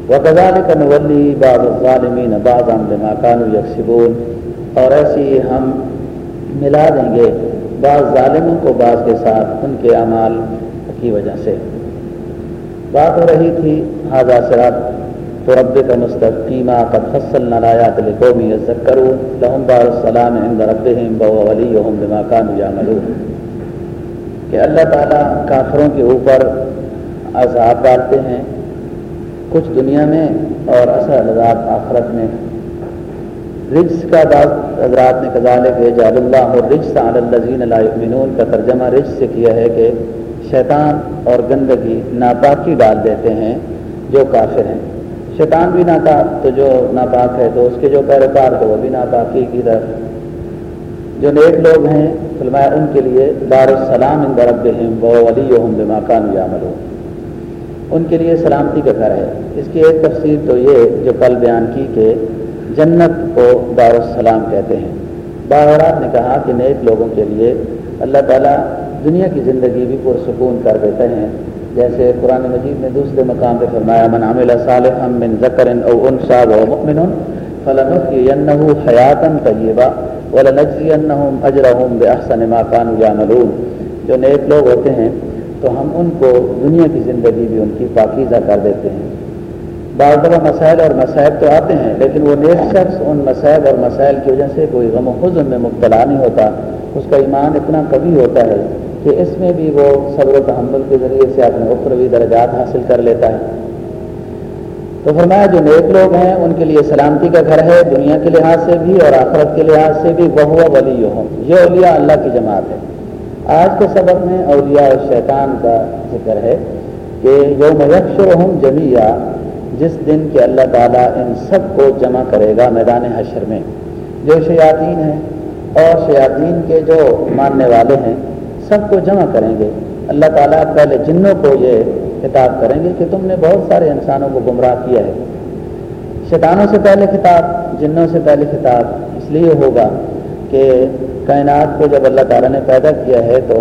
B: وہ کزال بعض ظالمین بعض ماکان یکسبون اور ایسی ہم ملا دیں گے بعض ظالموں کو بعض کے ساتھ ان کے اعمال کی وجہ سے۔ بات ہو رہی تھی حاضہ سرات تو رب کا مستقیمہ قد فصل نلایات لقومی ذکروں لہم بار السلام عند ربہم بو ولیہم بما کانوا یعملون. کہ اللہ تعالیٰ کافروں کے اوپر عذاب ڈالتے ہیں، کچھ دنیا میں اور اثر عذاب آخرت میں۔ رجس کا بعض حضرات نے کزال کے جال اللہ اور رجس الزین اللہ کا ترجمہ رجس سے کیا ہے کہ شیطان اور گندگی ناپاکی ڈال دیتے ہیں جو کافر ہیں۔ شیطان بھی ناپاک تو جو ناپاک ہے تو اس کے جو پیروکار تو وہ بھی ناپاکی کی طرف جو نیک لوگ ہیں فلمایا ان کے لیے دار السلام ان درب و ولی بما کان یامل ان کے لیے سلامتی کا گھر ہے۔ اس کی ایک تفصیل تو یہ جو کل بیان کی کہ جنت کو دار السلام کہتے ہیں۔ باورات نے کہا کہ نیک لوگوں کے لیے اللہ تعالیٰ دنیا کی زندگی بھی پرسکون کر دیتے ہیں۔ جیسے قرآن مجید نے دوسرے مقام پہ فرمایا، من عمل صالحا من ذکر او انسا و مؤمن فلنحيينه حیاتا طیبا ولنجزینهم اجرهم باحسن ما كانوا يعملون جو نیک لوگ ہوتے ہیں، تو ہم ان کو دنیا کی زندگی بھی ان کی پاکیزہ کر دیتے ہیں۔ بعض دفعہ مسائل اور مسائل تو آتے ہیں، لیکن وہ نیک شخص ان مسائل اور مسائل کی وجہ سے کوئی غم و حزن میں مبتلا نہیں ہوتا، اس کا ایمان اتنا کبھی ہوتا ہے کہ اس میں بھی وہ صبر و تحمل کے ذریعے سے اپنے اخروی درجات حاصل کر لیتا ہے۔ تو فرمایا جو نیک لوگ ہیں، ان کے لیے سلامتی کا گھر ہے، دنیا کے لحاظ سے بھی اور آخرت کے لحاظ سے بھی وہ ولی ہوں یہ اولیاء اللہ کی جماعت ہے۔ آج کے سبق میں اولیاء اور شیطان کا ذکر ہے کہ جو میکش ہوں جمیہ جس دن کہ اللہ تعالیٰ ان سب کو جمع کرے گا میدان حشر میں۔ جو شیاطین ہیں اور شیاطین کے جو ماننے والے ہیں سب کو جمع کریں گے۔ اللہ تعالیٰ پہلے جنوں کو یہ خطاب کریں گے کہ تم نے بہت سارے انسانوں کو گمراہ کیا ہے۔ شیطانوں سے پہلے خطاب، جنوں سے پہلے خطاب۔ اس لیے ہوگا کہ کائنات کو جب اللہ تعالیٰ نے پیدا کیا ہے تو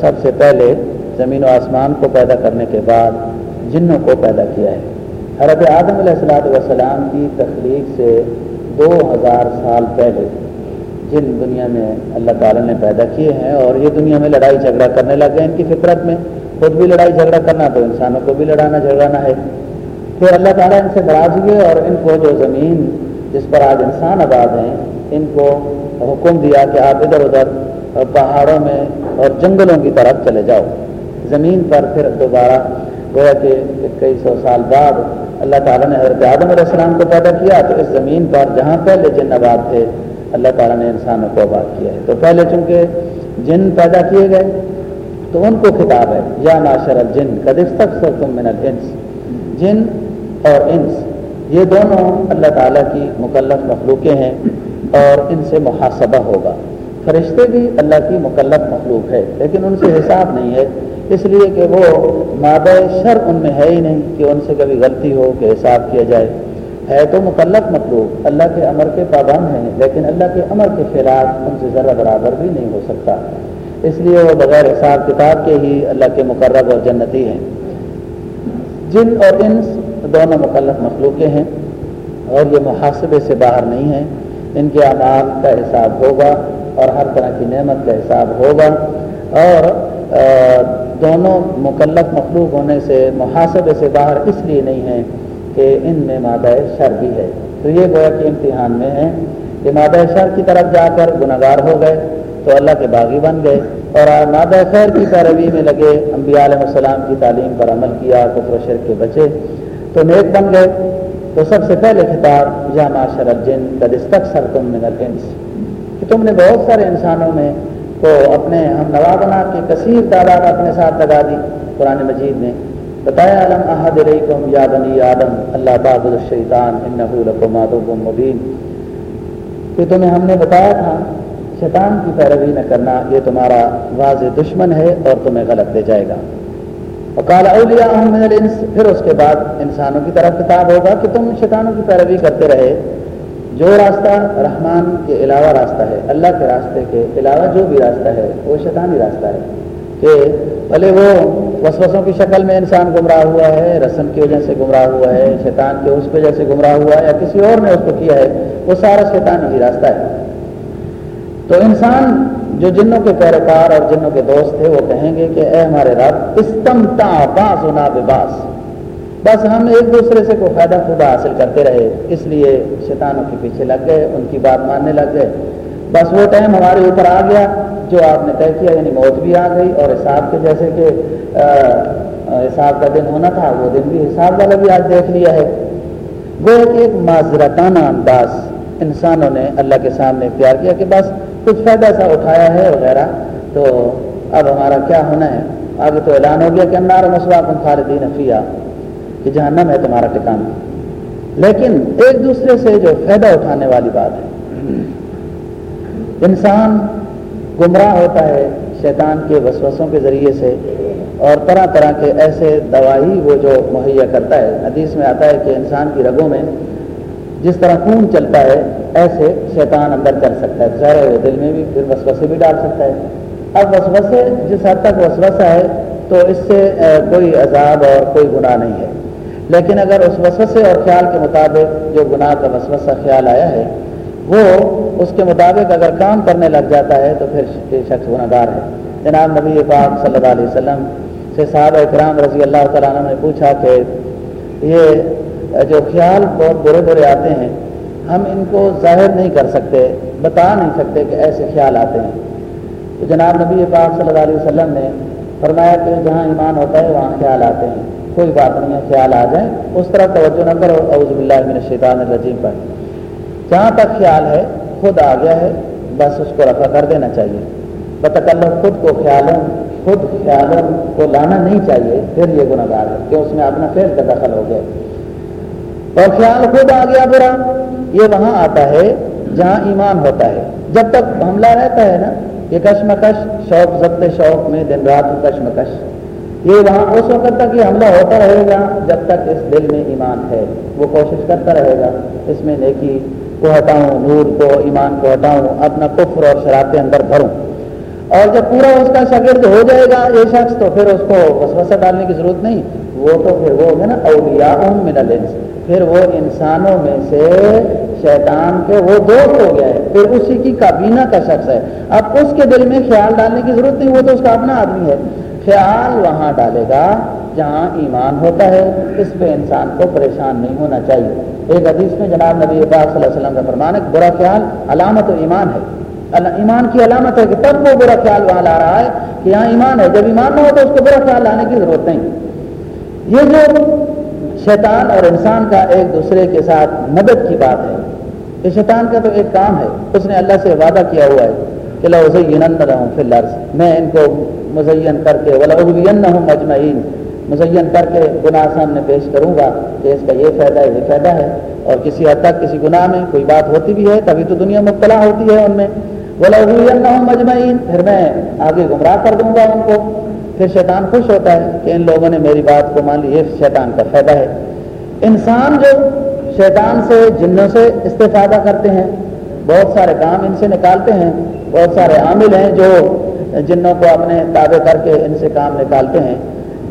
B: سب سے پہلے زمین و آسمان کو پیدا کرنے کے بعد جنوں کو پیدا کیا ہے۔ حضرت آدم علیہ السلاۃ والسلام کی تخلیق سے دو ہزار سال پہلے جن دنیا میں اللہ تعالیٰ نے پیدا کیے ہیں اور یہ دنیا میں لڑائی جھگڑا کرنے لگ گئے ان کی فطرت میں، خود بھی لڑائی جھگڑا کرنا تو انسانوں کو بھی لڑانا، جھگڑانا ہے۔ پھر اللہ تعالیٰ ان سے ناراض ہوئے اور ان کو جو زمین جس پر آج انسان آباد ہیں، ان کو حکم دیا کہ آپ ادھر ادھر پہاڑوں میں اور جنگلوں کی طرف چلے جاؤ۔ زمین پر پھر دوبارہ گویا کہ کئی سو سال بعد اللہ تعالیٰ نے حضرت آدم علیہ السلام کو پیدا کیا تو اس زمین پر جہاں پہلے جن آباد تھے اللہ تعالیٰ نے انسانوں کو آباد کیا ہے۔ تو پہلے چونکہ جن پیدا کیے گئے، تو ان کو خطاب ہے، یا معاشر الجن سر تم من الانس۔ جن اور انس، یہ دونوں اللہ تعالیٰ کی مکلف مخلوقیں ہیں اور ان سے محاسبہ ہوگا۔ فرشتے بھی اللہ کی مکلف مخلوق ہے، لیکن ان سے حساب نہیں ہے۔ اس لیے کہ وہ مادہ شر ان میں ہے ہی نہیں، کہ ان سے کبھی غلطی ہو، کہ حساب کیا جائے۔ ہے تو مکلف مطلوب اللہ کے امر کے پابند ہیں، لیکن اللہ کے امر کے خلاف ان سے ذرا برابر بھی نہیں ہو سکتا۔ اس لیے وہ بغیر حساب کتاب کے ہی اللہ کے مقرب اور جنتی ہیں۔ جن اور انس دونوں مکلف مخلوقیں ہیں اور یہ محاسبے سے باہر نہیں ہیں۔ ان کے اعمال کا حساب ہوگا اور ہر طرح کی نعمت کا حساب ہوگا۔ اور دونوں مکلف مخلوق ہونے سے، محاسبے سے باہر اس لیے نہیں ہیں کہ ان میں مادہ شر بھی ہے۔ تو یہ گویا کہ امتحان میں ہے کہ مادہ شر کی طرف جا کر گناہ ہو گئے تو اللہ کے باغی بن گئے اور مادہ خیر کی پیروی میں لگے، انبیاء علیہ السلام کی تعلیم پر عمل کیا، کفر و شر کے بچے۔
A: تو نیک بن گئے۔ تو سب سے پہلے خطاب، یا معاشر الجن قدستک سر تم من الانس۔ کہ تم نے بہت سارے انسانوں میں کو اپنے ہم نوا بنا کے کثیر تعداد اپنے ساتھ لگا دی۔ قرآن مجید نے بتایا علم احد علیکم یا بنی آدم اللہ باب الشیطان انہو لکم عدو مبین کہ تمہیں ہم نے بتایا تھا، شیطان کی پیروی نہ کرنا، یہ تمہارا واضح دشمن ہے اور تمہیں غلط لے جائے گا۔ اور کالا اولیا احمد پھر اس کے بعد انسانوں کی طرف کتاب ہوگا کہ تم شیطانوں کی پیروی کرتے رہے۔ جو راستہ رحمان کے علاوہ راستہ ہے، اللہ کے راستے کے علاوہ جو بھی راستہ ہے، وہ شیطانی راستہ ہے کہ بھلے وہ وسوسوں کی شکل میں انسان گمراہ ہوا ہے، رسم کی وجہ سے گمراہ ہوا ہے، شیطان کے اس وجہ سے گمراہ ہوا ہے یا کسی اور نے اس کو کیا ہے، وہ سارا شیطان ہی راستہ ہے۔ تو انسان جو جنوں کے پیروکار اور جنوں کے دوست تھے، وہ کہیں گے کہ اے ہمارے رب استمتا باس ہونا بے باس بس ہم ایک دوسرے سے کوئی فائدہ خدا حاصل کرتے رہے، اس لیے شیطانوں کے پیچھے لگ گئے، ان کی بات ماننے لگ گئے۔ بس وہ ٹائم ہمارے اوپر آ گیا جو آپ نے طے کیا یعنی موت بھی آ گئی اور حساب کے جیسے کہ حساب کا دن ہونا تھا، وہ دن بھی حساب والا بھی آج دیکھ لیا ہے۔ وہ ایک معذرتانہ انداز انسانوں نے اللہ کے سامنے اختیار کیا کہ بس کچھ فائدہ سا اٹھایا ہے وغیرہ۔ تو اب ہمارا کیا ہونا ہے؟ آگے تو اعلان ہو گیا کہ انار مسوا خالدین افیا کہ جہنم ہے تمہارا ٹھکانا لیکن ایک دوسرے سے جو فائدہ اٹھانے والی بات ہے انسان گمراہ ہوتا ہے شیطان کے وسوسوں کے ذریعے سے اور طرح طرح کے ایسے دوائی وہ جو مہیا کرتا ہے۔ حدیث میں آتا ہے کہ انسان کی رگوں میں جس طرح خون چلتا ہے، ایسے شیطان اندر چل سکتا ہے۔ ظاہر ہے دل میں بھی پھر وسوسے بھی ڈال سکتا ہے۔ اب وسوسے، جس حد تک وسوسہ ہے، تو اس سے کوئی عذاب اور کوئی گناہ نہیں ہے۔ لیکن اگر اس وسوسے اور خیال کے مطابق جو گناہ کا وسوسہ خیال آیا ہے وہ اس کے مطابق اگر کام کرنے لگ جاتا ہے تو پھر یہ شخص گناہ گار ہے۔ جناب نبی پاک صلی اللہ علیہ وسلم سے صحابہ اکرام رضی اللہ تعالیٰ عنہ نے پوچھا کہ یہ جو خیال بہت برے برے آتے ہیں، ہم ان کو ظاہر نہیں کر سکتے، بتا نہیں سکتے کہ ایسے خیال آتے ہیں۔ تو جناب نبی پاک صلی اللہ علیہ وسلم نے فرمایا کہ جہاں ایمان ہوتا ہے، وہاں خیال آتے ہیں۔ کوئی بات نہیں ہے، خیال آ جائیں اس طرح توجہ نہ کرو، اعوذ باللہ من الشیطان الرجیم پر۔ جہاں تک خیال ہے، خود آ گیا ہے، بس اس کو رفع کر دینا چاہیے۔ بتکلو خود کو خیالوں خود خیالوں کو لانا نہیں چاہیے، پھر یہ گناہ گار ہے کہ اس میں اپنا فیل کا دخل ہو گیا۔ اور خیال خود آ گیا برا۔ یہ وہاں آتا ہے جہاں ایمان ہوتا ہے۔ جب تک حملہ رہتا ہے نا، یہ کشمکش، شوق، ضبط شوق میں دن رات کشمکش۔ یہ وہاں اس وقت تک یہ حملہ ہوتا رہے گا جب تک اس دل میں ایمان ہے۔ وہ کوشش کرتا رہے گا، اس میں نیکی کو ہٹاؤں، نور کو، ایمان کو ہٹاؤں، اپنا کفر اور شرابیں اندر بھروں۔ اور جب پورا اس کا شاگرد ہو جائے گا یہ شخص، تو پھر اس کو وسوسہ ڈالنے کی ضرورت نہیں۔ وہ تو پھر وہ ہے نا اولیاء من الانس۔ پھر وہ انسانوں میں سے شیطان کے وہ دوست ہو گیا ہے۔ پھر اسی کی کابینہ کا شخص ہے۔ اب اس کے دل میں خیال ڈالنے کی ضرورت نہیں، وہ تو اس کا اپنا آدمی ہے۔ خیال وہاں ڈالے گا جہاں ایمان ہوتا ہے، اس پہ انسان کو پریشان نہیں ہونا چاہیے۔ ایک حدیث میں جناب نبی پاک صلی اللہ علیہ وسلم کا فرمان ہے برا خیال علامت و ایمان ہے۔ ایمان کی علامت ہے کہ تب وہ برا خیال وہاں لا رہا ہے کہ یہاں ایمان ہے۔ جب ایمان نہ ہو تو اس کو برا خیال لانے کی ضرورت نہیں۔ یہ جو شیطان اور انسان کا ایک دوسرے کے ساتھ مدد کی بات ہے، یہ شیطان کا تو ایک کام ہے۔ اس نے اللہ سے وعدہ کیا ہوا ہے کہ رہوں فی الارض میں ان کو مزین کر کے ہوں مجمعین مزین کر کے گناہ سامنے پیش کروں گا کہ اس کا یہ فائدہ ہے، یہ فائدہ ہے۔ اور کسی حد تک کسی گناہ میں کوئی بات ہوتی بھی ہے، تبھی تو دنیا مبتلا ہوتی ہے ان میں۔ بولا مجمعین پھر میں آگے گمراہ کر دوں گا ان کو۔ پھر شیطان خوش ہوتا ہے کہ ان لوگوں نے میری بات کو مان لی، یہ شیطان کا فائدہ ہے۔ انسان جو شیطان سے، جنوں سے استفادہ کرتے ہیں، بہت سارے کام ان سے نکالتے ہیں۔ بہت سارے عامل ہیں جو جنوں کو اپنے تابع کر کے ان سے کام نکالتے ہیں۔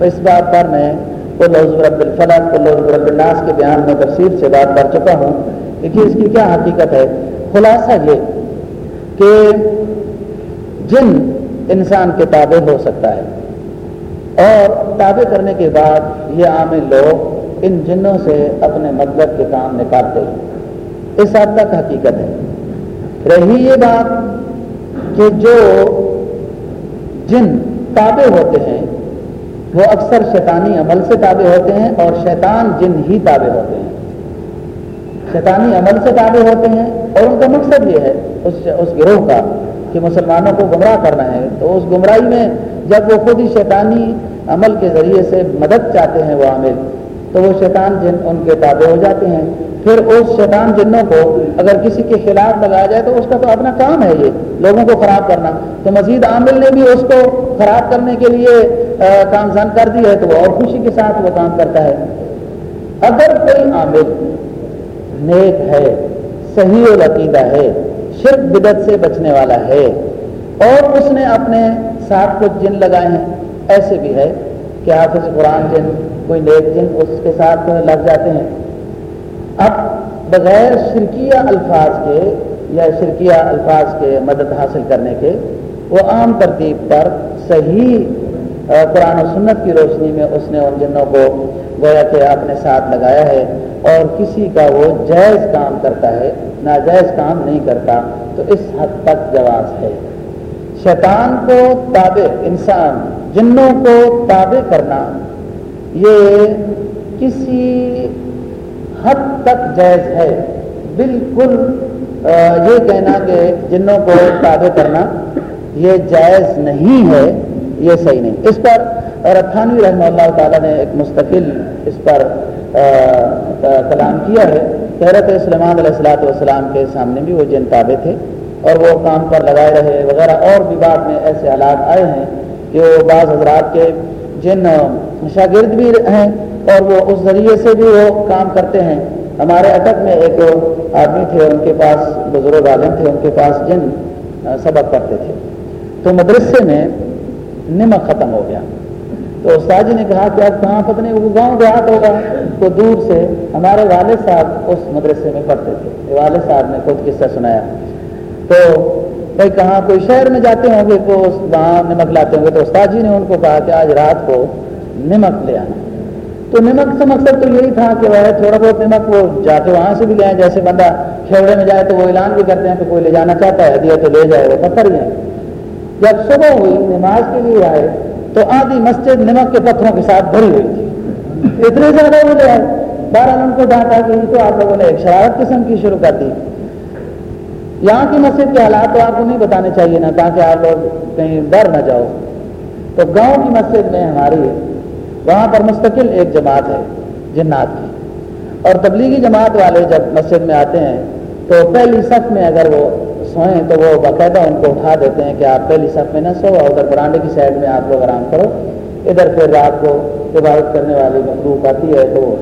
A: اس بات پر میں کل رب الفلق کل رب الناس کے بیان میں تفصیل سے بات کر چکا ہوں۔ دیکھیے اس کی کیا حقیقت ہے؟ خلاصہ یہ کہ جن انسان کے تابع ہو سکتا ہے اور تابع کرنے کے بعد یہ عام لوگ ان جنوں سے اپنے مطلب کے کام نکالتے ہیں۔ اس حد تک حقیقت ہے۔ رہی یہ بات کہ جو جن تابع ہوتے ہیں وہ اکثر شیطانی عمل سے تابع ہوتے ہیں اور شیطان جن ہی تابع ہوتے ہیں۔ شیطانی عمل سے تابع ہوتے ہیں اور ان کا مقصد یہ ہے اس اس گروہ کا کہ مسلمانوں کو گمراہ کرنا ہے۔ تو اس گمراہی میں جب وہ خود ہی شیطانی عمل کے ذریعے سے مدد چاہتے ہیں وہ عامل، تو وہ شیطان جن ان کے تابع ہو جاتے ہیں۔ پھر اس شیطان جنوں کو اگر کسی کے خلاف لگایا جائے تو اس کا تو اپنا کام ہے یہ، لوگوں کو خراب کرنا۔ تو مزید عامل نے بھی اس کو خراب کرنے کے لیے کامزن کر دی ہے تو وہ اور خوشی کے ساتھ وہ کام کرتا ہے۔ اگر کوئی عامل نیک ہے، صحیح العقیدہ ہے، شرک بدت سے بچنے والا ہے اور اس نے اپنے ساتھ کچھ جن لگائے ہیں، ایسے بھی ہے کہ حافظ قرآن جن، کوئی نیک جن اس کے ساتھ لگ جاتے ہیں۔ اب بغیر شرکیہ الفاظ کے یا شرکیہ الفاظ کے مدد حاصل کرنے کے وہ عام ترتیب پر صحیح قرآن و سنت کی روشنی میں اس نے ان جنوں کو گویا کہ اپنے ساتھ لگایا ہے اور کسی کا وہ جائز کام کرتا ہے، ناجائز کام نہیں کرتا، تو اس حد تک جواز ہے۔ شیطان کو تابع انسان، جنوں کو تابع کرنا، یہ کسی حد تک جائز ہے۔ بالکل یہ کہنا کہ جنوں کو تابع کرنا یہ جائز نہیں ہے، یہ صحیح نہیں۔ اس پر رتھانوی رحمہ اللہ تعالیٰ نے ایک مستقل اس پر کلام کیا ہے۔ حیرت سلمان علیہ السلاۃ والسلام کے سامنے بھی وہ جن تابع تھے اور وہ کام پر لگائے رہے وغیرہ اور بھی بعد میں ایسے حالات آئے ہیں کہ وہ بعض حضرات کے جن شاگرد بھی ہیں اور وہ اس ذریعے سے بھی وہ کام کرتے ہیں۔ ہمارے اٹک میں ایک آدمی تھے ان کے پاس بزرگ عالم تھے، ان کے پاس جن سبق کرتے تھے۔ تو مدرسے میں نمک ختم ہو گیا۔ تو استاد جی نے کہا کہ آپ کہاں پتہ نہیں، وہ گاؤں دیہات ہوگا۔ تو دور سے ہمارے والد صاحب اس مدرسے میں پڑھتے تھے۔ والد صاحب نے خود قصہ سنایا۔ تو بھائی کہاں کوئی شہر میں جاتے ہوں گے تو وہاں نمک لاتے ہوں گے تو استاد جی نے ان کو کہا کہ آج رات کو نمک لے آنا۔ تو نمک سے مقصد تو یہی تھا کہ وہ تھوڑا بہت نمک وہ جا کے وہاں سے بھی لے جیسے بندہ کھیوڑے میں جائے تو وہ اعلان بھی کرتے ہیں کہ کوئی لے جانا چاہتا ہے، دیا تو لے جائے، وہ پتھر ہی جب صبح ہوئی، نماز کے لیے آئے، تو آدھی مسجد نمک کے پتھروں کے ساتھ بھری ہوئی تھی۔ اتنے زیادہ وہ لے آئے بارہ ان کو ڈانٹا کہ تو آپ لوگوں نے ایک شرارت قسم کی شروع کر دی۔ یہاں کی مسجد کے حالات تو آپ کو نہیں بتانے چاہیے نا تاکہ آپ لوگ کہیں ڈر نہ جاؤ۔ تو گاؤں کی مسجد میں ہماری وہاں پر مستقل ایک جماعت ہے، جنات کی۔ اور تبلیغی جماعت والے جب مسجد میں آتے ہیں، تو پہلی صف میں اگر وہ سوئیں، تو وہ باقاعدہ ان کو اٹھا دیتے ہیں کہ آپ پہلی صف میں نہ سو، اور ادھر برانڈے کی سائڈ میں آپ لوگ آرام کرو۔ ادھر پھر رات کو عبادت کرنے والی مخلوق آتی ہے، تو وہ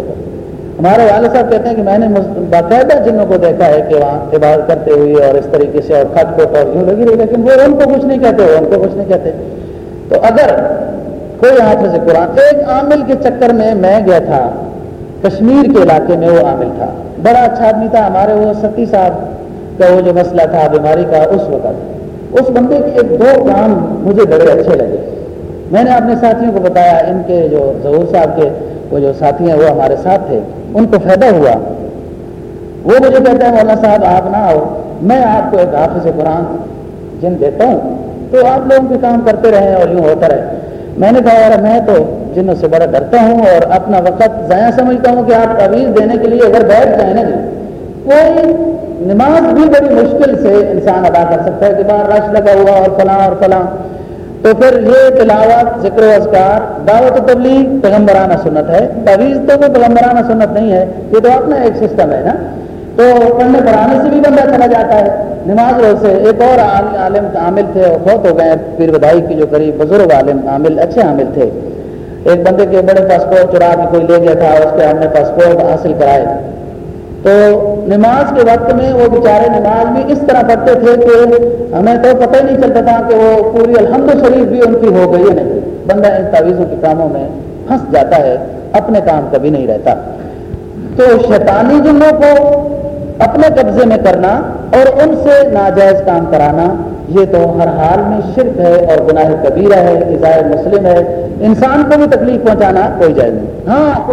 A: ہمارے والد صاحب کہتے ہیں کہ میں نے باقاعدہ جنوں کو دیکھا ہے کہ وہاں عبادت کرتے ہوئے اور اس طریقے سے اور کھٹ کو اور یوں لگی رہی، لیکن وہ ان کو کچھ نہیں کہتے، وہ ان کو کچھ نہیں کہتے۔ تو اگر کوئی ہاتھ سے قرآن ایک عامل کے چکر میں میں گیا تھا، کشمیر کے علاقے میں وہ عامل تھا۔ بڑا اچھا آدمی تھا، ہمارے وہ ستی صاحب کا وہ جو مسئلہ تھا، بیماری کا، اس وقت۔ اس بندے کے ایک دو کام مجھے بڑے اچھے لگے۔ میں نے اپنے ساتھیوں کو بتایا، ان کے جو ظہور صاحب کے وہ جو ساتھی ہیں، وہ ہمارے ساتھ تھے۔ ان کو فائدہ ہوا۔ وہ مجھے کہتے ہیں، مولانا صاحب، آپ نہ آؤ۔ میں آپ کو ایک حافظ قرآن جن دیتا ہوں۔ تو آپ لوگوں کے کام کرتے رہے اور یوں ہوتا رہے۔ میں نے کہا، یار، میں تو جنوں سے بڑا ڈرتا ہوں اور اپنا وقت ضائع سمجھتا ہوں کہ آپ تعویذ دینے کے لیے اگر بیٹھ جائیں نا جی، کوئی نماز بھی بڑی مشکل سے انسان ادا کر سکتا ہے کہ باہر رش لگا ہوا اور فلاں اور فلاں۔ تو پھر یہ تلاوت ذکر و اذکار دعوت و تبلیغ پیغمبرانہ سنت ہے۔ تعویذ تو کوئی پیغمبرانہ سنت نہیں ہے، یہ تو اپنا ایک سسٹم ہے نا۔ تو پڑھنے پڑھانے سے بھی بندہ چلا جاتا ہے۔ نماز روز سے ایک اور عالم عامل تھے اور بہت ہو گئے۔ پیر بدائی کی جو قریب بزرگ عالم عامل، اچھے عامل تھے۔ ایک بندے کے بڑے پاسپورٹ چرا کے کوئی لے گیا تھا، اس کے ہم نے پاسپورٹ حاصل کرائے۔ تو نماز کے وقت میں وہ بیچارے نماز بھی اس طرح پڑھتے تھے کہ ہمیں تو پتہ ہی نہیں چلتا تھا کہ وہ پوری الحمد شریف بھی ان کی ہو گئی ہے نہیں۔ بندہ ان تعویذوں کے کاموں میں پھنس جاتا ہے، اپنے کام کبھی نہیں رہتا۔ تو شیطانی جنوں کو اپنے قبضے میں کرنا اور ان سے ناجائز کام کرانا، یہ تو ہر حال میں شرک ہے اور گناہ کبیرہ ہے ازائر مسلم ہے۔ انسان کو بھی تکلیف پہنچانا کوئی جائز نہیں۔ ہاں